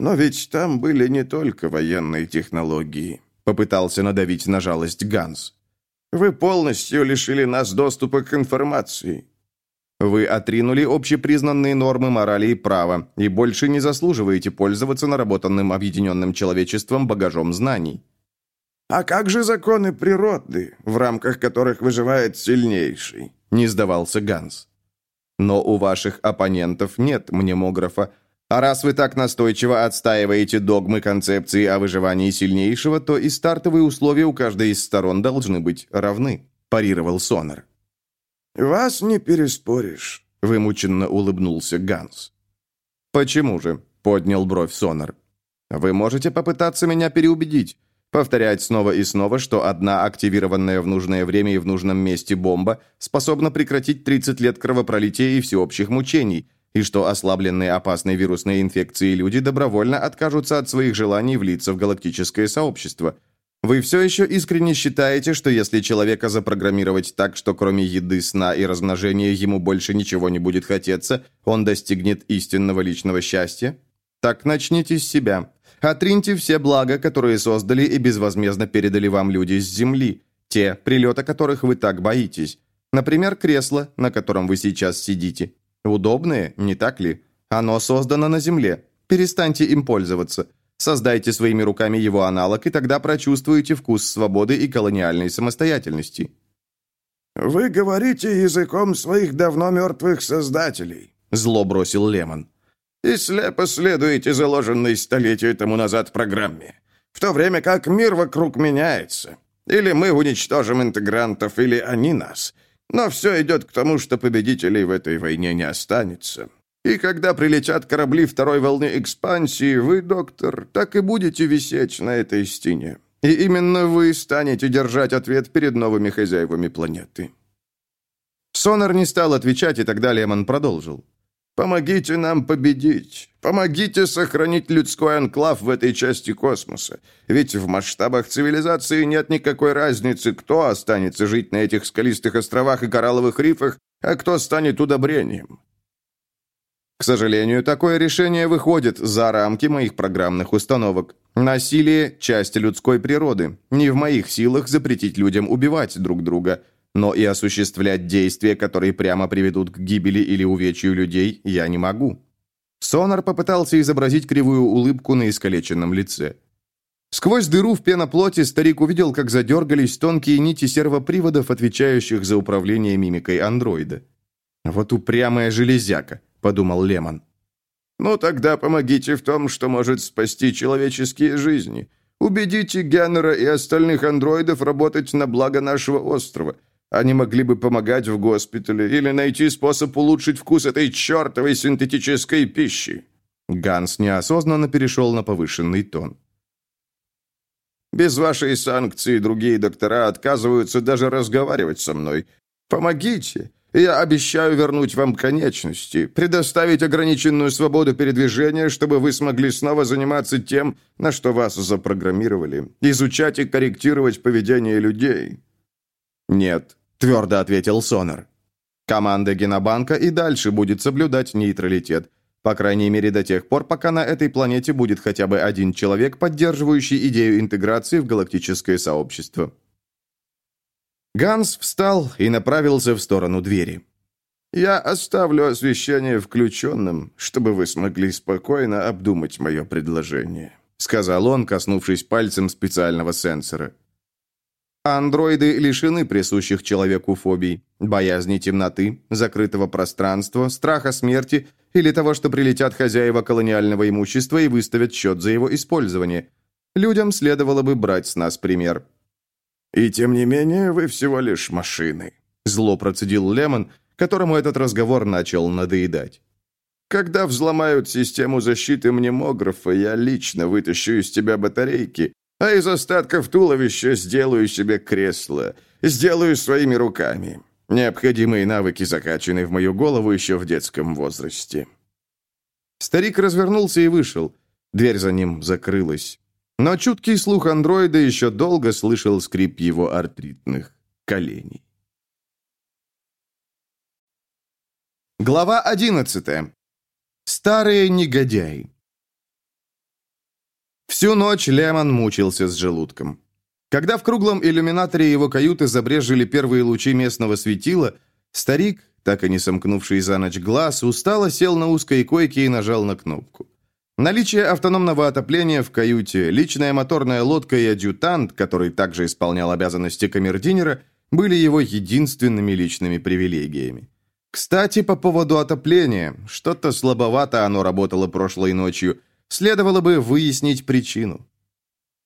«Но ведь там были не только военные технологии», – попытался надавить на жалость Ганс. «Вы полностью лишили нас доступа к информации. Вы отринули общепризнанные нормы морали и права и больше не заслуживаете пользоваться наработанным объединенным человечеством багажом знаний. «А как же законы природы, в рамках которых выживает сильнейший?» – не сдавался Ганс. «Но у ваших оппонентов нет мнемографа, А раз вы так настойчиво отстаиваете догмы концепции о выживании сильнейшего, то и стартовые условия у каждой из сторон должны быть равны», – парировал Сонор. «Вас не переспоришь», – вымученно улыбнулся Ганс. «Почему же?» – поднял бровь Сонор. «Вы можете попытаться меня переубедить. Повторять снова и снова, что одна активированная в нужное время и в нужном месте бомба способна прекратить 30 лет кровопролития и всеобщих мучений, и что ослабленные опасной вирусной инфекцией люди добровольно откажутся от своих желаний влиться в галактическое сообщество. Вы все еще искренне считаете, что если человека запрограммировать так, что кроме еды, сна и размножения ему больше ничего не будет хотеться, он достигнет истинного личного счастья? Так начните с себя. Отриньте все блага, которые создали и безвозмездно передали вам люди с Земли, те, прилета которых вы так боитесь. Например, кресло, на котором вы сейчас сидите. Удобное, не так ли? Оно создано на Земле. Перестаньте им пользоваться. Создайте своими руками его аналог, и тогда прочувствуете вкус свободы и колониальной самостоятельности. «Вы говорите языком своих давно мертвых создателей», — зло бросил Лемон и слепо следуете заложенной столетию тому назад программе, в то время как мир вокруг меняется. Или мы уничтожим интегрантов, или они нас. Но все идет к тому, что победителей в этой войне не останется. И когда прилетят корабли второй волны экспансии, вы, доктор, так и будете висеть на этой стене. И именно вы станете держать ответ перед новыми хозяевами планеты. Сонар не стал отвечать, и тогда Лемон продолжил. Помогите нам победить. Помогите сохранить людской анклав в этой части космоса. Ведь в масштабах цивилизации нет никакой разницы, кто останется жить на этих скалистых островах и коралловых рифах, а кто станет удобрением. К сожалению, такое решение выходит за рамки моих программных установок. Насилие – часть людской природы. Не в моих силах запретить людям убивать друг друга – но и осуществлять действия, которые прямо приведут к гибели или увечью людей, я не могу. Сонар попытался изобразить кривую улыбку на искалеченном лице. Сквозь дыру в пеноплоте старик увидел, как задергались тонкие нити сервоприводов, отвечающих за управление мимикой андроида. «Вот упрямая железяка», — подумал Лемон. «Ну тогда помогите в том, что может спасти человеческие жизни. Убедите Геннера и остальных андроидов работать на благо нашего острова. Они могли бы помогать в госпитале или найти способ улучшить вкус этой чертовой синтетической пищи». Ганс неосознанно перешел на повышенный тон. «Без вашей санкции другие доктора отказываются даже разговаривать со мной. Помогите. Я обещаю вернуть вам конечности, предоставить ограниченную свободу передвижения, чтобы вы смогли снова заниматься тем, на что вас запрограммировали, изучать и корректировать поведение людей». «Нет», твердо ответил Сонор. Команда Генобанка и дальше будет соблюдать нейтралитет, по крайней мере до тех пор, пока на этой планете будет хотя бы один человек, поддерживающий идею интеграции в галактическое сообщество. Ганс встал и направился в сторону двери. «Я оставлю освещение включенным, чтобы вы смогли спокойно обдумать мое предложение», сказал он, коснувшись пальцем специального сенсора. Андроиды лишены присущих человеку фобий, боязни темноты, закрытого пространства, страха смерти или того, что прилетят хозяева колониального имущества и выставят счет за его использование. Людям следовало бы брать с нас пример. «И тем не менее, вы всего лишь машины», – зло процедил Лемон, которому этот разговор начал надоедать. «Когда взломают систему защиты мнемографа, я лично вытащу из тебя батарейки а из остатков туловища сделаю себе кресло. Сделаю своими руками. Необходимые навыки закачаны в мою голову еще в детском возрасте». Старик развернулся и вышел. Дверь за ним закрылась. Но чуткий слух андроида еще долго слышал скрип его артритных коленей. Глава одиннадцатая. Старые негодяи. Всю ночь Лемон мучился с желудком. Когда в круглом иллюминаторе его каюты забрежили первые лучи местного светила, старик, так и не сомкнувший за ночь глаз, устало сел на узкой койке и нажал на кнопку. Наличие автономного отопления в каюте, личная моторная лодка и адъютант, который также исполнял обязанности камердинера, были его единственными личными привилегиями. Кстати, по поводу отопления. Что-то слабовато оно работало прошлой ночью. Следовало бы выяснить причину.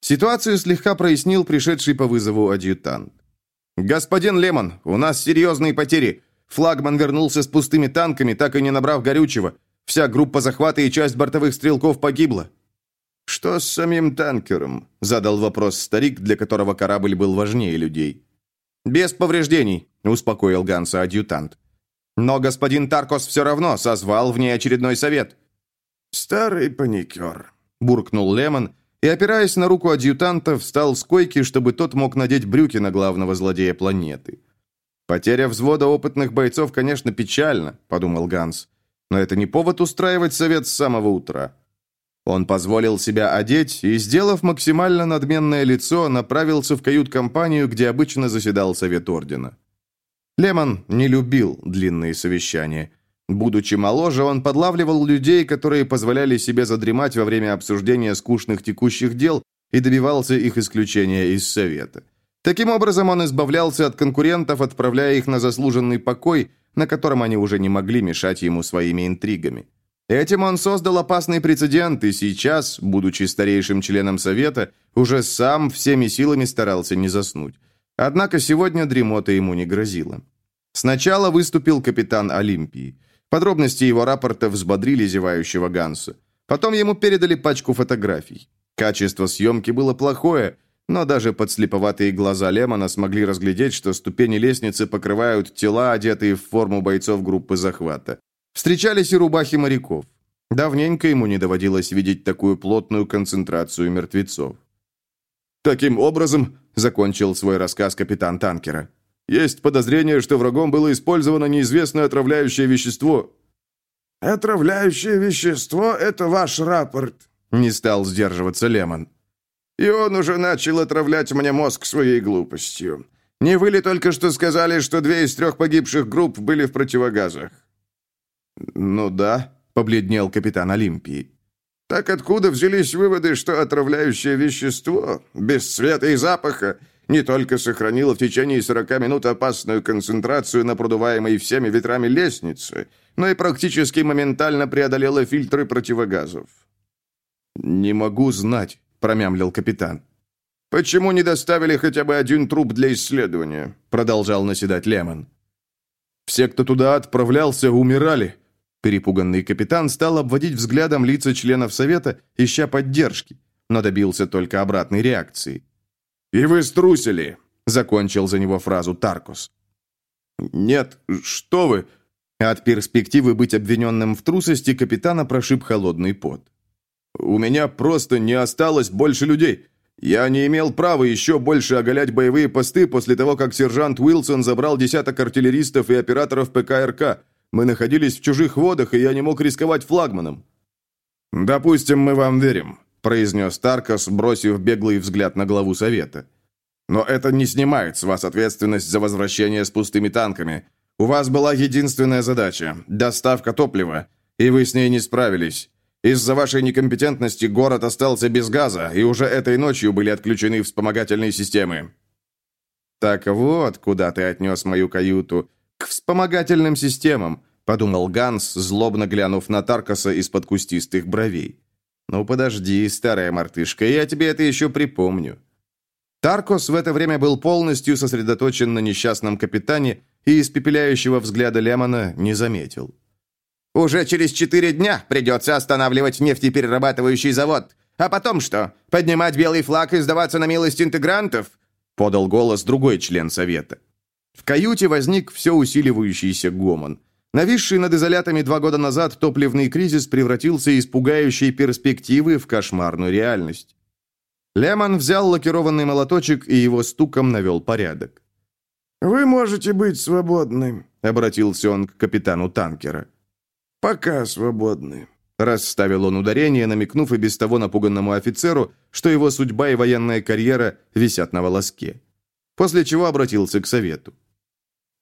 Ситуацию слегка прояснил пришедший по вызову адъютант. «Господин Лемон, у нас серьезные потери. Флагман вернулся с пустыми танками, так и не набрав горючего. Вся группа захвата и часть бортовых стрелков погибла». «Что с самим танкером?» – задал вопрос старик, для которого корабль был важнее людей. «Без повреждений», – успокоил Ганса адъютант. «Но господин Таркос все равно созвал внеочередной совет». «Старый паникер», – буркнул Лемон и, опираясь на руку адъютанта, встал с койки, чтобы тот мог надеть брюки на главного злодея планеты. «Потеря взвода опытных бойцов, конечно, печально», – подумал Ганс. «Но это не повод устраивать совет с самого утра». Он позволил себя одеть и, сделав максимально надменное лицо, направился в кают-компанию, где обычно заседал Совет Ордена. Лемон не любил длинные совещания. Будучи моложе, он подлавливал людей, которые позволяли себе задремать во время обсуждения скучных текущих дел и добивался их исключения из Совета. Таким образом, он избавлялся от конкурентов, отправляя их на заслуженный покой, на котором они уже не могли мешать ему своими интригами. Этим он создал опасный прецедент, и сейчас, будучи старейшим членом Совета, уже сам всеми силами старался не заснуть. Однако сегодня дремота ему не грозила. Сначала выступил капитан Олимпии. Подробности его рапорта взбодрили зевающего Ганса. Потом ему передали пачку фотографий. Качество съемки было плохое, но даже подслеповатые глаза Лемона смогли разглядеть, что ступени лестницы покрывают тела, одетые в форму бойцов группы захвата. Встречались и рубахи моряков. Давненько ему не доводилось видеть такую плотную концентрацию мертвецов. «Таким образом», — закончил свой рассказ капитан танкера, «есть подозрение, что врагом было использовано неизвестное отравляющее вещество». «Отравляющее вещество — это ваш рапорт», — не стал сдерживаться Лемон. «И он уже начал отравлять мне мозг своей глупостью. Не вы ли только что сказали, что две из трех погибших групп были в противогазах?» «Ну да», — побледнел капитан Олимпии. «Так откуда взялись выводы, что отравляющее вещество, без цвета и запаха, не только сохранило в течение 40 минут опасную концентрацию на продуваемой всеми ветрами лестнице, но и практически моментально преодолело фильтры противогазов?» «Не могу знать», — промямлил капитан. «Почему не доставили хотя бы один труп для исследования?» — продолжал наседать Лемон. «Все, кто туда отправлялся, умирали», Перепуганный капитан стал обводить взглядом лица членов Совета, ища поддержки, но добился только обратной реакции. «И вы струсили!» — закончил за него фразу Таркус. «Нет, что вы!» От перспективы быть обвиненным в трусости капитана прошиб холодный пот. «У меня просто не осталось больше людей. Я не имел права еще больше оголять боевые посты после того, как сержант Уилсон забрал десяток артиллеристов и операторов ПКРК. Мы находились в чужих водах, и я не мог рисковать флагманом». «Допустим, мы вам верим», – произнес Таркас, бросив беглый взгляд на главу совета. «Но это не снимает с вас ответственность за возвращение с пустыми танками. У вас была единственная задача – доставка топлива, и вы с ней не справились. Из-за вашей некомпетентности город остался без газа, и уже этой ночью были отключены вспомогательные системы». «Так вот, куда ты отнес мою каюту», к вспомогательным системам», — подумал Ганс, злобно глянув на Таркаса из-под кустистых бровей. «Ну подожди, старая мартышка, я тебе это еще припомню». Таркос в это время был полностью сосредоточен на несчастном капитане и испепеляющего взгляда Лемона не заметил. «Уже через четыре дня придется останавливать нефтеперерабатывающий завод. А потом что? Поднимать белый флаг и сдаваться на милость интегрантов?» подал голос другой член совета. В каюте возник все усиливающийся гомон. Нависший над изолятами два года назад топливный кризис превратился из пугающей перспективы в кошмарную реальность. Лемон взял лакированный молоточек и его стуком навел порядок. «Вы можете быть свободны», — обратился он к капитану танкера. «Пока свободны», — расставил он ударение, намекнув и без того напуганному офицеру, что его судьба и военная карьера висят на волоске. После чего обратился к совету.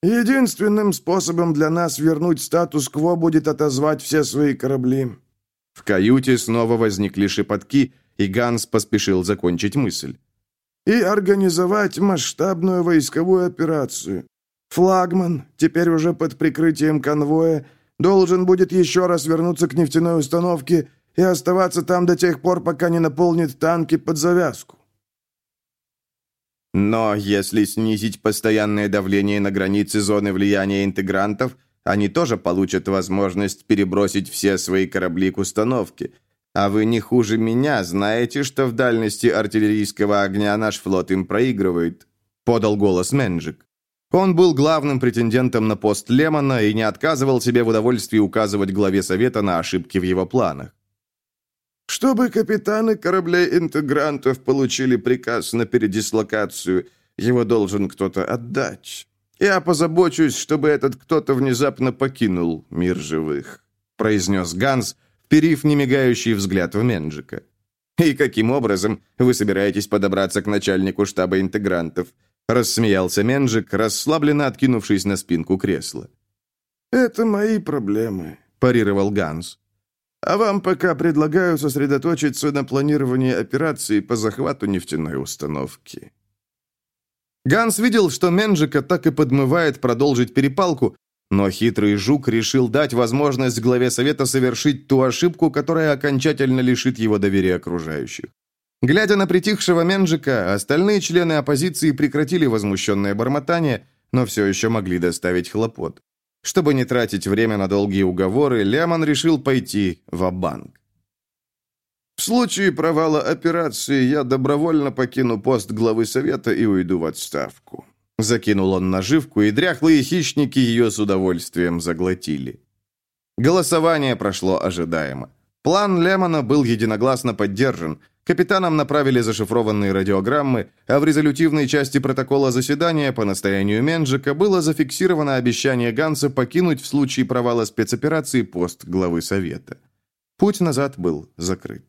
Единственным способом для нас вернуть статус-кво будет отозвать все свои корабли». В каюте снова возникли шепотки, и Ганс поспешил закончить мысль. «И организовать масштабную войсковую операцию. Флагман, теперь уже под прикрытием конвоя, должен будет еще раз вернуться к нефтяной установке и оставаться там до тех пор, пока не наполнит танки под завязку. Но если снизить постоянное давление на границе зоны влияния интегрантов, они тоже получат возможность перебросить все свои корабли к установке. А вы не хуже меня знаете, что в дальности артиллерийского огня наш флот им проигрывает», — подал голос Менджик. Он был главным претендентом на пост Лемона и не отказывал себе в удовольствии указывать главе Совета на ошибки в его планах. Чтобы капитаны кораблей-интегрантов получили приказ на передислокацию, его должен кто-то отдать. Я позабочусь, чтобы этот кто-то внезапно покинул мир живых», — произнес Ганс, вперив немигающий взгляд в Менджика. «И каким образом вы собираетесь подобраться к начальнику штаба интегрантов?» — рассмеялся Менджик, расслабленно откинувшись на спинку кресла. «Это мои проблемы», — парировал Ганс. А вам пока предлагаю сосредоточиться на планировании операции по захвату нефтяной установки». Ганс видел, что Менджика так и подмывает продолжить перепалку, но хитрый жук решил дать возможность главе совета совершить ту ошибку, которая окончательно лишит его доверия окружающих. Глядя на притихшего Менджика, остальные члены оппозиции прекратили возмущенное бормотание, но все еще могли доставить хлопот. Чтобы не тратить время на долгие уговоры, Лемон решил пойти в банк В случае провала операции я добровольно покину пост главы совета и уйду в отставку. Закинул он наживку, и дряхлые хищники ее с удовольствием заглотили. Голосование прошло ожидаемо. План Лемона был единогласно поддержан. Капитанам направили зашифрованные радиограммы, а в резолютивной части протокола заседания по настоянию Менджика было зафиксировано обещание Ганса покинуть в случае провала спецоперации пост главы Совета. Путь назад был закрыт.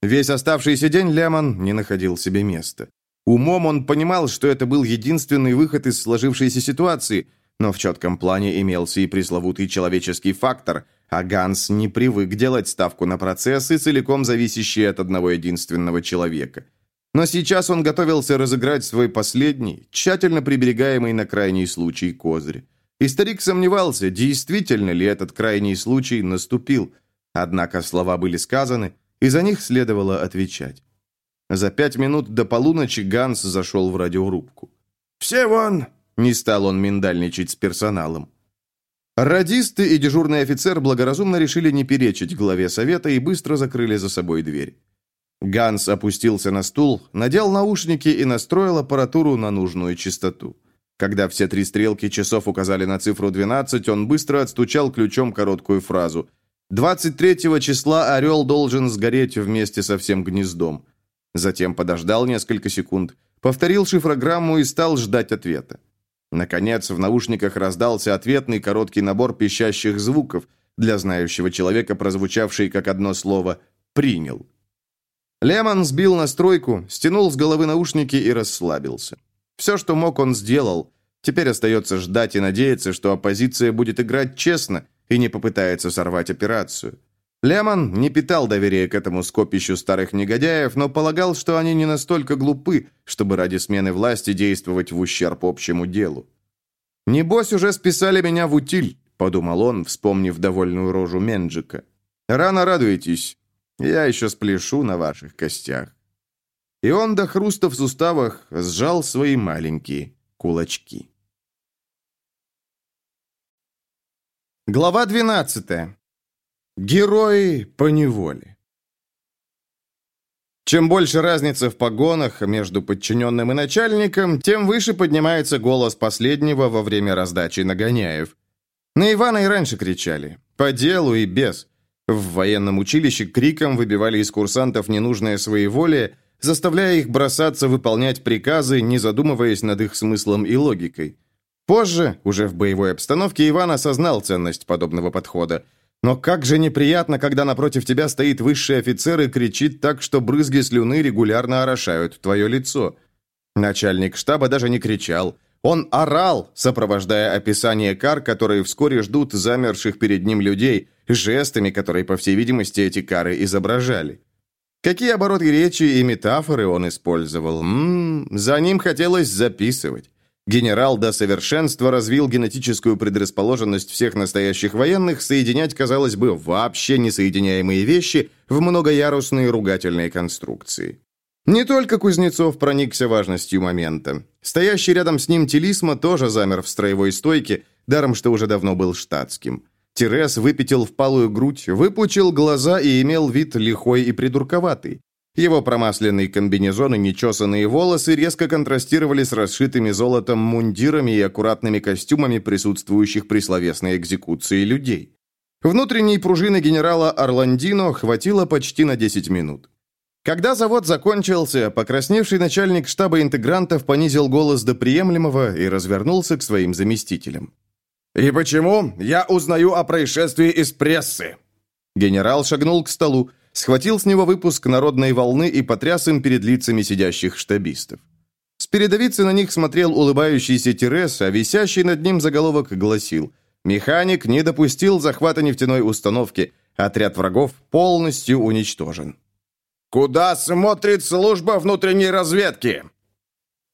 Весь оставшийся день Лемон не находил себе места. Умом он понимал, что это был единственный выход из сложившейся ситуации, но в четком плане имелся и пресловутый человеческий фактор – а Ганс не привык делать ставку на процессы, целиком зависящие от одного единственного человека. Но сейчас он готовился разыграть свой последний, тщательно приберегаемый на крайний случай козырь. И старик сомневался, действительно ли этот крайний случай наступил. Однако слова были сказаны, и за них следовало отвечать. За пять минут до полуночи Ганс зашел в радиорубку. «Все вон!» – не стал он миндальничать с персоналом. Радисты и дежурный офицер благоразумно решили не перечить главе совета и быстро закрыли за собой дверь. Ганс опустился на стул, надел наушники и настроил аппаратуру на нужную частоту. Когда все три стрелки часов указали на цифру 12, он быстро отстучал ключом короткую фразу. 23 числа орел должен сгореть вместе со всем гнездом. Затем подождал несколько секунд, повторил шифрограмму и стал ждать ответа. Наконец, в наушниках раздался ответный короткий набор пищащих звуков, для знающего человека прозвучавший как одно слово «принял». Лемон сбил настройку, стянул с головы наушники и расслабился. Все, что мог, он сделал. Теперь остается ждать и надеяться, что оппозиция будет играть честно и не попытается сорвать операцию. Лемон не питал доверия к этому скопищу старых негодяев, но полагал, что они не настолько глупы, чтобы ради смены власти действовать в ущерб общему делу. «Небось, уже списали меня в утиль», — подумал он, вспомнив довольную рожу Менджика. «Рано радуетесь. Я еще спляшу на ваших костях». И он до хруста в суставах сжал свои маленькие кулачки. Глава двенадцатая. Герои по неволе. Чем больше разница в погонах между подчиненным и начальником, тем выше поднимается голос последнего во время раздачи нагоняев. На Ивана и раньше кричали. По делу и без. В военном училище криком выбивали из курсантов ненужное своеволие, заставляя их бросаться выполнять приказы, не задумываясь над их смыслом и логикой. Позже, уже в боевой обстановке, Иван осознал ценность подобного подхода – но как же неприятно, когда напротив тебя стоит высший офицер и кричит так, что брызги слюны регулярно орошают твое лицо. Начальник штаба даже не кричал. Он орал, сопровождая описание кар, которые вскоре ждут замерших перед ним людей, жестами, которые, по всей видимости, эти кары изображали. Какие обороты речи и метафоры он использовал. М -м, за ним хотелось записывать. Генерал до совершенства развил генетическую предрасположенность всех настоящих военных соединять, казалось бы, вообще несоединяемые вещи в многоярусные ругательные конструкции. Не только Кузнецов проникся важностью момента. Стоящий рядом с ним Телисма тоже замер в строевой стойке, даром что уже давно был штатским. Терес выпятил впалую грудь, выпучил глаза и имел вид лихой и придурковатый. Его промасленные комбинезоны, нечесанные волосы резко контрастировали с расшитыми золотом мундирами и аккуратными костюмами присутствующих при словесной экзекуции людей. Внутренней пружины генерала Орландино хватило почти на 10 минут. Когда завод закончился, покрасневший начальник штаба интегрантов понизил голос до приемлемого и развернулся к своим заместителям. «И почему я узнаю о происшествии из прессы?» Генерал шагнул к столу, схватил с него выпуск «Народной волны» и потряс им перед лицами сидящих штабистов. С передовицы на них смотрел улыбающийся Терес, а висящий над ним заголовок гласил «Механик не допустил захвата нефтяной установки. Отряд врагов полностью уничтожен». «Куда смотрит служба внутренней разведки?»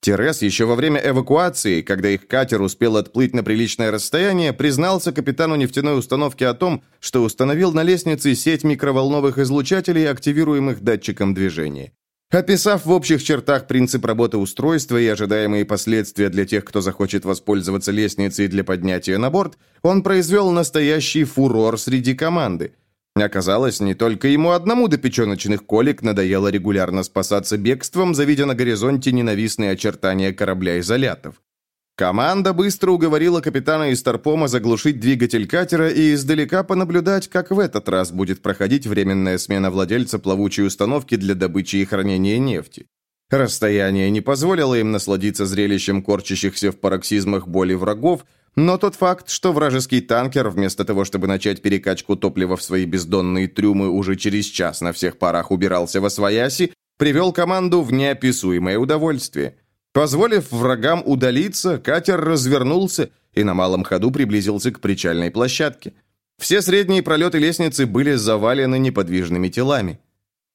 Терес еще во время эвакуации, когда их катер успел отплыть на приличное расстояние, признался капитану нефтяной установки о том, что установил на лестнице сеть микроволновых излучателей, активируемых датчиком движения. Описав в общих чертах принцип работы устройства и ожидаемые последствия для тех, кто захочет воспользоваться лестницей для поднятия на борт, он произвел настоящий фурор среди команды – Оказалось, не только ему одному до печеночных колик надоело регулярно спасаться бегством, завидя на горизонте ненавистные очертания корабля-изолятов. Команда быстро уговорила капитана из Старпома заглушить двигатель катера и издалека понаблюдать, как в этот раз будет проходить временная смена владельца плавучей установки для добычи и хранения нефти. Расстояние не позволило им насладиться зрелищем корчащихся в пароксизмах боли врагов, но тот факт, что вражеский танкер, вместо того, чтобы начать перекачку топлива в свои бездонные трюмы, уже через час на всех парах убирался во свояси, привел команду в неописуемое удовольствие. Позволив врагам удалиться, катер развернулся и на малом ходу приблизился к причальной площадке. Все средние пролеты лестницы были завалены неподвижными телами.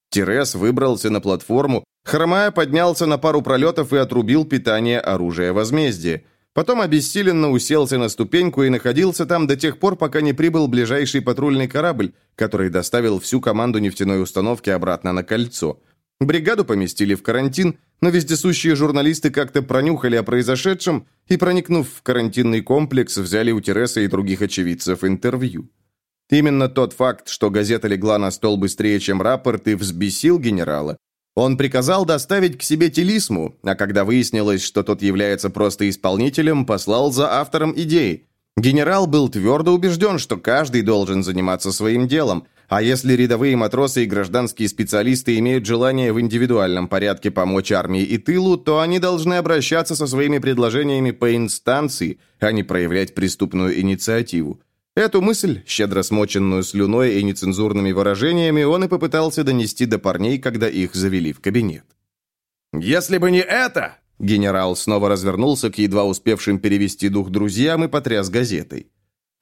Терес выбрался на платформу, хромая поднялся на пару пролетов и отрубил питание оружия возмездия. Потом обессиленно уселся на ступеньку и находился там до тех пор, пока не прибыл ближайший патрульный корабль, который доставил всю команду нефтяной установки обратно на кольцо. Бригаду поместили в карантин, но вездесущие журналисты как-то пронюхали о произошедшем и, проникнув в карантинный комплекс, взяли у Тереса и других очевидцев интервью. Именно тот факт, что газета легла на стол быстрее, чем рапорт, и взбесил генерала. Он приказал доставить к себе Телисму, а когда выяснилось, что тот является просто исполнителем, послал за автором идеи. Генерал был твердо убежден, что каждый должен заниматься своим делом, а если рядовые матросы и гражданские специалисты имеют желание в индивидуальном порядке помочь армии и тылу, то они должны обращаться со своими предложениями по инстанции, а не проявлять преступную инициативу. Эту мысль, щедро смоченную слюной и нецензурными выражениями, он и попытался донести до парней, когда их завели в кабинет. «Если бы не это!» Генерал снова развернулся к едва успевшим перевести дух друзьям и потряс газетой.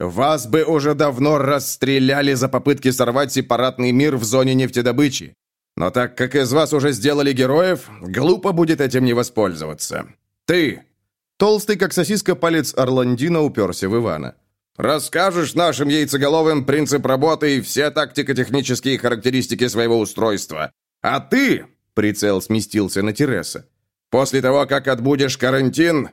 «Вас бы уже давно расстреляли за попытки сорвать сепаратный мир в зоне нефтедобычи. Но так как из вас уже сделали героев, глупо будет этим не воспользоваться. Ты!» Толстый, как сосиска, палец Орландина уперся в Ивана. Расскажешь нашим яйцеголовым принцип работы и все тактико-технические характеристики своего устройства. А ты, прицел сместился на Тереса, после того, как отбудешь карантин...»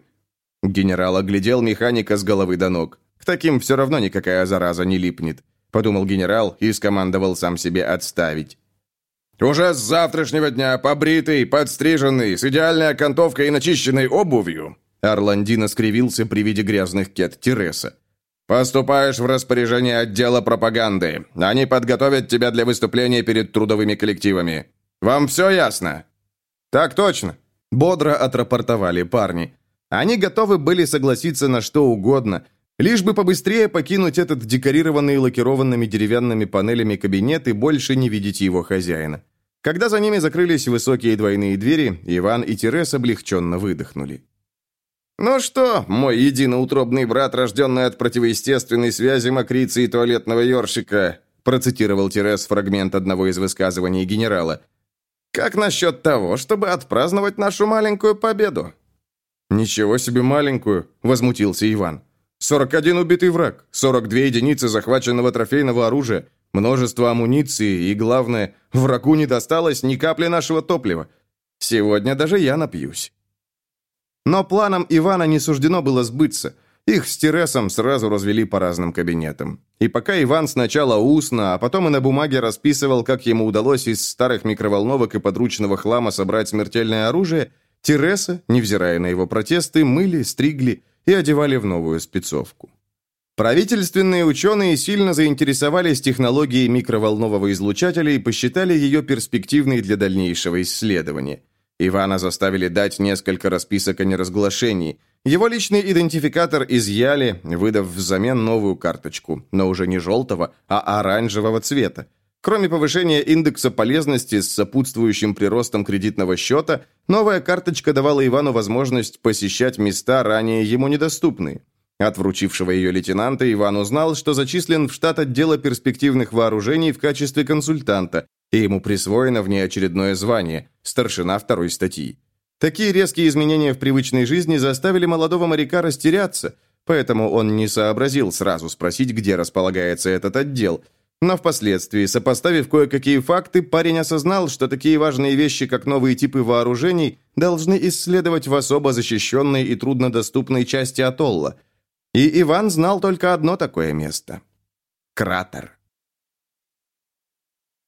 Генерал оглядел механика с головы до ног. «К таким все равно никакая зараза не липнет», — подумал генерал и скомандовал сам себе отставить. «Уже с завтрашнего дня, побритый, подстриженный, с идеальной окантовкой и начищенной обувью!» Орландина скривился при виде грязных кет Тереса. «Поступаешь в распоряжение отдела пропаганды. Они подготовят тебя для выступления перед трудовыми коллективами. Вам все ясно?» «Так точно», — бодро отрапортовали парни. Они готовы были согласиться на что угодно, лишь бы побыстрее покинуть этот декорированный лакированными деревянными панелями кабинет и больше не видеть его хозяина. Когда за ними закрылись высокие двойные двери, Иван и Терес облегченно выдохнули. «Ну что, мой единоутробный брат, рожденный от противоестественной связи мокрицы и туалетного ёршика», процитировал Терес фрагмент одного из высказываний генерала. «Как насчет того, чтобы отпраздновать нашу маленькую победу?» «Ничего себе маленькую!» – возмутился Иван. «41 убитый враг, 42 единицы захваченного трофейного оружия, множество амуниции и, главное, врагу не досталось ни капли нашего топлива. Сегодня даже я напьюсь». Но планам Ивана не суждено было сбыться. Их с Тересом сразу развели по разным кабинетам. И пока Иван сначала устно, а потом и на бумаге расписывал, как ему удалось из старых микроволновок и подручного хлама собрать смертельное оружие, Тереса, невзирая на его протесты, мыли, стригли и одевали в новую спецовку. Правительственные ученые сильно заинтересовались технологией микроволнового излучателя и посчитали ее перспективной для дальнейшего исследования. Ивана заставили дать несколько расписок о неразглашении. Его личный идентификатор изъяли, выдав взамен новую карточку, но уже не желтого, а оранжевого цвета. Кроме повышения индекса полезности с сопутствующим приростом кредитного счета, новая карточка давала Ивану возможность посещать места, ранее ему недоступные. От вручившего ее лейтенанта Иван узнал, что зачислен в штат отдела перспективных вооружений в качестве консультанта, и ему присвоено внеочередное звание – старшина второй статьи. Такие резкие изменения в привычной жизни заставили молодого моряка растеряться, поэтому он не сообразил сразу спросить, где располагается этот отдел. Но впоследствии, сопоставив кое-какие факты, парень осознал, что такие важные вещи, как новые типы вооружений, должны исследовать в особо защищенной и труднодоступной части атолла. И Иван знал только одно такое место – кратер.